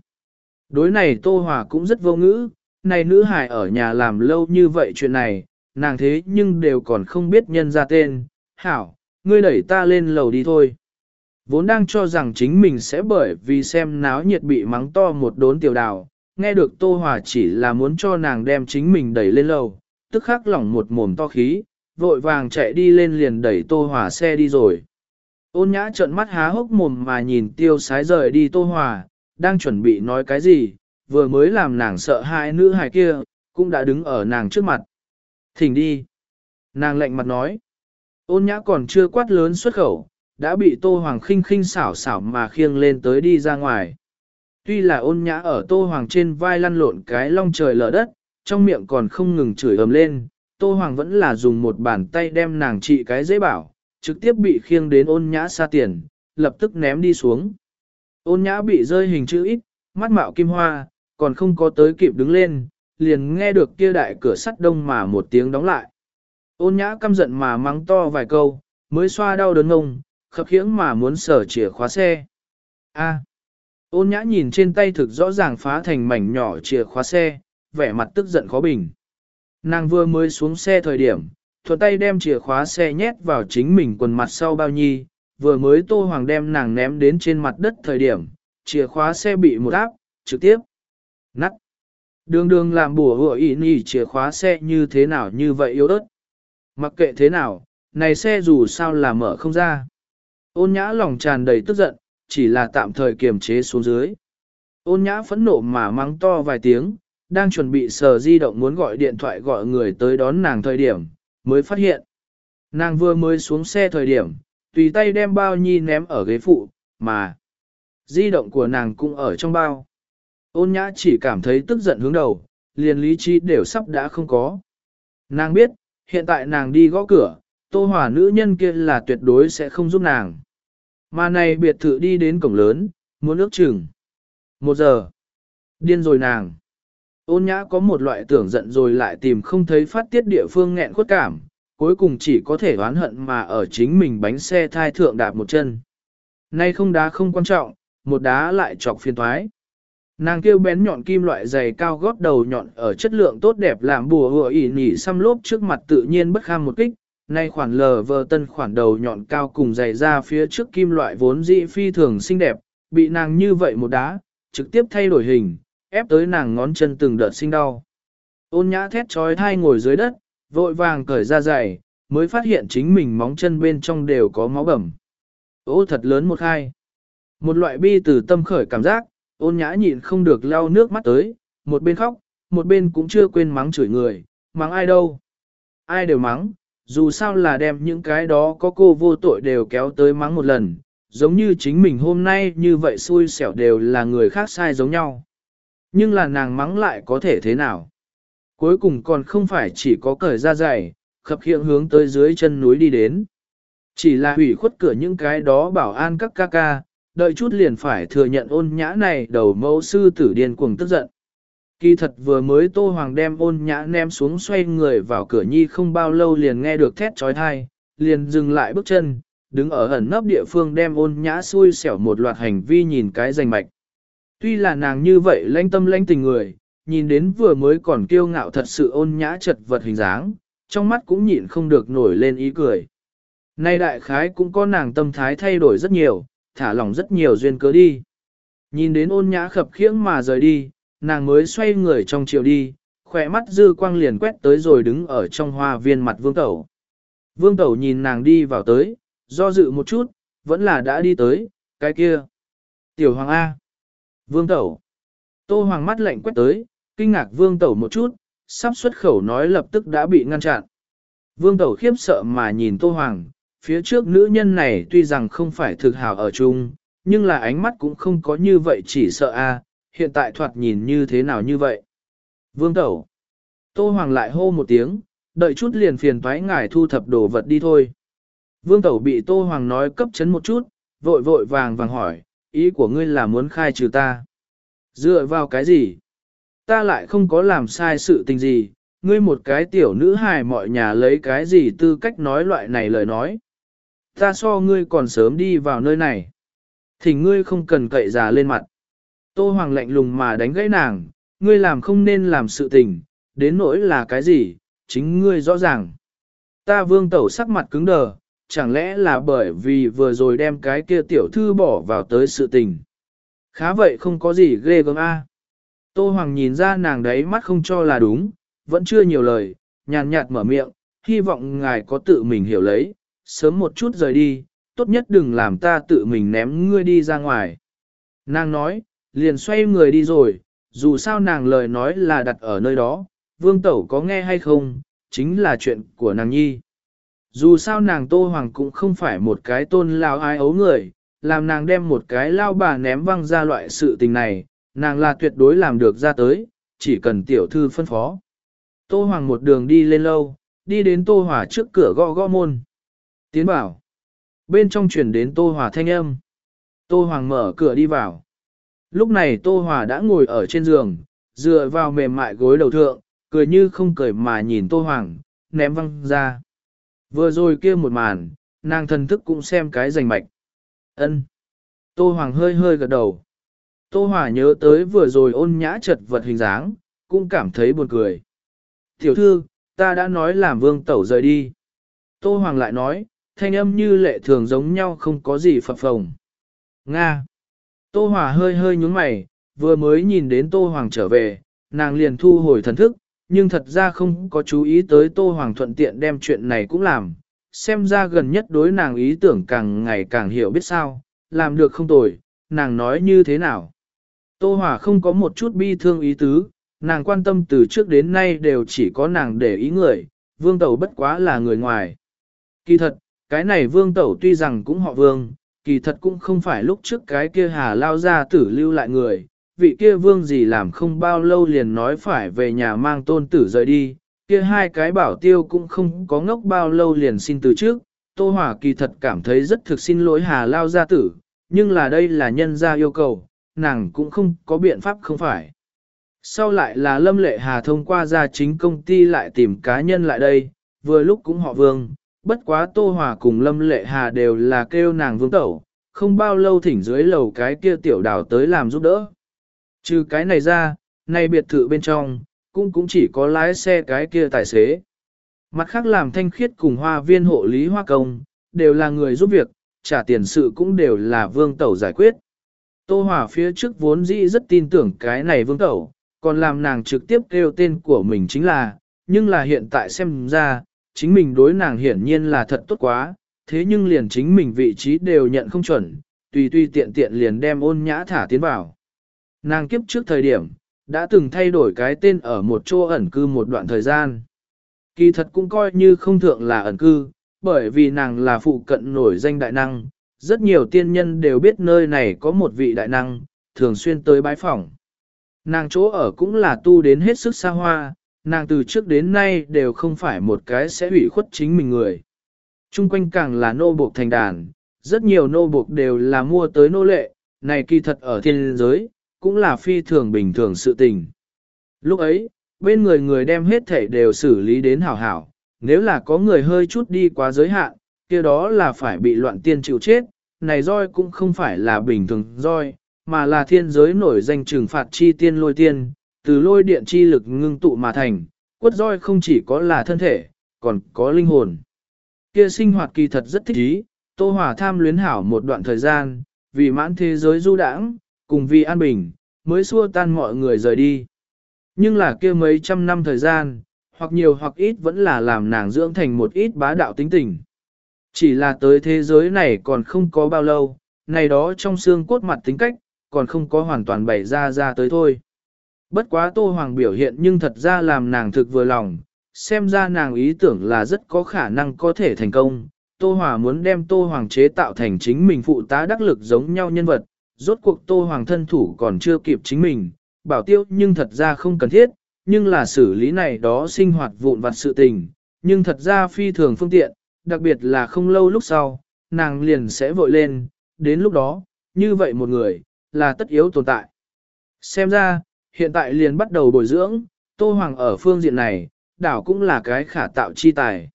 Đối này Tô Hòa cũng rất vô ngữ, này nữ hải ở nhà làm lâu như vậy chuyện này, nàng thế nhưng đều còn không biết nhân ra tên. Hảo, ngươi đẩy ta lên lầu đi thôi. Vốn đang cho rằng chính mình sẽ bởi vì xem náo nhiệt bị mắng to một đốn tiểu đào, nghe được Tô Hòa chỉ là muốn cho nàng đem chính mình đẩy lên lầu, tức khắc lỏng một mồm to khí, vội vàng chạy đi lên liền đẩy Tô Hòa xe đi rồi. Ôn nhã trợn mắt há hốc mồm mà nhìn tiêu sái rời đi Tô Hòa, đang chuẩn bị nói cái gì, vừa mới làm nàng sợ hãi nữ hài kia, cũng đã đứng ở nàng trước mặt. Thỉnh đi. Nàng lạnh mặt nói. Ôn nhã còn chưa quát lớn xuất khẩu, đã bị Tô Hoàng khinh khinh xảo xảo mà khiêng lên tới đi ra ngoài. Tuy là ôn nhã ở Tô Hoàng trên vai lăn lộn cái long trời lở đất, trong miệng còn không ngừng chửi ầm lên, Tô Hoàng vẫn là dùng một bàn tay đem nàng trị cái dễ bảo, trực tiếp bị khiêng đến ôn nhã xa tiền, lập tức ném đi xuống. Ôn nhã bị rơi hình chữ ít, mắt mạo kim hoa, còn không có tới kịp đứng lên, liền nghe được kia đại cửa sắt đông mà một tiếng đóng lại. Ôn nhã căm giận mà mắng to vài câu, mới xoa đau đớn ngông, khập khiễng mà muốn sở chìa khóa xe. A ôn nhã nhìn trên tay thực rõ ràng phá thành mảnh nhỏ chìa khóa xe, vẻ mặt tức giận khó bình. Nàng vừa mới xuống xe thời điểm, thuận tay đem chìa khóa xe nhét vào chính mình quần mặt sau bao nhi, vừa mới tô hoàng đem nàng ném đến trên mặt đất thời điểm, chìa khóa xe bị một áp, trực tiếp. Nắt. Đường đường làm bùa hựa ý nhỉ chìa khóa xe như thế nào như vậy yếu ớt. Mặc kệ thế nào, này xe dù sao là mở không ra. Ôn nhã lòng tràn đầy tức giận, chỉ là tạm thời kiềm chế xuống dưới. Ôn nhã phẫn nộ mà mắng to vài tiếng, đang chuẩn bị sờ di động muốn gọi điện thoại gọi người tới đón nàng thời điểm, mới phát hiện. Nàng vừa mới xuống xe thời điểm, tùy tay đem bao nhi ném ở ghế phụ, mà di động của nàng cũng ở trong bao. Ôn nhã chỉ cảm thấy tức giận hướng đầu, liền lý trí đều sắp đã không có. Nàng biết, hiện tại nàng đi gõ cửa, tô hỏa nữ nhân kia là tuyệt đối sẽ không giúp nàng. Mà này biệt thự đi đến cổng lớn, muốn ước chừng. Một giờ. Điên rồi nàng. Ôn nhã có một loại tưởng giận rồi lại tìm không thấy phát tiết địa phương nghẹn khuất cảm, cuối cùng chỉ có thể oán hận mà ở chính mình bánh xe thai thượng đạp một chân. Nay không đá không quan trọng, một đá lại chọc phiền thoái. Nàng kêu bén nhọn kim loại dày cao gót đầu nhọn ở chất lượng tốt đẹp làm bùa hựa ỉ nỉ xăm lốp trước mặt tự nhiên bất kham một kích. Nay khoản lờ vờ tân khoản đầu nhọn cao cùng dày ra phía trước kim loại vốn dị phi thường xinh đẹp, bị nàng như vậy một đá, trực tiếp thay đổi hình, ép tới nàng ngón chân từng đợt sinh đau. Ôn nhã thét trói thai ngồi dưới đất, vội vàng cởi ra giày, mới phát hiện chính mình móng chân bên trong đều có máu bầm. Ô thật lớn một hai. Một loại bi từ tâm khởi cảm giác, ôn nhã nhịn không được lau nước mắt tới, một bên khóc, một bên cũng chưa quên mắng chửi người, mắng ai đâu. Ai đều mắng, dù sao là đem những cái đó có cô vô tội đều kéo tới mắng một lần, giống như chính mình hôm nay như vậy xui xẻo đều là người khác sai giống nhau. Nhưng là nàng mắng lại có thể thế nào? Cuối cùng còn không phải chỉ có cởi ra dày, khập khiễng hướng tới dưới chân núi đi đến. Chỉ là hủy khuất cửa những cái đó bảo an các ca ca, đợi chút liền phải thừa nhận ôn nhã này đầu mẫu sư tử điên cuồng tức giận. Kỳ thật vừa mới Tô Hoàng đem ôn nhã ném xuống xoay người vào cửa nhi không bao lâu liền nghe được thét trói thai, liền dừng lại bước chân, đứng ở ẩn nấp địa phương đem ôn nhã xui xẻo một loạt hành vi nhìn cái rành mạch. Tuy là nàng như vậy lãnh tâm lãnh tình người, nhìn đến vừa mới còn kiêu ngạo thật sự ôn nhã chật vật hình dáng, trong mắt cũng nhịn không được nổi lên ý cười. Nay đại khái cũng có nàng tâm thái thay đổi rất nhiều, thả lỏng rất nhiều duyên cớ đi. Nhìn đến ôn nhã khập khiễng mà rời đi, nàng mới xoay người trong chiều đi, khỏe mắt dư quang liền quét tới rồi đứng ở trong hoa viên mặt vương tẩu. Vương tẩu nhìn nàng đi vào tới, do dự một chút, vẫn là đã đi tới, cái kia. Tiểu hoàng A. Vương tẩu. Tô hoàng mắt lạnh quét tới, kinh ngạc vương tẩu một chút, sắp xuất khẩu nói lập tức đã bị ngăn chặn. Vương tẩu khiếp sợ mà nhìn tô hoàng, phía trước nữ nhân này tuy rằng không phải thực hảo ở chung, nhưng là ánh mắt cũng không có như vậy chỉ sợ a hiện tại thoạt nhìn như thế nào như vậy. Vương tẩu. Tô hoàng lại hô một tiếng, đợi chút liền phiền thoái ngài thu thập đồ vật đi thôi. Vương tẩu bị tô hoàng nói cấp chấn một chút, vội vội vàng vàng hỏi, ý của ngươi là muốn khai trừ ta. Dựa vào cái gì? ta lại không có làm sai sự tình gì, ngươi một cái tiểu nữ hài mọi nhà lấy cái gì tư cách nói loại này lời nói. Ta so ngươi còn sớm đi vào nơi này. Thì ngươi không cần cậy già lên mặt. Tô Hoàng lạnh lùng mà đánh gãy nàng, ngươi làm không nên làm sự tình, đến nỗi là cái gì, chính ngươi rõ ràng. Ta vương tẩu sắc mặt cứng đờ, chẳng lẽ là bởi vì vừa rồi đem cái kia tiểu thư bỏ vào tới sự tình. Khá vậy không có gì ghê gớm a. Tô Hoàng nhìn ra nàng đấy mắt không cho là đúng, vẫn chưa nhiều lời, nhàn nhạt mở miệng, hy vọng ngài có tự mình hiểu lấy, sớm một chút rời đi, tốt nhất đừng làm ta tự mình ném ngươi đi ra ngoài. Nàng nói, liền xoay người đi rồi, dù sao nàng lời nói là đặt ở nơi đó, vương tẩu có nghe hay không, chính là chuyện của nàng nhi. Dù sao nàng Tô Hoàng cũng không phải một cái tôn lao ai ấu người, làm nàng đem một cái lao bà ném văng ra loại sự tình này, nàng là tuyệt đối làm được ra tới, chỉ cần tiểu thư phân phó. Tô Hoàng một đường đi lên lâu, đi đến Tô hỏa trước cửa gõ gõ môn. Tiến bảo. Bên trong chuyển đến Tô hỏa thanh âm. Tô Hoàng mở cửa đi vào. Lúc này Tô Hòa đã ngồi ở trên giường, dựa vào mềm mại gối đầu thượng, cười như không cười mà nhìn Tô Hoàng, ném văng ra. Vừa rồi kia một màn, nàng thần thức cũng xem cái rành mạch. ân Tô Hoàng hơi hơi gật đầu. Tô Hòa nhớ tới vừa rồi ôn nhã chật vật hình dáng, cũng cảm thấy buồn cười. Tiểu thư, ta đã nói làm vương tẩu rời đi. Tô Hoàng lại nói, thanh âm như lệ thường giống nhau không có gì phập phồng. Nga. Tô Hòa hơi hơi nhúng mày, vừa mới nhìn đến Tô Hoàng trở về, nàng liền thu hồi thần thức, nhưng thật ra không có chú ý tới Tô Hoàng thuận tiện đem chuyện này cũng làm. Xem ra gần nhất đối nàng ý tưởng càng ngày càng hiểu biết sao, làm được không tồi, nàng nói như thế nào. Tô Hòa không có một chút bi thương ý tứ, nàng quan tâm từ trước đến nay đều chỉ có nàng để ý người, vương tẩu bất quá là người ngoài. Kỳ thật, cái này vương tẩu tuy rằng cũng họ vương, kỳ thật cũng không phải lúc trước cái kia hà lao ra tử lưu lại người, vị kia vương gì làm không bao lâu liền nói phải về nhà mang tôn tử rời đi, kia hai cái bảo tiêu cũng không có ngốc bao lâu liền xin từ trước, Tô Hỏa kỳ thật cảm thấy rất thực xin lỗi hà lao gia tử, nhưng là đây là nhân gia yêu cầu, nàng cũng không có biện pháp không phải. Sau lại là Lâm Lệ Hà thông qua gia chính công ty lại tìm cá nhân lại đây, vừa lúc cũng họ vương, bất quá Tô Hòa cùng Lâm Lệ Hà đều là kêu nàng vương tẩu, không bao lâu thỉnh dưới lầu cái kia tiểu đảo tới làm giúp đỡ. Trừ cái này ra, nay biệt thự bên trong, cũng cũng chỉ có lái xe cái kia tài xế. Mặt khác làm thanh khiết cùng hoa viên hộ lý hoa công, đều là người giúp việc, trả tiền sự cũng đều là vương tẩu giải quyết. Tô Hòa phía trước vốn dĩ rất tin tưởng cái này vương tẩu, còn làm nàng trực tiếp kêu tên của mình chính là, nhưng là hiện tại xem ra, chính mình đối nàng hiển nhiên là thật tốt quá, thế nhưng liền chính mình vị trí đều nhận không chuẩn, tùy tùy tiện tiện liền đem ôn nhã thả tiến vào. Nàng kiếp trước thời điểm, đã từng thay đổi cái tên ở một chỗ ẩn cư một đoạn thời gian. Kỳ thật cũng coi như không thượng là ẩn cư, bởi vì nàng là phụ cận nổi danh đại năng, rất nhiều tiên nhân đều biết nơi này có một vị đại năng, thường xuyên tới bái phỏng. Nàng chỗ ở cũng là tu đến hết sức xa hoa, nàng từ trước đến nay đều không phải một cái sẽ hủy khuất chính mình người. Trung quanh càng là nô buộc thành đàn, rất nhiều nô buộc đều là mua tới nô lệ, này kỳ thật ở thiên giới, cũng là phi thường bình thường sự tình. Lúc ấy, bên người người đem hết thể đều xử lý đến hảo hảo, nếu là có người hơi chút đi quá giới hạn, kia đó là phải bị loạn tiên chịu chết, này roi cũng không phải là bình thường roi, mà là thiên giới nổi danh trừng phạt chi tiên lôi tiên, từ lôi điện chi lực ngưng tụ mà thành, quất roi không chỉ có là thân thể, còn có linh hồn. Kia sinh hoạt kỳ thật rất thích ý, Tô Hỏa tham luyến hảo một đoạn thời gian, vì mãn thế giới du đãng, cùng vì an bình, mới xua tan mọi người rời đi. Nhưng là kia mấy trăm năm thời gian, hoặc nhiều hoặc ít vẫn là làm nàng dưỡng thành một ít bá đạo tính tình. Chỉ là tới thế giới này còn không có bao lâu, này đó trong xương cốt mặt tính cách, còn không có hoàn toàn bày ra ra tới thôi. Bất quá Tô Hoàng biểu hiện nhưng thật ra làm nàng thực vừa lòng, xem ra nàng ý tưởng là rất có khả năng có thể thành công. Tô Hòa muốn đem Tô Hoàng chế tạo thành chính mình phụ tá đắc lực giống nhau nhân vật, rốt cuộc Tô Hoàng thân thủ còn chưa kịp chính mình, bảo tiêu nhưng thật ra không cần thiết, nhưng là xử lý này đó sinh hoạt vụn vặt sự tình, nhưng thật ra phi thường phương tiện, đặc biệt là không lâu lúc sau, nàng liền sẽ vội lên, đến lúc đó, như vậy một người, là tất yếu tồn tại. Xem ra, hiện tại liền bắt đầu bồi dưỡng, Tô Hoàng ở phương diện này, đảo cũng là cái khả tạo chi tài.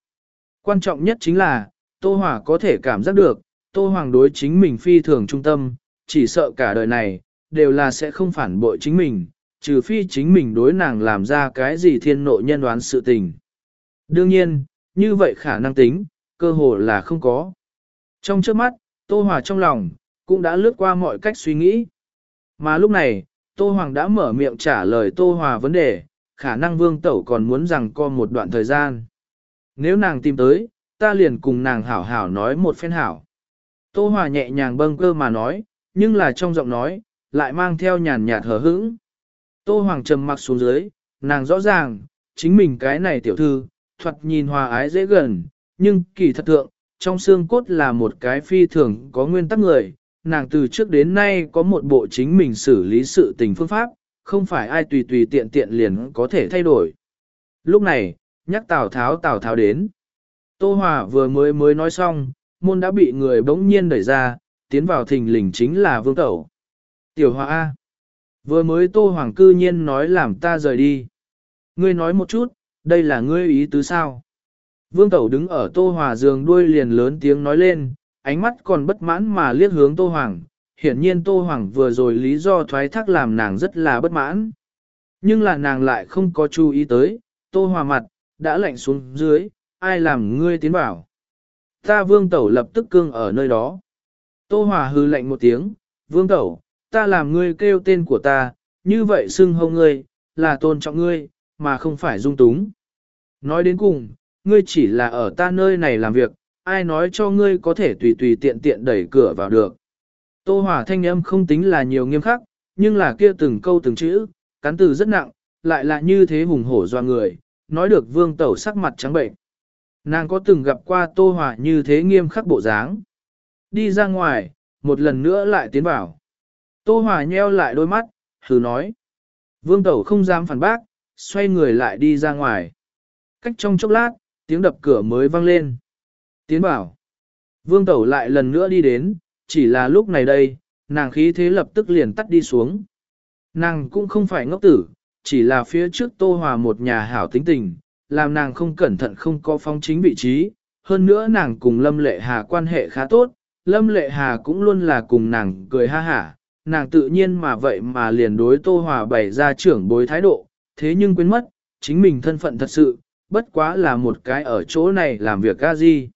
Quan trọng nhất chính là, Tô Hòa có thể cảm giác được, Tô Hoàng đối chính mình phi thường trung tâm, chỉ sợ cả đời này, đều là sẽ không phản bội chính mình, trừ phi chính mình đối nàng làm ra cái gì thiên nội nhân đoán sự tình. Đương nhiên, như vậy khả năng tính, cơ hồ là không có. Trong trước mắt, Tô Hòa trong lòng, cũng đã lướt qua mọi cách suy nghĩ. Mà lúc này, Tô Hoàng đã mở miệng trả lời Tô Hòa vấn đề, khả năng vương tẩu còn muốn rằng co một đoạn thời gian. Nếu nàng tìm tới, ta liền cùng nàng hảo hảo nói một phen hảo. Tô Hòa nhẹ nhàng bâng cơ mà nói, nhưng là trong giọng nói, lại mang theo nhàn nhạt hờ hững. Tô Hoàng trầm mặc xuống dưới, nàng rõ ràng, chính mình cái này tiểu thư, thuật nhìn hòa ái dễ gần, nhưng kỳ thật thượng, trong xương cốt là một cái phi thường có nguyên tắc người, nàng từ trước đến nay có một bộ chính mình xử lý sự tình phương pháp, không phải ai tùy tùy tiện tiện liền có thể thay đổi. Lúc này, nhắc Tào Tháo Tào Tháo đến. Tô Hòa vừa mới mới nói xong, môn đã bị người bỗng nhiên đẩy ra, tiến vào thình lình chính là Vương Tẩu. Tiểu Hòa A. Vừa mới Tô Hoàng cư nhiên nói làm ta rời đi. Ngươi nói một chút, đây là ngươi ý tứ sao? Vương Tẩu đứng ở Tô Hòa giường đuôi liền lớn tiếng nói lên, ánh mắt còn bất mãn mà liếc hướng Tô Hoàng. Hiển nhiên Tô Hoàng vừa rồi lý do thoái thác làm nàng rất là bất mãn. Nhưng là nàng lại không có chú ý tới, Tô Hòa mặt, đã lạnh xuống dưới, ai làm ngươi tiến vào. Ta Vương Tẩu lập tức cương ở nơi đó. Tô Hòa hư lạnh một tiếng, Vương Tẩu, ta làm ngươi kêu tên của ta, như vậy xưng hông ngươi, là tôn trọng ngươi, mà không phải dung túng. Nói đến cùng, ngươi chỉ là ở ta nơi này làm việc, ai nói cho ngươi có thể tùy tùy tiện tiện đẩy cửa vào được. Tô Hòa thanh âm không tính là nhiều nghiêm khắc, nhưng là kia từng câu từng chữ, cắn từ rất nặng, lại là như thế hùng hổ doa người, nói được vương tẩu sắc mặt trắng bệnh. Nàng có từng gặp qua Tô Hòa như thế nghiêm khắc bộ dáng. Đi ra ngoài, một lần nữa lại tiến vào. Tô Hòa nheo lại đôi mắt, hừ nói. Vương tẩu không dám phản bác, xoay người lại đi ra ngoài. Cách trong chốc lát, tiếng đập cửa mới vang lên. Tiến bảo. Vương Tẩu lại lần nữa đi đến, chỉ là lúc này đây, nàng khí thế lập tức liền tắt đi xuống. Nàng cũng không phải ngốc tử, chỉ là phía trước Tô Hòa một nhà hảo tính tình, làm nàng không cẩn thận không có phong chính vị trí. Hơn nữa nàng cùng Lâm Lệ Hà quan hệ khá tốt, Lâm Lệ Hà cũng luôn là cùng nàng cười ha hả, nàng tự nhiên mà vậy mà liền đối Tô Hòa bày ra trưởng bối thái độ, thế nhưng quên mất, chính mình thân phận thật sự, bất quá là một cái ở chỗ này làm việc ca gì.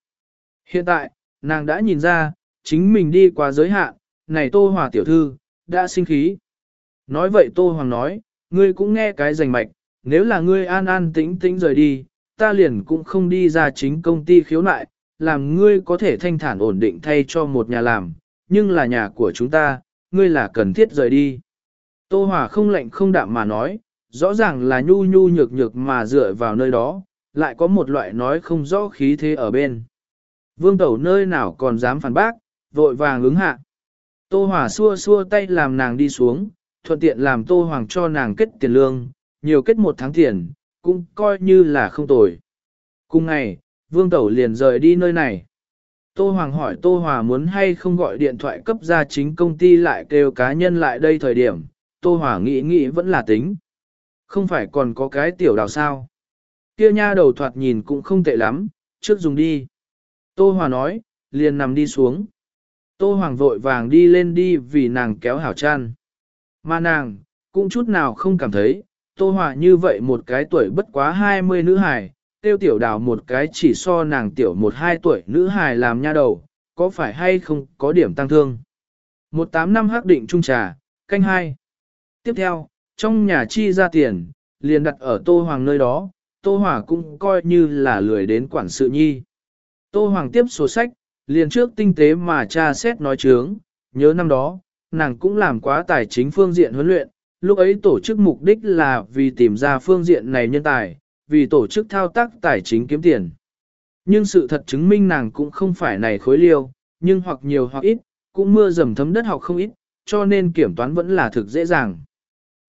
Hiện tại, nàng đã nhìn ra, chính mình đi qua giới hạn, này Tô Hòa tiểu thư, đã sinh khí. Nói vậy Tô Hoàng nói, ngươi cũng nghe cái rành mạch, nếu là ngươi an an tĩnh tĩnh rời đi, ta liền cũng không đi ra chính công ty khiếu nại, làm ngươi có thể thanh thản ổn định thay cho một nhà làm, nhưng là nhà của chúng ta, ngươi là cần thiết rời đi. Tô Hòa không lạnh không đạm mà nói, rõ ràng là nhu nhu nhược nhược mà dựa vào nơi đó, lại có một loại nói không rõ khí thế ở bên. Vương Tẩu nơi nào còn dám phản bác, vội vàng ứng hạ. Tô Hòa xua xua tay làm nàng đi xuống, thuận tiện làm Tô Hoàng cho nàng kết tiền lương, nhiều kết một tháng tiền, cũng coi như là không tồi. Cùng ngày, Vương Tẩu liền rời đi nơi này. Tô Hoàng hỏi Tô Hòa muốn hay không gọi điện thoại cấp ra chính công ty lại kêu cá nhân lại đây thời điểm, Tô Hòa nghĩ nghĩ vẫn là tính. Không phải còn có cái tiểu đào sao. Kia nha đầu thoạt nhìn cũng không tệ lắm, trước dùng đi. Tô Hòa nói, liền nằm đi xuống. Tô Hoàng vội vàng đi lên đi vì nàng kéo hảo chăn. Mà nàng, cũng chút nào không cảm thấy, Tô Hòa như vậy một cái tuổi bất quá 20 nữ hài, tiêu tiểu đào một cái chỉ so nàng tiểu một hai tuổi nữ hài làm nha đầu, có phải hay không có điểm tăng thương. Một tám năm hắc định trung trà, canh hai. Tiếp theo, trong nhà chi ra tiền, liền đặt ở Tô Hoàng nơi đó, Tô Hòa cũng coi như là lười đến quản sự nhi. Tô Hoàng tiếp sổ sách, liền trước tinh tế mà cha xét nói chướng, nhớ năm đó, nàng cũng làm quá tài chính phương diện huấn luyện, lúc ấy tổ chức mục đích là vì tìm ra phương diện này nhân tài, vì tổ chức thao tác tài chính kiếm tiền. Nhưng sự thật chứng minh nàng cũng không phải này khối liêu, nhưng hoặc nhiều hoặc ít, cũng mưa dầm thấm đất học không ít, cho nên kiểm toán vẫn là thực dễ dàng.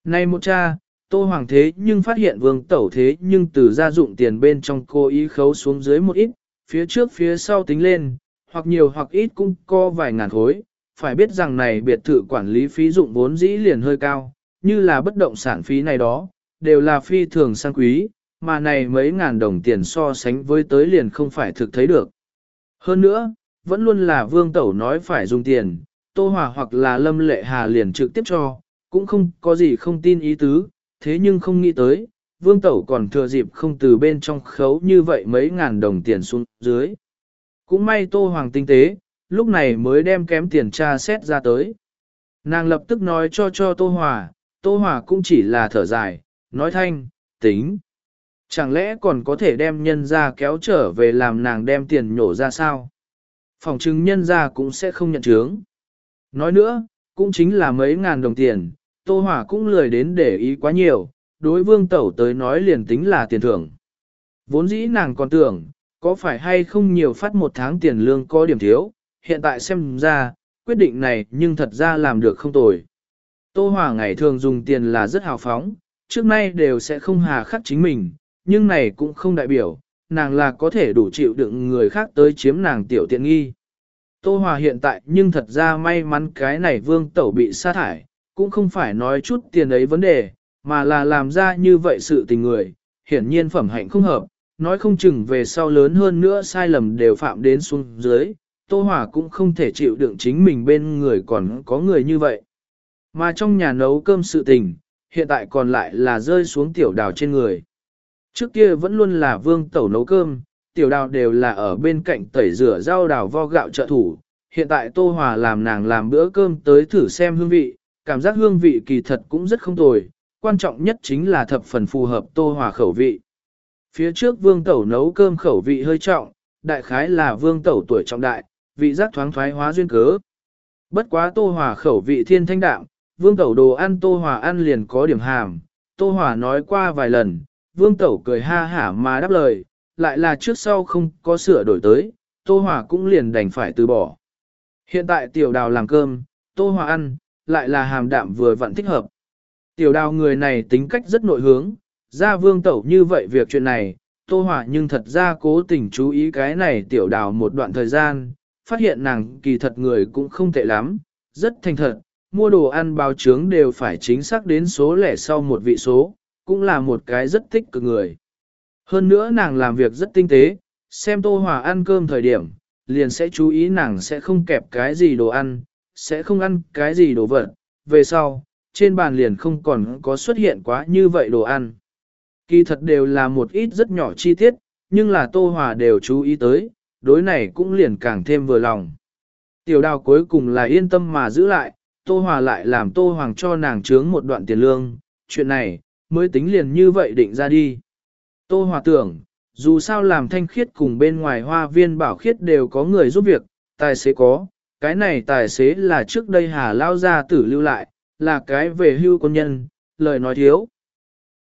Này một cha, Tô Hoàng thế nhưng phát hiện vương tẩu thế nhưng từ gia dụng tiền bên trong cô ý khấu xuống dưới một ít, phía trước phía sau tính lên, hoặc nhiều hoặc ít cũng có vài ngàn khối, phải biết rằng này biệt thự quản lý phí dụng vốn dĩ liền hơi cao, như là bất động sản phí này đó, đều là phi thường sang quý, mà này mấy ngàn đồng tiền so sánh với tới liền không phải thực thấy được. Hơn nữa, vẫn luôn là vương tẩu nói phải dùng tiền, tô hòa hoặc là lâm lệ hà liền trực tiếp cho, cũng không có gì không tin ý tứ, thế nhưng không nghĩ tới, vương tẩu còn thừa dịp không từ bên trong khấu như vậy mấy ngàn đồng tiền xuống dưới. Cũng may tô hoàng tinh tế, lúc này mới đem kém tiền tra xét ra tới. Nàng lập tức nói cho cho tô hòa, tô hòa cũng chỉ là thở dài, nói thanh, tính. Chẳng lẽ còn có thể đem nhân ra kéo trở về làm nàng đem tiền nhổ ra sao? Phòng chứng nhân ra cũng sẽ không nhận chướng. Nói nữa, cũng chính là mấy ngàn đồng tiền, Tô Hỏa cũng lười đến để ý quá nhiều, đối vương tẩu tới nói liền tính là tiền thưởng. Vốn dĩ nàng còn tưởng, có phải hay không nhiều phát một tháng tiền lương có điểm thiếu, hiện tại xem ra, quyết định này nhưng thật ra làm được không tồi. Tô Hòa ngày thường dùng tiền là rất hào phóng, trước nay đều sẽ không hà khắc chính mình, nhưng này cũng không đại biểu, nàng là có thể đủ chịu đựng người khác tới chiếm nàng tiểu tiện nghi. Tô Hòa hiện tại nhưng thật ra may mắn cái này vương tẩu bị sa thải, cũng không phải nói chút tiền ấy vấn đề, mà là làm ra như vậy sự tình người, hiển nhiên phẩm hạnh không hợp, nói không chừng về sau lớn hơn nữa sai lầm đều phạm đến xuống dưới, Tô Hòa cũng không thể chịu đựng chính mình bên người còn có người như vậy. Mà trong nhà nấu cơm sự tình, hiện tại còn lại là rơi xuống tiểu đào trên người. Trước kia vẫn luôn là vương tẩu nấu cơm, tiểu đào đều là ở bên cạnh tẩy rửa rau đào vo gạo trợ thủ. Hiện tại Tô Hòa làm nàng làm bữa cơm tới thử xem hương vị, cảm giác hương vị kỳ thật cũng rất không tồi, quan trọng nhất chính là thập phần phù hợp Tô Hòa khẩu vị. Phía trước vương tẩu nấu cơm khẩu vị hơi trọng, đại khái là vương tẩu tuổi trọng đại, vị giác thoáng thoái hóa duyên cớ. Bất quá Tô Hòa khẩu vị thiên thanh đạm, vương tẩu đồ ăn Tô Hòa ăn liền có điểm hàm, Tô Hòa nói qua vài lần, vương tẩu cười ha hả mà đáp lời, lại là trước sau không có sửa đổi tới, Tô Hòa cũng liền đành phải từ bỏ. Hiện tại tiểu đào làm cơm, Tô Hòa ăn, lại là hàm đạm vừa vặn thích hợp. Tiểu đào người này tính cách rất nội hướng, ra vương tẩu như vậy việc chuyện này, Tô hỏa nhưng thật ra cố tình chú ý cái này tiểu đào một đoạn thời gian, phát hiện nàng kỳ thật người cũng không tệ lắm, rất thành thật, mua đồ ăn bao trướng đều phải chính xác đến số lẻ sau một vị số, cũng là một cái rất thích cực người. Hơn nữa nàng làm việc rất tinh tế, xem Tô hỏa ăn cơm thời điểm, liền sẽ chú ý nàng sẽ không kẹp cái gì đồ ăn, sẽ không ăn cái gì đồ vật, về sau, trên bàn liền không còn có xuất hiện quá như vậy đồ ăn. Kỳ thật đều là một ít rất nhỏ chi tiết, nhưng là Tô Hòa đều chú ý tới, đối này cũng liền càng thêm vừa lòng. Tiểu đào cuối cùng là yên tâm mà giữ lại, Tô Hòa lại làm Tô Hoàng cho nàng trướng một đoạn tiền lương, chuyện này, mới tính liền như vậy định ra đi. Tô Hòa tưởng, dù sao làm thanh khiết cùng bên ngoài hoa viên bảo khiết đều có người giúp việc, tài xế có, cái này tài xế là trước đây Hà Lao Gia tử lưu lại, là cái về hưu quân nhân, lời nói thiếu,